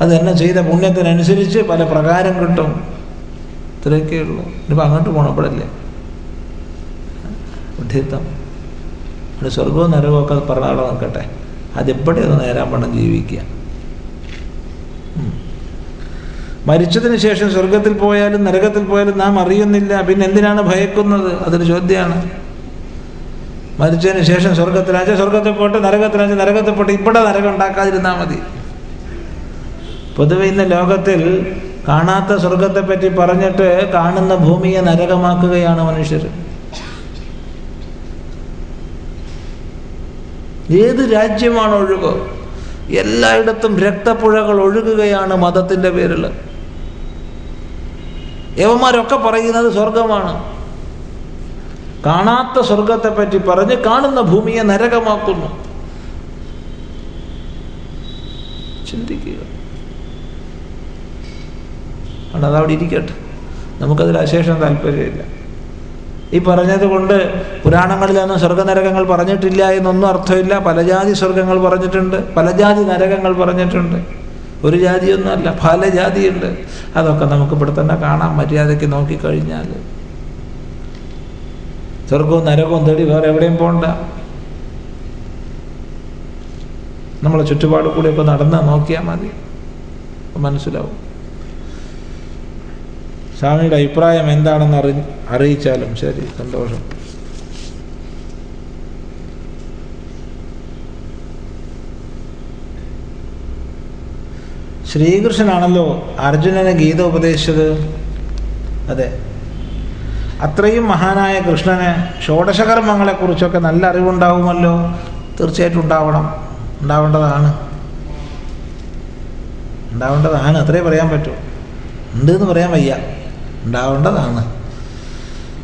അത് തന്നെ ചെയ്ത പുണ്യത്തിനനുസരിച്ച് പല പ്രകാരം കിട്ടും. ഇത്രയൊക്കെ ഉള്ളൂ. ഇനിയിപ്പോൾ അങ്ങോട്ട് പോകണം ഇപ്പോഴല്ലേ ബുദ്ധിത്വം സ്വർഗവും നരകവും ഒക്കെ പറഞ്ഞ അവിടെ നിൽക്കട്ടെ ഒന്ന് നേരാൻ പണം ജീവിക്കുക. മരിച്ചതിന് ശേഷം സ്വർഗത്തിൽ പോയാലും നരകത്തിൽ പോയാലും നാം അറിയുന്നില്ല. പിന്നെ എന്തിനാണ് ഭയക്കുന്നത്? അതൊരു ചോദ്യമാണ്. മരിച്ചതിന് ശേഷം സ്വർഗത്തിലാച്ച സ്വർഗത്തിൽ പോട്ട് നരകത്തിലാച്ച നരകത്തിൽ പോട്ട് ഇവിടെ നരകം ഉണ്ടാക്കാതിരുന്നാൽ മതി. പൊതുവെ ഇന്ന് ലോകത്തിൽ കാണാത്ത സ്വർഗത്തെ പറ്റി പറഞ്ഞിട്ട് കാണുന്ന ഭൂമിയെ നരകമാക്കുകയാണ് മനുഷ്യർ ഏത് രാജ്യമാണ് ഒഴുകോ? എല്ലായിടത്തും രക്തപ്പുഴകൾ ഒഴുകുകയാണ് മതത്തിന്റെ പേരിൽ യവന്മാരൊക്കെ പറയുന്നത് സ്വർഗമാണ് കാണാത്ത സ്വർഗത്തെ പറ്റി പറഞ്ഞ് കാണുന്ന ഭൂമിയെ നരകമാക്കുന്നു. ചിന്തിക്കുക. അതുകൊണ്ട് അതവിടെ ഇരിക്കട്ടെ. നമുക്കതിൽ അശേഷം താല്പര്യമില്ല. ഈ പറഞ്ഞത് കൊണ്ട് പുരാണങ്ങളിലൊന്നും സ്വർഗനരകങ്ങൾ പറഞ്ഞിട്ടില്ല എന്നൊന്നും അർത്ഥമില്ല. പലജാതി സ്വർഗങ്ങൾ പറഞ്ഞിട്ടുണ്ട്. പലജാതി നരകങ്ങൾ പറഞ്ഞിട്ടുണ്ട്. ഒരു ജാതിയൊന്നുമല്ല. പല ജാതിയുണ്ട്. അതൊക്കെ നമുക്ക് ഇവിടെ തന്നെ കാണാം. മര്യാദയ്ക്ക് നോക്കിക്കഴിഞ്ഞാൽ. സ്വർഗവും നരകവും തേടി വേറെ എവിടെയും പോകണ്ട നമ്മളെ ചുറ്റുപാട് കൂടെയൊക്കെ നടന്ന് നോക്കിയാൽ മതി. മനസ്സിലാവും. സ്വാമിയുടെ അഭിപ്രായം എന്താണെന്ന് അറി അറിയിച്ചാലും ശരി. സന്തോഷം. ശ്രീകൃഷ്ണനാണല്ലോ അർജുനന് ഗീത ഉപദേശിച്ചത്. അതെ. അത്രയും മഹാനായ കൃഷ്ണന് ഷോഡശകർമ്മങ്ങളെക്കുറിച്ചൊക്കെ നല്ല അറിവുണ്ടാവുമല്ലോ? തീർച്ചയായിട്ടും ഉണ്ടാവണം. ഉണ്ടാവേണ്ടതാണ്. ഉണ്ടാവേണ്ടതാണ്. അത്രേ പറയാൻ പറ്റൂ. ഉണ്ട് എന്ന് പറയാൻ വയ്യ. ഉണ്ടാവേണ്ടതാണ്.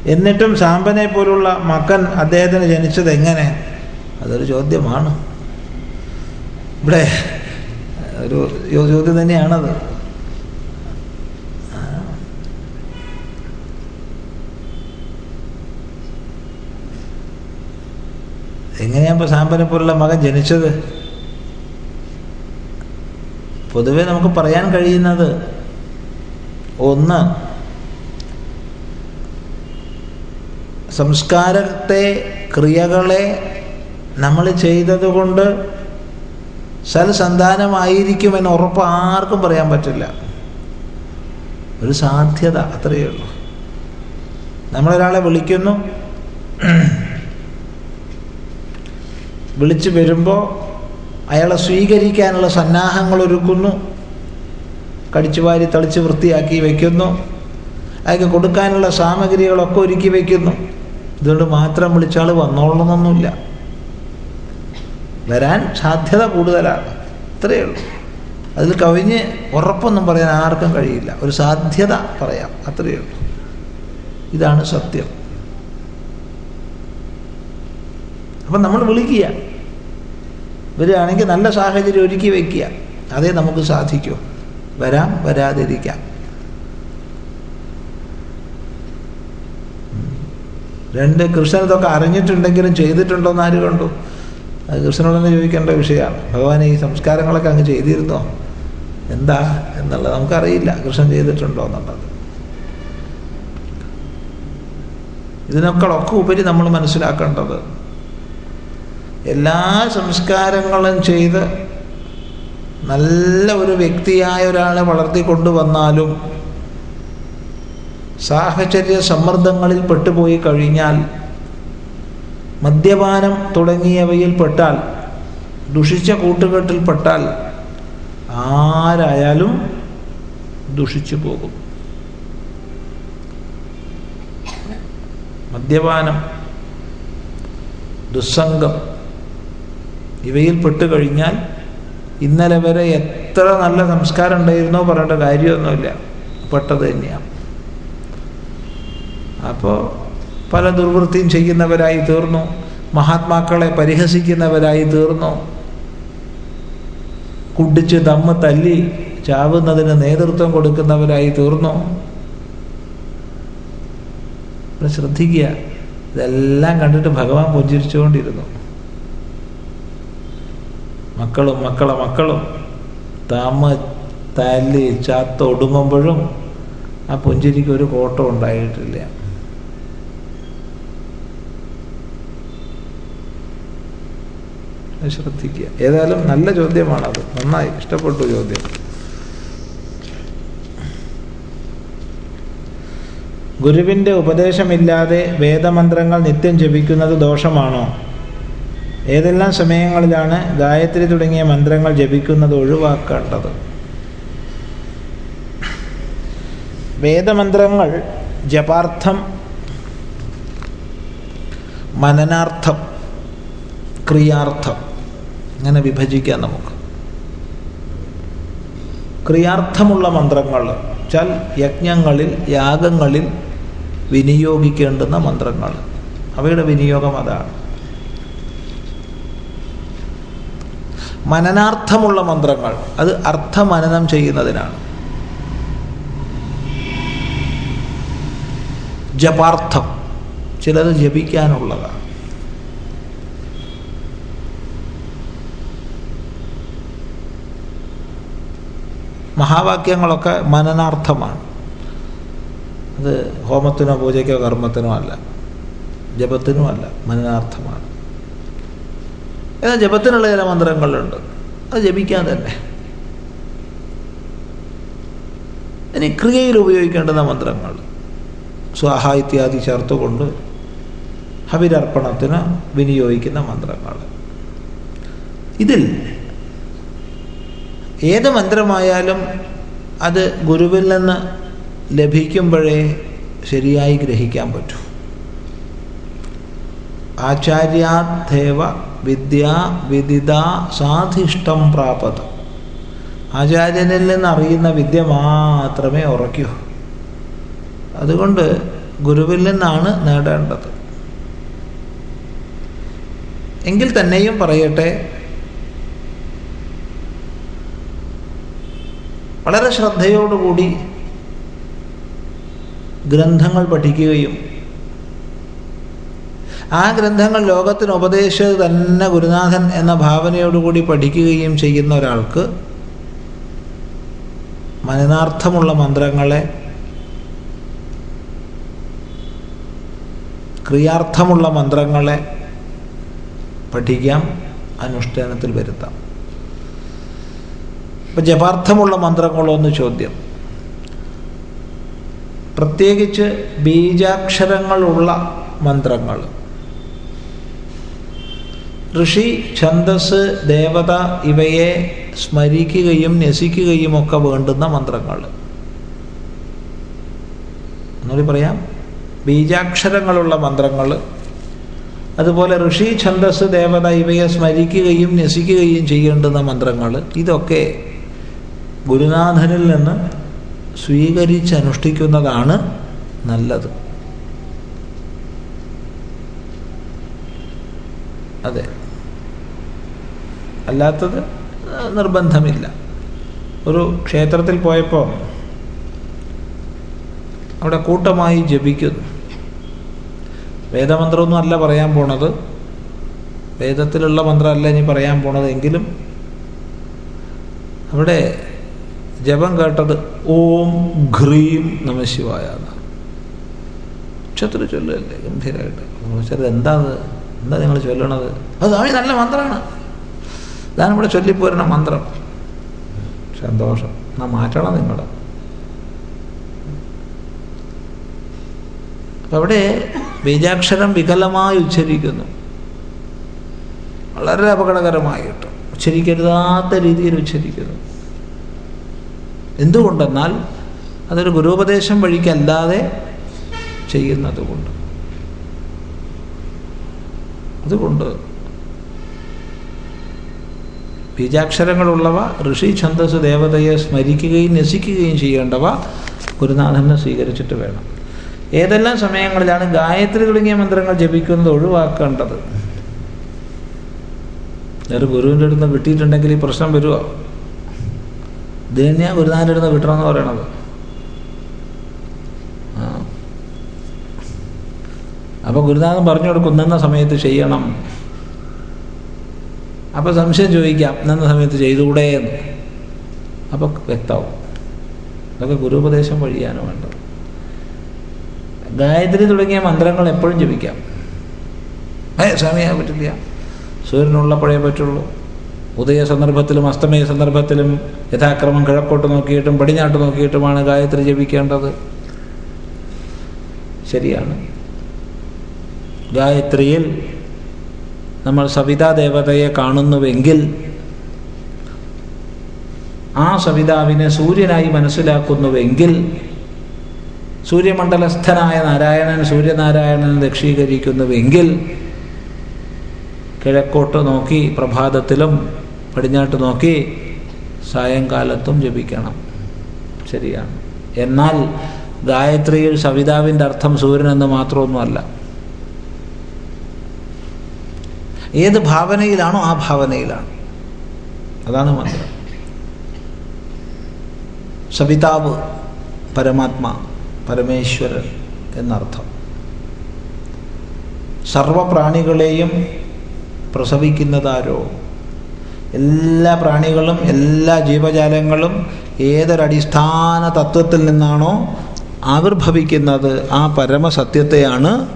എന്നിട്ടും സാമ്പനെ പോലുള്ള മകൻ അദ്ദേഹത്തിന് ജനിച്ചത് എങ്ങനെ അതൊരു ചോദ്യമാണ്. ഇവിടെ ഒരു ചോദ്യം തന്നെയാണത്. എങ്ങനെയാ ഇപ്പോൾ സാമ്പനെ പോലുള്ള മകൻ ജനിച്ചത്? പൊതുവെ നമുക്ക് പറയാൻ കഴിയുന്നത് ഒന്ന് സംസ്കാരത്തെ ക്രിയകളെ നമ്മൾ ചെയ്തതുകൊണ്ട് സൽസന്താനമായിരിക്കുമെന്ന് ഉറപ്പ് ആർക്കും പറയാൻ പറ്റില്ല. ഒരു സാധ്യത അത്രയേ ഉള്ളൂ. നമ്മളൊരാളെ വിളിക്കുന്നു. വിളിച്ചു വരുമ്പോൾ അയാളെ സ്വീകരിക്കാനുള്ള സന്നാഹങ്ങൾ ഒരുക്കുന്നു കടിച്ചു വാരി തളിച്ച് വൃത്തിയാക്കി വയ്ക്കുന്നു അയാൾക്ക് കൊടുക്കാനുള്ള സാമഗ്രികളൊക്കെ ഒരുക്കി വയ്ക്കുന്നു ഇതുകൊണ്ട് മാത്രം വിളിച്ചാൾ വന്നോളണമെന്നൊന്നുമില്ല. വരാൻ സാധ്യത കൂടുതലാണ്. ഇത്രയേ ഉള്ളൂ. അതിൽ കവിഞ്ഞ് ഉറപ്പൊന്നും പറയാൻ ആർക്കും കഴിയില്ല. ഒരു സാധ്യത പറയാം. അത്രയേ ഉള്ളൂ. ഇതാണ് സത്യം. അപ്പം നമ്മൾ വിളിക്കുക. വരികയാണെങ്കിൽ നല്ല സാഹചര്യം ഒരുക്കി വയ്ക്കുക. അതേ നമുക്ക് സാധിക്കൂ. വരാം വരാതിരിക്കാം. രണ്ട് കൃഷ്ണൻ ഇതൊക്കെ അറിഞ്ഞിട്ടുണ്ടെങ്കിലും ചെയ്തിട്ടുണ്ടോ എന്ന് കണ്ടു? അത് കൃഷ്ണനോടൊന്ന് ചോദിക്കേണ്ട വിഷയമാണ്. ഭഗവാൻ ഈ സംസ്കാരങ്ങളൊക്കെ അങ്ങ് ചെയ്തിരുന്നോ? എന്താ എന്നുള്ളത് നമുക്കറിയില്ല. കൃഷ്ണൻ ചെയ്തിട്ടുണ്ടോ എന്നുള്ളത്. ഇതിനൊക്കെ ഉപരി നമ്മൾ മനസ്സിലാക്കേണ്ടത് എല്ലാ സംസ്കാരങ്ങളും ചെയ്ത് നല്ല ഒരു വ്യക്തിയായ ഒരാളെ വളർത്തിക്കൊണ്ടുവന്നാലും സാഹചര്യ സമ്മർദ്ദങ്ങളിൽ പെട്ടുപോയി കഴിഞ്ഞാൽ മദ്യപാനം തുടങ്ങിയവയിൽ പെട്ടാൽ ദുഷിച്ച കൂട്ടുകെട്ടിൽ പെട്ടാൽ ആരായാലും ദുഷിച്ചു പോകും. മദ്യപാനം ദുസ്സംഗം ഇവയിൽ പെട്ടു കഴിഞ്ഞാൽ ഇന്നലെ വരെ എത്ര നല്ല സംസ്കാരം ഉണ്ടായിരുന്നോ പറയേണ്ട കാര്യമൊന്നുമില്ല. പെട്ടത് തന്നെയാണ്. അപ്പോൾ പല ദുർവൃത്തിയും ചെയ്യുന്നവരായി തീർന്നു. മഹാത്മാക്കളെ പരിഹസിക്കുന്നവരായി തീർന്നു. കുടിച്ച് തമ്മ് തല്ലി ചാവുന്നതിന് നേതൃത്വം കൊടുക്കുന്നവരായി തീർന്നു. ശ്രദ്ധിക്കുക ഇതെല്ലാം കണ്ടിട്ട് ഭഗവാൻ പുഞ്ചിരിച്ചുകൊണ്ടിരുന്നു. മക്കളും മക്കളെ മക്കളും തമ്മ തല്ലി ചാത്ത ഒടുങ്ങുമ്പോഴും ആ പുഞ്ചിരിക്ക് ഒരു കോട്ടം ഉണ്ടായിട്ടില്ല. ശ്രദ്ധിക്കുക. ഏതായാലും നല്ല ചോദ്യമാണത് നന്നായി. ഇഷ്ടപ്പെട്ടു ചോദ്യം. ഗുരുവിന്റെ ഉപദേശമില്ലാതെ വേദമന്ത്രങ്ങൾ നിത്യം ജപിക്കുന്നത് ദോഷമാണോ? ഏതെല്ലാം സമയങ്ങളിലാണ് ഗായത്രി തുടങ്ങിയ മന്ത്രങ്ങൾ ജപിക്കുന്നത് ഒഴിവാക്കേണ്ടത്? വേദമന്ത്രങ്ങൾ ജപാർത്ഥം മനനാർത്ഥം ക്രിയാർത്ഥം. അങ്ങനെ വിഭജിക്കാം നമുക്ക്. ക്രിയാർത്ഥമുള്ള മന്ത്രങ്ങൾ വെച്ചാൽ യജ്ഞങ്ങളിൽ യാഗങ്ങളിൽ വിനിയോഗിക്കേണ്ടുന്ന മന്ത്രങ്ങൾ. അവയുടെ വിനിയോഗം അതാണ്. മനനാർത്ഥമുള്ള മന്ത്രങ്ങൾ അത് അർത്ഥമനനം ചെയ്യുന്നതിനാണ്. ജപാർത്ഥം ചിലത് ജപിക്കാനുള്ളതാണ്. മഹാവാക്യങ്ങളൊക്കെ മനനാർത്ഥമാണ്. അത് ഹോമത്തിനോ പൂജയ്ക്കോ കർമ്മത്തിനോ അല്ല. ജപത്തിനും അല്ല മനനാർത്ഥമാണ്. എന്നാൽ ജപത്തിനുള്ള ചില മന്ത്രങ്ങളുണ്ട്. അത് ജപിക്കാൻ തന്നെ. ഇനി ക്രിയയിൽ ഉപയോഗിക്കേണ്ടുന്ന മന്ത്രങ്ങൾ. സ്വാഹ ഇത്യാദി ചേർത്തുകൊണ്ട് ഹവിരർപ്പണത്തിന് വിനിയോഗിക്കുന്ന മന്ത്രങ്ങൾ. ഇതിൽ ഏത് മന്ത്രമായാലും അത് ഗുരുവിൽ നിന്ന് ലഭിക്കുമ്പോഴേ ശരിയായി ഗ്രഹിക്കാൻ പറ്റൂ. ആചാര്യാദേവ വിദ്യ വിദിത സാധിഷ്ടം പ്രാപത. ആചാര്യനിൽ നിന്ന് അറിയുന്ന വിദ്യ മാത്രമേ ഉറയ്ക്കൂ അതുകൊണ്ട് ഗുരുവിൽ നിന്നാണ് നേടേണ്ടത്. എങ്കിൽ തന്നെയും പറയട്ടെ വളരെ ശ്രദ്ധയോടുകൂടി ഗ്രന്ഥങ്ങൾ പഠിക്കുകയും ആ ഗ്രന്ഥങ്ങൾ ലോകത്തിന് ഉപദേശിച്ചത് തന്നെ ഗുരുനാഥൻ എന്ന ഭാവനയോടുകൂടി പഠിക്കുകയും ചെയ്യുന്ന ഒരാൾക്ക് മനനാർത്ഥമുള്ള മന്ത്രങ്ങളെ ക്രിയാർത്ഥമുള്ള മന്ത്രങ്ങളെ പഠിക്കാം അനുഷ്ഠാനത്തിൽ വരുത്താം. ഇപ്പം ജപാർത്ഥമുള്ള മന്ത്രങ്ങളോ എന്ന് ചോദ്യം. പ്രത്യേകിച്ച് ബീജാക്ഷരങ്ങളുള്ള മന്ത്രങ്ങൾ. ഋഷി ഛന്ദസ് ദേവത ഇവയെ സ്മരിക്കുകയും നസിക്കുകയും ഒക്കെ വേണ്ടുന്ന മന്ത്രങ്ങൾ. എന്നൊരു പറയാം. ബീജാക്ഷരങ്ങളുള്ള മന്ത്രങ്ങൾ. അതുപോലെ ഋഷി ഛന്ദസ് ദേവത ഇവയെ സ്മരിക്കുകയും നസിക്കുകയും ചെയ്യേണ്ടുന്ന മന്ത്രങ്ങൾ. ഇതൊക്കെ ഗുരുനാഥനിൽ നിന്ന് സ്വീകരിച്ച് അനുഷ്ഠിക്കുന്നതാണ് നല്ലത്. അതെ. അല്ലാത്തത് നിർബന്ധമില്ല. ഒരു ക്ഷേത്രത്തിൽ പോയപ്പോൾ അവിടെ കൂട്ടമായി ജപിക്കുന്നു. വേദമന്ത്രമൊന്നും അല്ല പറയാൻ പോണത്. വേദത്തിലുള്ള മന്ത്രമല്ല ഇനി പറയാൻ പോണത് എങ്കിലും അവിടെ ജപം കേട്ടത് ഓം ഘ്രീം നമശിവായ എന്നാണ്. ഉച്ചത്തിൽ ചൊല്ലല്ലേ ഗംഭീരമായിട്ട് എന്താ എന്താ നിങ്ങൾ ചൊല്ലണത്? അത് സ്വാമി നല്ല മന്ത്രമാണ്. ഇതാണ് ഇവിടെ ചൊല്ലിപ്പോരുന്ന മന്ത്രം. സന്തോഷം. എന്നാ മാറ്റണം നിങ്ങൾ അവിടെ ബീജാക്ഷരം വികലമായി ഉച്ചരിക്കുന്നു. വളരെ അപകടകരമായിട്ട്. ഉച്ചരിക്കരുതാത്ത രീതിയിൽ ഉച്ചരിക്കുന്നു. എന്തുകൊണ്ടെന്നാൽ അതൊരു ഗുരുപദേശം വഴിക്കല്ലാതെ ചെയ്യുന്നത് കൊണ്ട് അതുകൊണ്ട് ബീജാക്ഷരങ്ങളുള്ളവ ഋഷി ഛന്ദസ് ദേവതയെ സ്മരിക്കുകയും നസിക്കുകയും ചെയ്യേണ്ടവ ഗുരുനാഥനെ സ്വീകരിച്ചിട്ട് വേണം. ഏതെല്ലാം സമയങ്ങളിലാണ് ഗായത്രി തുടങ്ങിയ മന്ത്രങ്ങൾ ജപിക്കുന്നത് ഒഴിവാക്കേണ്ടത്? ഒരു ഗുരുവിന്റെ അടുത്ത് കിട്ടിയിട്ടുണ്ടെങ്കിൽ ഈ പ്രശ്നം വരുമോ ഇത് തന്നെയാണ് ഗുരുനാഥന്റെ അടുത്ത് വിട്ടണമെന്ന് പറയണത്. അപ്പൊ അപ്പോൾ ഗുരുനാഥൻ പറഞ്ഞു കൊടുക്കും നിന്ന സമയത്ത് ചെയ്യണം. അപ്പോൾ സംശയം ചോദിക്കാം നിന്ന സമയത്ത് ചെയ്തുകൂടെ എന്ന്? അപ്പോൾ വ്യക്തമാവും. അതൊക്കെ ഗുരുപദേശം വഴിയാണ് വേണ്ടത്. ഗായത്രി തുടങ്ങിയ മന്ത്രങ്ങൾ എപ്പോഴും ജപിക്കാം. ഏ സ്വാമിയാ പറ്റില്ല. സൂര്യനുള്ളപ്പോഴേ പറ്റുള്ളൂ. ഉദയ സന്ദർഭത്തിലും അസ്തമയ സന്ദർഭത്തിലും യഥാക്രമം കിഴക്കോട്ട് നോക്കിയിട്ടും പടിഞ്ഞാട്ട് നോക്കിയിട്ടുമാണ് ഗായത്രി ജപിക്കേണ്ടത്. ശരിയാണ്. ഗായത്രിയിൽ നമ്മൾ സവിതാ ദേവതയെ കാണുന്നുവെങ്കിൽ ആ സവിതാവിനെ സൂര്യനായി മനസ്സിലാക്കുന്നുവെങ്കിൽ സൂര്യമണ്ഡലസ്ഥനായ നാരായണൻ സൂര്യനാരായണൻ ദക്ഷീകരിക്കുന്നുവെങ്കിൽ കിഴക്കോട്ട് നോക്കി പ്രഭാതത്തിലും പടിഞ്ഞാട്ട് നോക്കി സായങ്കാലത്തും ജപിക്കണം. ശരിയാണ്. എന്നാൽ ഗായത്രിയിൽ സവിതാവിന്റെ അർത്ഥം സൂര്യൻ എന്ന് മാത്രമൊന്നുമല്ല. ഏത് ഭാവനയിലാണോ ആ ഭാവനയിലാണ്. അതാണ് മന്ത്രം. സവിതാവ് പരമാത്മാ പരമേശ്വരൻ എന്നർത്ഥം. സർവപ്രാണികളെയും പ്രസവിക്കുന്നതാരോ എല്ലാ പ്രാണികളും എല്ലാ ജീവജാലങ്ങളും ഏതൊരടിസ്ഥാന തത്വത്തിൽ നിന്നാണോ ആവിർഭവിക്കുന്നത് ആ പരമസത്യത്തെയാണ്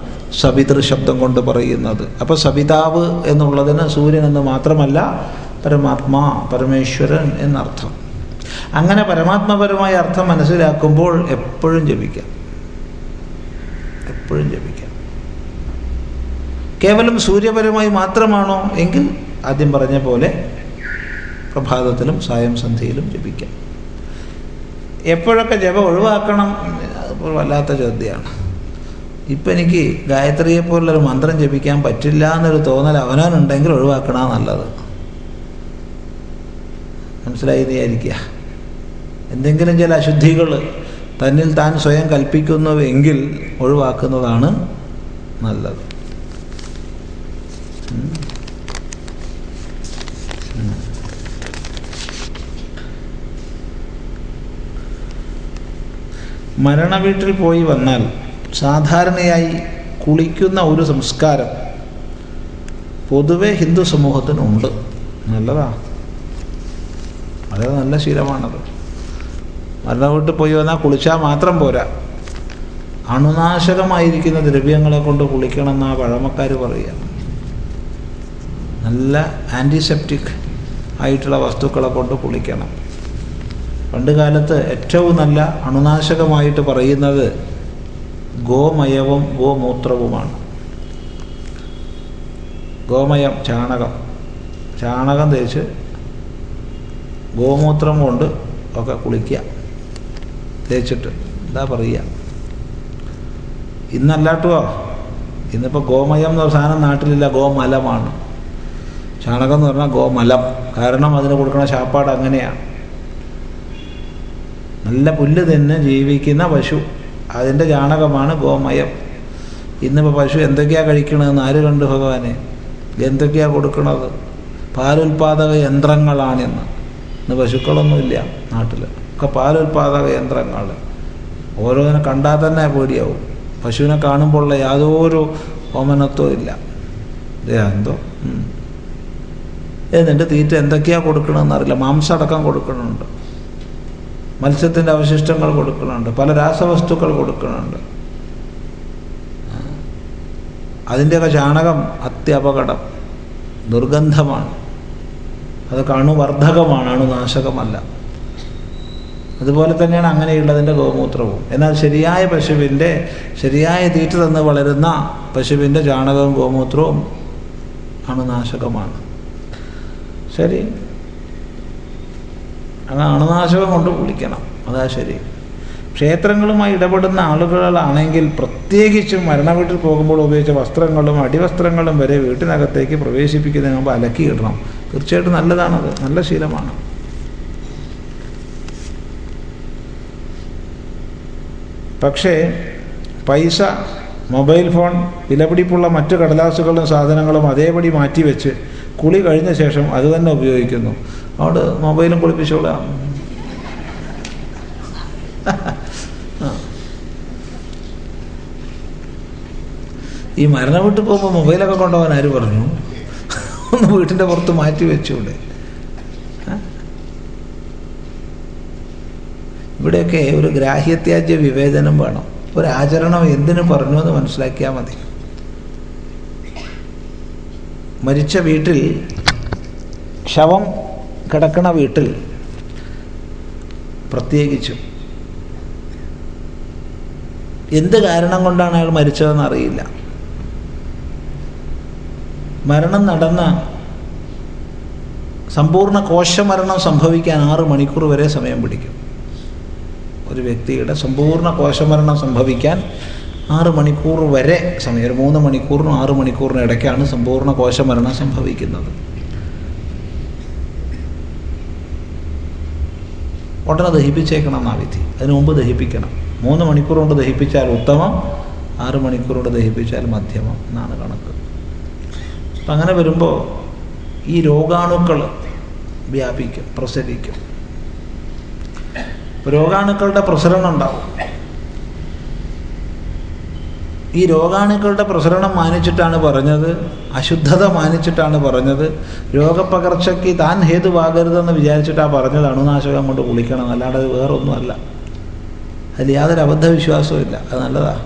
സവിതൃ ശബ്ദം കൊണ്ട് പറയുന്നത്. അപ്പോൾ സവിതാവ് എന്നുള്ളതിന് സൂര്യൻ എന്ന് മാത്രമല്ല പരമാത്മാ പരമേശ്വരൻ എന്നർത്ഥം. അങ്ങനെ പരമാത്മപരമായ അർത്ഥം മനസ്സിലാക്കുമ്പോൾ എപ്പോഴും ജപിക്കാം. എപ്പോഴും ജപിക്കാം. കേവലം സൂര്യപരമായി മാത്രമാണോ? എങ്കിൽ ആദ്യം പറഞ്ഞ പോലെ പ്രഭാതത്തിലും സായം സന്ധ്യയിലും ജപിക്കാം. എപ്പോഴൊക്കെ ജപം ഒഴിവാക്കണം അതിപ്പോൾ വല്ലാത്ത ചോദ്യമാണ്. ഇപ്പം എനിക്ക് ഗായത്രിയെ പോലുള്ളൊരു മന്ത്രം ജപിക്കാൻ പറ്റില്ല എന്നൊരു തോന്നൽ അവനവനുണ്ടെങ്കിൽ ഒഴിവാക്കണ നല്ലത്. മനസ്സിലായി വിചാരിക്കുക. എന്തെങ്കിലും ചില അശുദ്ധികൾ തന്നിൽ താൻ സ്വയം കൽപ്പിക്കുന്നുവെങ്കിൽ ഒഴിവാക്കുന്നതാണ് നല്ലത്. മരണ വീട്ടിൽ പോയി വന്നാൽ സാധാരണയായി കുളിക്കുന്ന ഒരു സംസ്കാരം പൊതുവെ ഹിന്ദു സമൂഹത്തിനുണ്ട്. നല്ലതാ. വളരെ നല്ല ശീലമാണത്. മരണ വീട്ടിൽ പോയി വന്നാൽ കുളിച്ചാൽ മാത്രം പോരാ. അണുനാശകമായിരിക്കുന്ന ദ്രവ്യങ്ങളെ കൊണ്ട് കുളിക്കണം എന്നാ പഴമക്കാർ പറയുക. നല്ല ആന്റിസെപ്റ്റിക് ആയിട്ടുള്ള വസ്തുക്കളെ കൊണ്ട് കുളിക്കണം. പണ്ട് കാലത്ത് ഏറ്റവും നല്ല അണുനാശകമായിട്ട് പറയുന്നത് ഗോമയവും ഗോമൂത്രവുമാണ്. ഗോമയം ചാണകം. ചാണകം തേച്ച് ഗോമൂത്രം കൊണ്ട് ഒക്കെ കുളിക്കുക. തേച്ചിട്ട് എന്താ പറയുക? ഇന്നല്ലാട്ടുവോ ഇന്നിപ്പോൾ ഗോമയം എന്ന് പറഞ്ഞ സാധനം നാട്ടിലില്ല ഗോമലമാണ്. ചാണകം എന്ന് പറഞ്ഞാൽ ഗോമലം. കാരണം അതിന് കൊടുക്കുന്ന ശാപ്പാട് അങ്ങനെയാണ്. നല്ല പുല്ല് തന്നെ ജീവിക്കുന്ന പശു. അതിന്റെ ചാണകമാണ് ഗോമയം. ഇന്നിപ്പോൾ പശു എന്തൊക്കെയാണ് കഴിക്കണതെന്ന് ആര് കണ്ടു ഭഗവാനെ? എന്തൊക്കെയാണ് കൊടുക്കണത്? പാലുൽപാദക യന്ത്രങ്ങളാണിന്ന്. ഇന്ന് പശുക്കളൊന്നുമില്ല നാട്ടിൽ ഒക്കെ പാലുൽപാദക യന്ത്രങ്ങൾ. ഓരോന്നിനെ കണ്ടാൽ തന്നെ പേടിയാവും. പശുവിനെ കാണുമ്പോഴുള്ള യാതൊരു ഓമനത്വം ഇല്ല. എന്തോ. എന്നിട്ട് തീറ്റ എന്തൊക്കെയാണ് കൊടുക്കണമെന്ന് അറിയില്ല. മാംസം അടക്കം കൊടുക്കണുണ്ട് മത്സ്യത്തിന്റെ അവശിഷ്ടങ്ങൾ കൊടുക്കുന്നുണ്ട്. പല രാസവസ്തുക്കൾ കൊടുക്കുന്നുണ്ട്. അതിന്റെയൊക്കെ ചാണകം അത്യപകടം. ദുർഗന്ധമാണ്. അതൊക്കെ അണുവർദ്ധകമാണ് അണുനാശകമല്ല. അതുപോലെ തന്നെയാണ് അങ്ങനെയുള്ളതിന്റെ ഗോമൂത്രവും. എന്നാൽ ശരിയായ പശുവിന്റെ ശരിയായ തീറ്റ തന്ന് വളരുന്ന പശുവിന്റെ ചാണകവും ഗോമൂത്രവും അണുനാശകമാണ്. ശരി. അത് അണുനാശകം കൊണ്ട് കുളിക്കണം. അതാ ശരി. ക്ഷേത്രങ്ങളുമായി ഇടപെടുന്ന ആളുകളാണെങ്കിൽ പ്രത്യേകിച്ചും മരണ വീട്ടിൽ പോകുമ്പോൾ ഉപയോഗിച്ച വസ്ത്രങ്ങളും അടിവസ്ത്രങ്ങളും വരെ വീട്ടിനകത്തേക്ക് പ്രവേശിപ്പിക്കുന്നതിന് മുമ്പ് അലക്കി ഇടണം തീർച്ചയായിട്ടും നല്ലതാണത്. നല്ല ശീലമാണ്. പക്ഷേ പൈസ മൊബൈൽ ഫോൺ വിലപിടിപ്പുള്ള മറ്റു കടലാസുകളും സാധനങ്ങളും അതേപടി മാറ്റിവെച്ച് കുളി കഴിഞ്ഞ ശേഷം അത് തന്നെ ഉപയോഗിക്കുന്നു. അവിടെ മൊബൈലും കുളിപ്പിച്ചോളാം ഈ മരണം വിട്ട് പോകുമ്പോൾ മൊബൈലൊക്കെ കൊണ്ടുപോകാൻ ആര് പറഞ്ഞു? ഒന്ന് വീട്ടിന്റെ പുറത്ത് മാറ്റി വെച്ചൂടെ ഇവിടെയൊക്കെ ഒരു ഗ്രാഹ്യത്യാജ്യ വിവേചനം വേണം. ഒരു ആചരണം എന്തിനു പറഞ്ഞു എന്ന് മനസ്സിലാക്കിയാൽ മതി. മരിച്ച വീട്ടിൽ ശവം കിടക്കണ വീട്ടിൽ പ്രത്യേകിച്ചും എന്ത് കാരണം കൊണ്ടാണ് അയാൾ മരിച്ചതെന്ന് അറിയില്ല. മരണം നടന്ന സമ്പൂർണ കോശമരണം സംഭവിക്കാൻ ആറ് മണിക്കൂർ വരെ സമയം പിടിക്കും. ഒരു വ്യക്തിയുടെ സമ്പൂർണ കോശമരണം സംഭവിക്കാൻ ആറ് മണിക്കൂർ വരെ സമയം ഒരു മൂന്ന് മണിക്കൂറിനും ആറ് മണിക്കൂറിനും ഇടയ്ക്കാണ് സമ്പൂർണ കോശമരണം സംഭവിക്കുന്നത്. ഉടനെ ദഹിപ്പിച്ചേക്കണം എന്നാ വിധി. അതിനു മുമ്പ് ദഹിപ്പിക്കണം. മൂന്ന് മണിക്കൂർ കൊണ്ട് ദഹിപ്പിച്ചാൽ ഉത്തമം ആറ് മണിക്കൂർ കൊണ്ട് ദഹിപ്പിച്ചാൽ മധ്യമം എന്നാണ് കണക്ക്. അപ്പം അങ്ങനെ വരുമ്പോൾ ഈ രോഗാണുക്കൾ വ്യാപിക്കും പ്രസരിക്കും. രോഗാണുക്കളുടെ പ്രസരണം ഉണ്ടാവും. ഈ രോഗാണുക്കളുടെ പ്രസരണം മാനിച്ചിട്ടാണ് പറഞ്ഞത് അശുദ്ധത മാനിച്ചിട്ടാണ് പറഞ്ഞത്. രോഗപകർച്ചയ്ക്ക് താൻ ഹേതുവാകരുതെന്ന് വിചാരിച്ചിട്ടാണ് പറഞ്ഞത്. അണുനാശകം കൊണ്ട് കുളിക്കണം. അല്ലാതെ വേറൊന്നുമല്ല. അതിൽ യാതൊരു അബദ്ധവിശ്വാസവും ഇല്ല. അത് നല്ലതാ.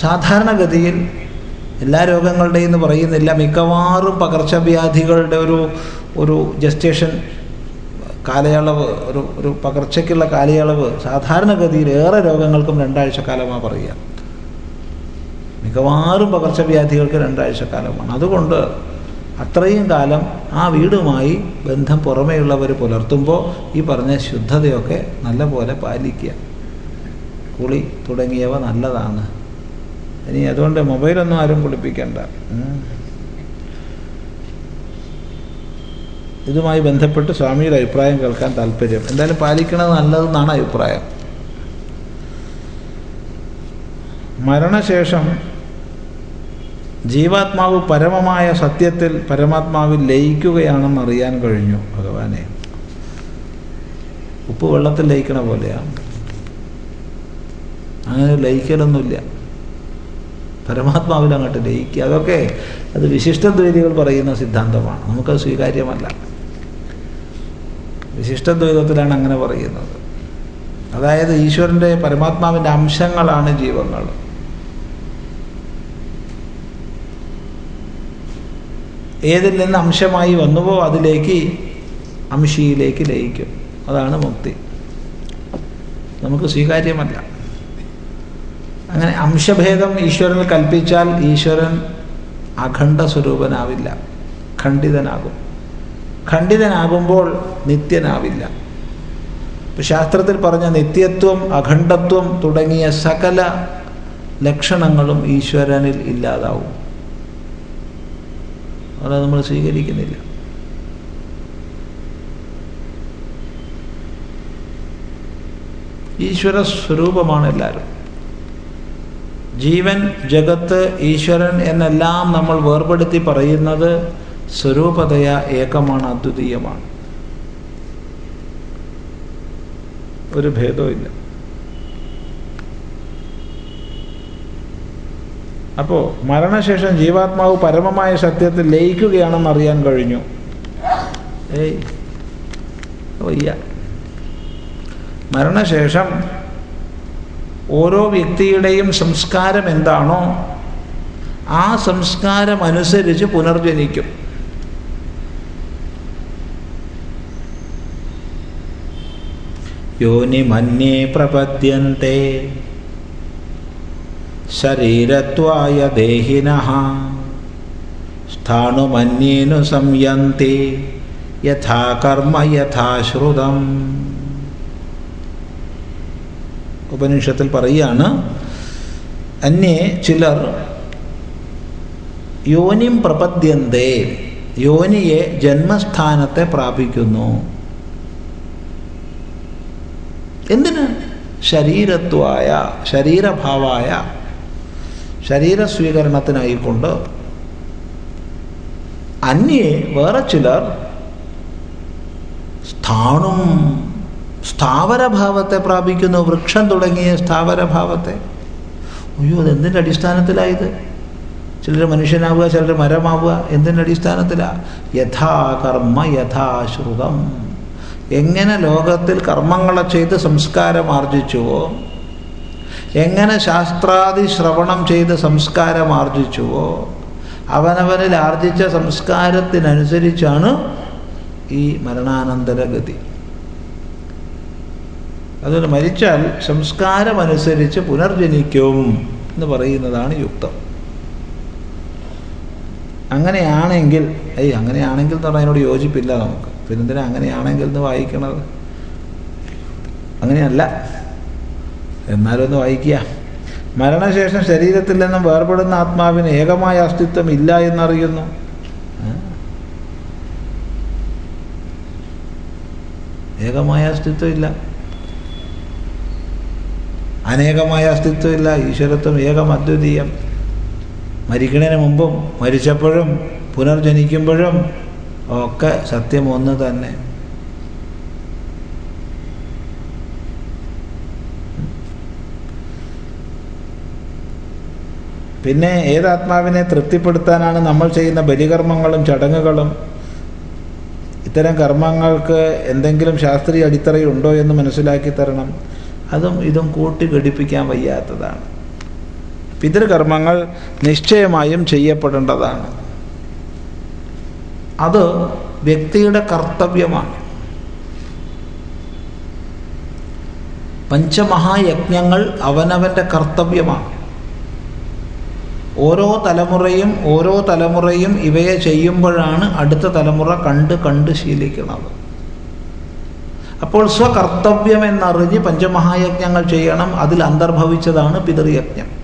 സാധാരണഗതിയിൽ എല്ലാ രോഗങ്ങളുടെയും എന്ന് പറയുന്നില്ല. മിക്കവാറും പകർച്ചവ്യാധികളുടെ ഒരു ഒരു ജസ്റ്റേഷൻ കാലയളവ് ഒരു ഒരു പകർച്ചയ്ക്കുള്ള കാലയളവ് സാധാരണഗതിയിൽ ഏറെ രോഗങ്ങൾക്കും രണ്ടാഴ്ച കാലമാണ് പറയുക. മിക്കവാറും പകർച്ചവ്യാധികൾക്ക് രണ്ടാഴ്ച കാലമാണ് അതുകൊണ്ട് അത്രയും കാലം ആ വീടുമായി ബന്ധം പുറമേയുള്ളവർ പുലർത്തുമ്പോൾ ഈ പറഞ്ഞ ശുദ്ധതയൊക്കെ നല്ലപോലെ പാലിക്കുക. കുളി തുടങ്ങിയവ നല്ലതാണ്. ഇനി അതുകൊണ്ട് മൊബൈലൊന്നും ആരും കുളിപ്പിക്കണ്ട. ഇതുമായി ബന്ധപ്പെട്ട് സ്വാമിയുടെ അഭിപ്രായം കേൾക്കാൻ താല്പര്യം. എന്തായാലും പാലിക്കണത് നല്ലതെന്നാണ് അഭിപ്രായം. മരണശേഷം ജീവാത്മാവ് പരമമായ സത്യത്തിൽ പരമാത്മാവിൽ ലയിക്കുകയാണെന്ന് അറിയാൻ കഴിഞ്ഞു ഭഗവാനെ. ഉപ്പ് വെള്ളത്തിൽ ലയിക്കണ പോലെയാണ് അങ്ങനെ ലയിക്കലൊന്നുമില്ല. പരമാത്മാവിൽ അങ്ങോട്ട് ലയിക്കുക. അതൊക്കെ അത് വിശിഷ്ടദ്വൈതികൾ പറയുന്ന സിദ്ധാന്തമാണ്. നമുക്കത് സ്വീകാര്യമല്ല. വിശിഷ്ടദ്വൈതത്തിലാണ് അങ്ങനെ പറയുന്നത്. അതായത് ഈശ്വരന്റെ പരമാത്മാവിന്റെ അംശങ്ങളാണ് ജീവങ്ങൾ. ഏതിൽ നിന്ന് അംശമായി വന്നുവോ അതിലേക്ക് അംശിയിലേക്ക് ലയിക്കും. അതാണ് മുക്തി. നമുക്ക് സ്വീകാര്യമല്ല. അങ്ങനെ അംശഭേദം ഈശ്വരനിൽ കൽപ്പിച്ചാൽ ഈശ്വരൻ അഖണ്ഡ സ്വരൂപനാവില്ല. ഖണ്ഡിതനാകും. ഖണ്ഡിതനാകുമ്പോൾ നിത്യനാവില്ല. ശാസ്ത്രത്തിൽ പറഞ്ഞ നിത്യത്വം അഖണ്ഡത്വം തുടങ്ങിയ സകല ലക്ഷണങ്ങളും ഈശ്വരനിൽ ഇല്ലാതാവും. അത് നമ്മൾ സ്വീകരിക്കുന്നില്ല. ഈശ്വര സ്വരൂപമാണ് എല്ലാവരും. ജീവൻ ജഗത്ത് ഈശ്വരൻ എന്നെല്ലാം നമ്മൾ വേർപെടുത്തി പറയുന്നത് സ്വരൂപതയ ഏകമാണ് അദ്വിതീയമാണ്. ഒരു ഭേദവുമില്ല. അപ്പോൾ മരണശേഷം ജീവാത്മാവ് പരമമായ സത്യത്തിൽ ലയിക്കുകയാണെന്ന് അറിയാൻ കഴിഞ്ഞു. ഏയ് മരണശേഷം ഓരോ വ്യക്തിയുടെയും സംസ്കാരം എന്താണോ ആ സംസ്കാരം അനുസരിച്ച് പുനർജനിക്കും. യോനി മന്യേ പ്രപദ്യത്തെ ശരീരത്വായ ദേഹിന സ്ഥാണുമന്യേനു സംയന്തി യഥാ കർമ്മ യഥാശ്രുതം ഉപനിഷത്തിൽ പറയുകയാണ് അന്യേ ചിലർ യോനിം പ്രപദ്യന്തേ യോനിയെ ജന്മസ്ഥാനത്തെ പ്രാപിക്കുന്നു. എന്തിന്? ശരീരത്വായ ശരീരഭാവായ ശരീരസ്വീകരണത്തിനായിക്കൊണ്ട് അന്യേ വേറെ ചിലർ സ്ഥാണും സ്ഥാ സ്ഥാവരഭാവത്തെ പ്രാപിക്കുന്നു വൃക്ഷം തുടങ്ങിയ സ്ഥാവരഭാവത്തെ. അയ്യോ അത് എന്തിന്റെ അടിസ്ഥാനത്തിലായത്? ചിലർ മനുഷ്യനാവുക ചിലർ മരമാവുക എന്തിന്റെ അടിസ്ഥാനത്തിലാണ് യഥാകർമ്മ യഥാശ്രുതം. എങ്ങനെ ലോകത്തിൽ കർമ്മങ്ങളെ ചെയ്ത് സംസ്കാരം ആർജിച്ചുവോ എങ്ങനെ ശാസ്ത്രാദി ശ്രവണം ചെയ്ത് സംസ്കാരം ആർജിച്ചുവോ അവനവനിൽ ആർജിച്ച സംസ്കാരത്തിനനുസരിച്ചാണ് ഈ മരണാനന്തര ഗതി അതുകൊണ്ട് മരിച്ചാൽ സംസ്കാരമനുസരിച്ച് പുനർജനിക്കും എന്ന് പറയുന്നതാണ് യുക്തം. അങ്ങനെയാണെങ്കിൽ അയ്യ അങ്ങനെയാണെങ്കിൽ എന്ന് പറഞ്ഞാൽ അതിനോട് യോജിപ്പില്ല നമുക്ക്. പിന്നെ എന്തിനാ അങ്ങനെയാണെങ്കിൽ എന്ന് വായിക്കണത്? അങ്ങനെയല്ല. എന്നാലും ഒന്ന് വായിക്കുക. മരണശേഷം ശരീരത്തിൽ നിന്നും വേർപെടുന്ന ആത്മാവിന് ഏകമായ അസ്തിത്വം ഇല്ല എന്നറിയുന്നു. ഏകമായ അസ്തിത്വം ഇല്ല. അനേകമായ അസ്തിത്വം ഇല്ല. ഈശ്വരത്വം ഏകം അദ്വിതീയം. മരിക്കുന്നതിന് മുമ്പും മരിച്ചപ്പോഴും പുനർജനിക്കുമ്പോഴും ഒക്കെ സത്യം ഒന്ന് തന്നെ. പിന്നെ ഏതാത്മാവിനെ തൃപ്തിപ്പെടുത്താനാണ് നമ്മൾ ചെയ്യുന്ന ബലികർമ്മങ്ങളും ചടങ്ങുകളും. ഇത്തരം കർമ്മങ്ങൾക്ക് എന്തെങ്കിലും ശാസ്ത്രീയ അടിത്തറയുണ്ടോ എന്ന് മനസ്സിലാക്കി തരണം. അതും ഇതും കൂട്ടി ഘടിപ്പിക്കാൻ വയ്യാത്തതാണ്. പിതൃകർമ്മങ്ങൾ നിശ്ചയമായും ചെയ്യപ്പെടേണ്ടതാണ്. അത് വ്യക്തിയുടെ കർത്തവ്യമാണ്. പഞ്ചമഹായജ്ഞങ്ങൾ അവനവന്റെ കർത്തവ്യമാണ്. ഓരോ തലമുറയും ഓരോ തലമുറയും ഇവയെ ചെയ്യുമ്പോഴാണ് അടുത്ത തലമുറ കണ്ട് കണ്ട് ശീലിക്കുന്നത്. അപ്പോൾ സ്വകർത്തവ്യം എന്നറിഞ്ഞ് പഞ്ചമഹായജ്ഞങ്ങൾ ചെയ്യണം അതിൽ അന്തർഭവിച്ചതാണ് പിതൃയജ്ഞം.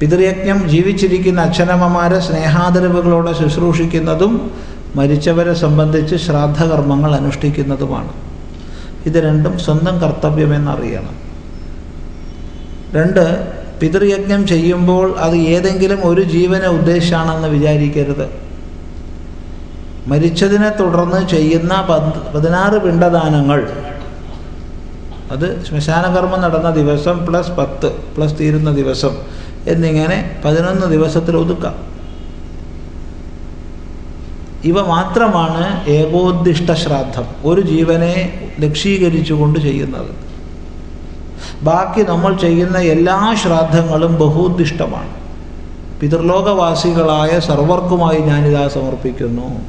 പിതൃയജ്ഞം ജീവിച്ചിരിക്കുന്ന അച്ഛനമ്മമാരെ സ്നേഹാദരവുകളോടെ ശുശ്രൂഷിക്കുന്നതും മരിച്ചവരെ സംബന്ധിച്ച് ശ്രാദ്ധകർമ്മങ്ങൾ അനുഷ്ഠിക്കുന്നതുമാണ്. ഇത് രണ്ടും സ്വന്തം കർത്തവ്യമെന്നറിയണം. രണ്ട് പിതൃയജ്ഞം ചെയ്യുമ്പോൾ അത് ഏതെങ്കിലും ഒരു ജീവനെ ഉദ്ദേശിച്ചാണെന്ന് വിചാരിക്കരുത്. മരിച്ചതിനെ തുടർന്ന് ചെയ്യുന്ന പതിനാറ് പിണ്ടദാനങ്ങൾ അത് ശ്മശാനകർമ്മം നടന്ന ദിവസം പ്ലസ് പത്ത് പ്ലസ് തീരുന്ന ദിവസം. എന്നിങ്ങനെ പതിനൊന്ന് ദിവസത്തിൽ ഒതുക്കാം. ഇവ മാത്രമാണ് ഏകോദ്ദിഷ്ട ശ്രാദ്ധം. ഒരു ജീവനെ ലക്ഷീകരിച്ചുകൊണ്ട് ചെയ്യുന്നത്. ബാക്കി നമ്മൾ ചെയ്യുന്ന എല്ലാ ശ്രാദ്ധങ്ങളും ബഹുദ്ദിഷ്ടമാണ് പിതൃലോകവാസികളായ സർവർക്കുമായി ഞാനിതാ സമർപ്പിക്കുന്നു.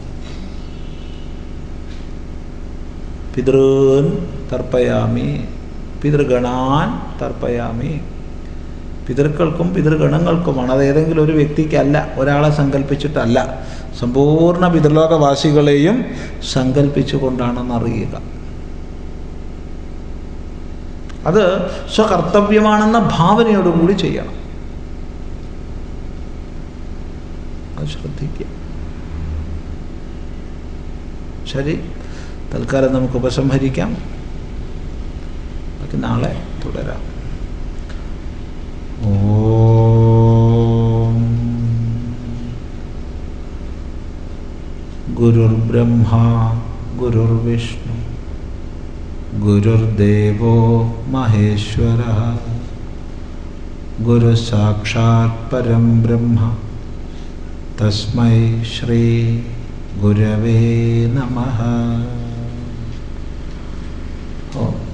പിതൃൻ തർപ്പയാമി പിതൃഗണാൻ തർപ്പയാമി പിതൃക്കൾക്കും പിതൃഗണങ്ങൾക്കുമാണ്. അത് ഏതെങ്കിലും ഒരു വ്യക്തിക്കല്ല ഒരാളെ സങ്കല്പിച്ചിട്ടല്ല സമ്പൂർണ പിതൃലോകവാസികളെയും സങ്കല്പിച്ചുകൊണ്ടാണെന്ന് അറിയുക അത് സ്വകർത്തവ്യമാണെന്ന ഭാവനയോടുകൂടി ചെയ്യണം. അത് ശ്രദ്ധിക്കുക. ശരി തൽക്കാലം നമുക്ക് ഉപസംഹരിക്കാം. ബാക്കി നാളെ തുടരാം. गुरुर्ब्रह्मा गुरुर्विष्णु गुरुर्देवो महेश्वरः। ब्रह्म। तस्म ब्रह्म तस्मै नम। नमः